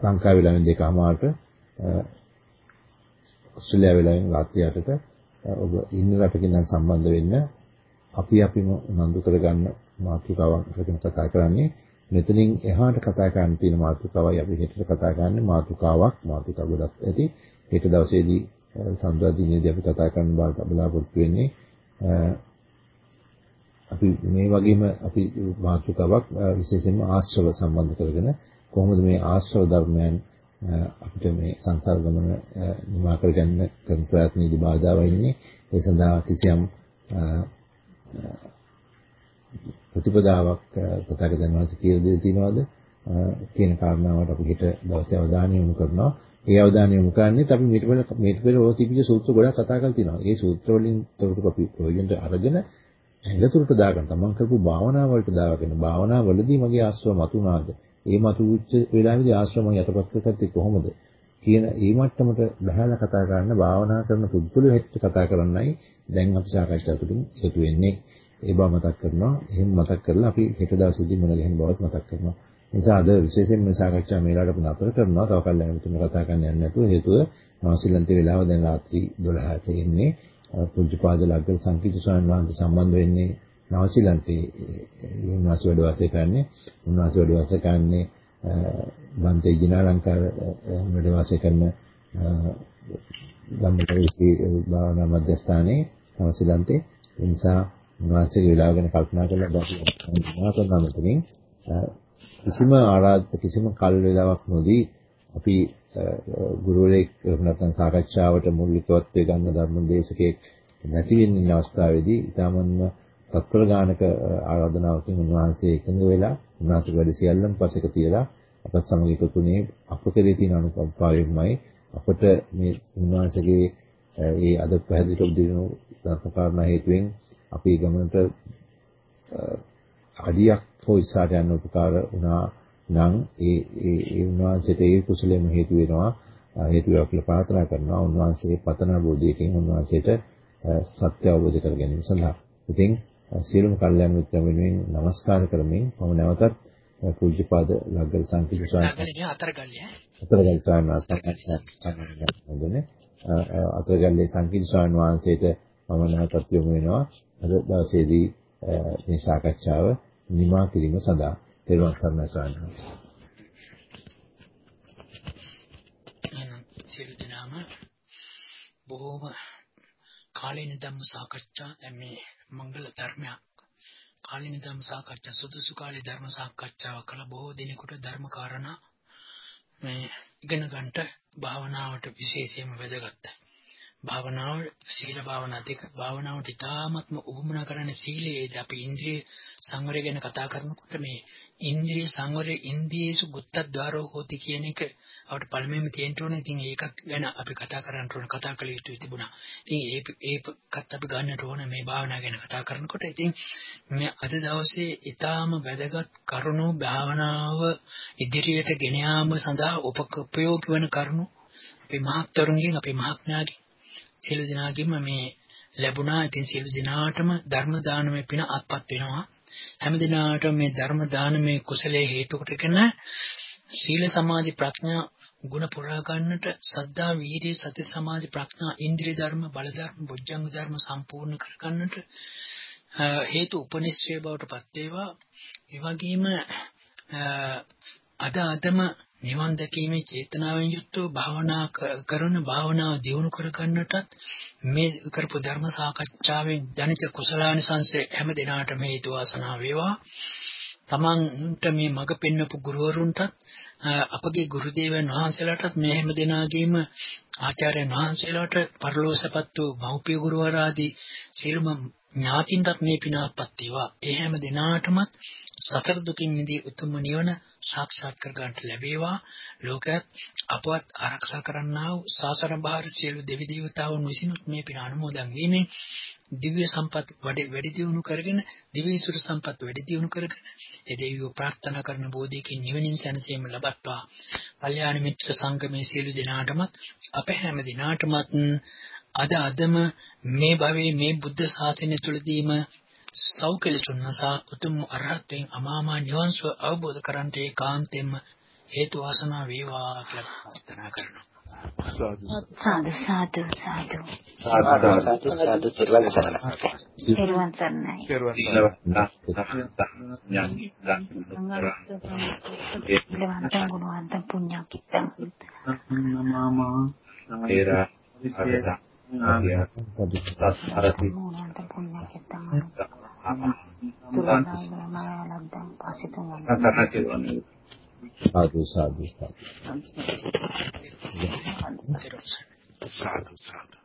Speaker 1: ලංකාවේ ළමින් දෙකමාරට ඔස්ට්‍රේලියාවේ ළමින් රාත්‍රී 8ට ඔබ ඉන්න රටකින් නම් සම්බන්ධ වෙන්න අපි අපිම උනන්දු කරගන්න මාතෘකාවක් ගැන කතා කරන්නේ. මෙතනින් එහාට කතා කරන්න තියෙන මාතෘකාවයි අපි හෙටට කතා කරන්නේ. මාතෘකාවක් මාතෘකාව ගොඩක් ඇති. හෙට දවසේදී සඳුදා දිනේදී අපි කතා කරන්න බලාපොරොත්තු වෙන්නේ අපි මේ වගේම අපි මාතෘකාවක් විශේෂයෙන්ම ආශ්‍රව සම්බන්ධ කරගෙන කොහොමද මේ ආශ්‍රව ධර්මයන් අපිට මේ සංසාර ගමන නිමා කරගන්න කරන ප්‍රයත්නයේදී බාධා වෙන්නේ ඒ සඳහා කිසියම් ප්‍රතිපදාවක් ප්‍රකාශ වහන්සේ කියලා දෙලා තියෙනවද? කියන කාරණාවට අපි හෙට දවසේ අවධානය යොමු කරනවා. ඒ අවධානය යොමු කරන්නේ අපි මේක පෙර මේක පෙර ඔය තිබිච්ච සූත්‍ර ගොඩක් කතා කරලා තියෙනවා. ඒ සූත්‍ර වලින් තොරතුරු අපි ප්‍රයෝජනට අරගෙන ඇඟතුරට දාගන්න තමන් කරපු භාවනාව වලට දාගෙන භාවනාවලදී මගේ ආශ්‍රව මතුනාද ඒ මතුවෙච්ච වෙලාවේදී ආශ්‍රම යටපත් කරගත්තේ කොහොමද? කියන ඒ මට්ටමට බහැලා කතා කරන්න භාවනා කරන පුද්ගලයෝ හෙට කතා කරන්නයි දැන් අපි සාකච්ඡා තුළින් එකතු වෙන්නේ. ඒ බව මතක් කරනවා. එහෙම මතක් කරලා අපි හෙට දවසේදී මුණ ගැහෙන බවත් මතක් කරනවා. නිසා අද විශේෂයෙන් මේ සාකච්ඡා මේලාට අපි නතර කරනවා. තව කල්යනා මිතුම කතා කරන්න යන්නේ නැතුව හේතුව නවසීලන්තේ වෙලාව දැන් රාත්‍රී 12ට එන්නේ. පුජ්‍යපාද ලග්ගල සංකීර්ණ ස්වාමීන් වහන්සේ සම්බන්ධ වෙන්නේ නවසීලන්තේ උන්වහන්සේ වැඩ වාසය කරන්නේ උන්වහන්සේ වැඩ වාසය කරන්නේ බන්තේ ජිනාලංකාර වැඩ වාසය කරන ගම්බිතරේ භාවනා මධ්‍යස්ථානයේ නවසීලන්තේ ඒ නිසා උන්වහන්සේගේ වෙලාව ගැන කල්පනා කරලා බලා කරනවා මෙතනින්. කිසිම ආරාධ කිසිම කල් වේලාවක් නොදී අපි ගුරුවරයෙක් නැත්නම් සාකච්ඡාවට මූලිකත්වයේ ගන්න ධර්ම දේශකයෙක් නැති වෙන අවස්ථාවේදී ඊටමන්ම තත්පර ගානක ආරාධනාවකින් උන්වහන්සේ එකඟ වෙලා උන්වහන්සේ වැඩ සියල්ලම පසෙක තියලා අපත් සමග එකතුනේ අප කෙරේ තියෙන අනුකම්පාවෙන්මයි. අපට මේ උන්වහන්සේගේ ඒ අද පැහැදිලි කළ දිනු ධර්ම කාරණා හේතුවෙන් අපේ ගමනට අඩියක් හෝ ඉස්සරහට යන්න උපකාර වුණා නම් ඒ ඒ ඒ උන්වහන්සේට ඒ කුසලෙම හේතු වෙනවා. හේතු වේවා කියලා ප්‍රාර්ථනා කරනවා. උන්වහන්සේගේ පතන බෝධියකින් උන්වහන්සේට සත්‍ය අවබෝධ කර ගැනීම සඳහා. ඉතින් සියලුම කල්යන මිත්‍ර වෙනුවෙන් নমස්කාර කරමින් මම නැවතත් පූජ්‍යපාද ලග්ගල සංකීර්ණ ස්වාමීන්
Speaker 4: අතරගල්ලේ
Speaker 1: අතරගල් ස්වාමීන් අතරගල්ලේ සංකීර්ණ ස්වාමීන් වහන්සේට මම නැවතත් යොමු වෙනවා. අද දවසේදී මේ සාකච්ඡාව නිමා කිරීම සඳහා. තෙරුවන් සරණයි ස්වාමීන් වහන්සේ.
Speaker 4: සියලු දෙනාම බොහෝම කාලේන ධම්ම සාකච්ඡා දැන් මේ මංගල ධර්මයක් කාලේන ධම්ම සාකච්ඡා සුදුසු කාලේ ධර්ම සාකච්ඡාව කළ බොහෝ දිනෙකට ධර්ම කාරණා මේ ඉගෙන ගන්නට භාවනාවට විශේෂයෙන්ම වැදගත්. භාවනාව සීල භාවනා දෙක භාවනාවට ඉතාමත්ම උවමනා කරන්නේ සීලයේදී අපි ඉන්ද්‍රිය සංවරය ගැන කතා කරනකොට මේ ඉන්ද්‍රිය සංවරය ඉන්ද්‍රියසු ගුත්තද්වාරෝ හෝති කියන එක අපිට පළමුවෙන්ම තියෙන්න ඕනේ. ඉතින් ඒකත් ගැන අපි කතා කරන්න ඕන කතා කළ යුතු තිබුණා. ඉතින් ඒකත් අපි ගන්නට ඕන මේ භාවනාව ගැන කතා කරනකොට. ඉතින් මේ අද දවසේ ඊටාම වැදගත් කරුණු භාවනාව ඉදිරියට ගෙන යාම සඳහා උපයෝගී වන කරුණු අපේ මහත්තරුන්ගෙන් අපේ මහත්මයාගෙන් සියලු දෙනාගෙම මේ ලැබුණා. ඉතින් සියලු දෙනාටම ධර්ම දානමය පින අත්පත් වෙනවා. හැම දිනාටම මේ ධර්ම දානමය කුසලයේ හේතු කොටගෙන සීල සමාධි ප්‍රඥා ගුණ පුරා ගන්නට සද්ධා වීර්ය සති සමාධි ප්‍රඥා ඉන්ද්‍රිය ධර්ම බල ධර්ම බොජ්ජංග ධර්ම සම්පූර්ණ කර ගන්නට හේතු උපනිශ්‍රේ බවට පත් වේවා. ඒ වගේම අද අදම නිවන් දැකීමේ චේතනාවෙන් යුක්තව භාවනා කරන භාවනාව දියුණු කර ගන්නටත් මේ කරපු ධර්ම සාකච්ඡාවෙන් දැනිත කුසලානිසංසය හැම දිනාටම හේතු වාසනා වේවා. තමන්ට මේ මඟ පෙන්වපු ගුරුවරුන්ටත් අපගේ ගුරු දේවයන් වහන්සේලාටත් මේ හැම දෙනාගේම ආචාර්යයන් වහන්සේලාට පරලෝසපත් වූ මෞපිය ගුරුවරයාදී සියලුම ඥාතින්ටත් මේ පිනාපත් වේවා. ඒ හැම දිනාටමත් සතර දුකින් මිදී උතුම් නිවන සාක්ෂාත් කර ගන්නට ලැබේවා. ලෝකයත් අපවත් ආරක්ෂා කරන්නා වූ සාසන බාහිර සියලු දෙවි දේවතාවුන් විසිනුත් මේ පින අනුමෝදන් වීමෙන් දිව්‍ය සම්පත් වැඩි වැඩි දියුණු කරගෙන දිව්‍ය සුර සම්පත් වැඩි දියුණු කරගෙන ඒ දෙවියෝ ප්‍රාර්ථනා කරන බෝධියකින් නිවනින් සැනසීම ලබත්වා. කල්යාණ මිත්‍ර සංගමේ සියලු දෙනාටමත් අප හැම දිනාටමත් අද අදම මේ භවයේ මේ බුද්ධ ශාසනය තුලදීම සෞඛ්‍යලතුන්සා උතුම් අරහත්යෙන් අමාමා නිවන් සුව අවබෝධ කරන්ට ඒකාන්තයෙන්ම හේතු වාසනා වේවා කියලා ප්‍රාර්ථනා කරනවා.
Speaker 7: සාදු
Speaker 10: සාදු සාදු සාදු
Speaker 6: සාදු සාදු සාදු තිරුවන් සරණයි.
Speaker 10: තෙරුවන් සරණයි.
Speaker 7: තෙරුවන් සරණයි.
Speaker 10: ලවන්තං ගුණවන්තං පුඤ්ඤකිත්තං
Speaker 2: නමමා
Speaker 3: තේරා අගසා තත්හරති
Speaker 10: ගුණවන්තං පුඤ්ඤකිත්තං තුරනාගමනලද්දං පසිතං
Speaker 3: සතරසිරවන්නේ
Speaker 1: සාදු සාදු සාදු.
Speaker 7: සාදු සාදු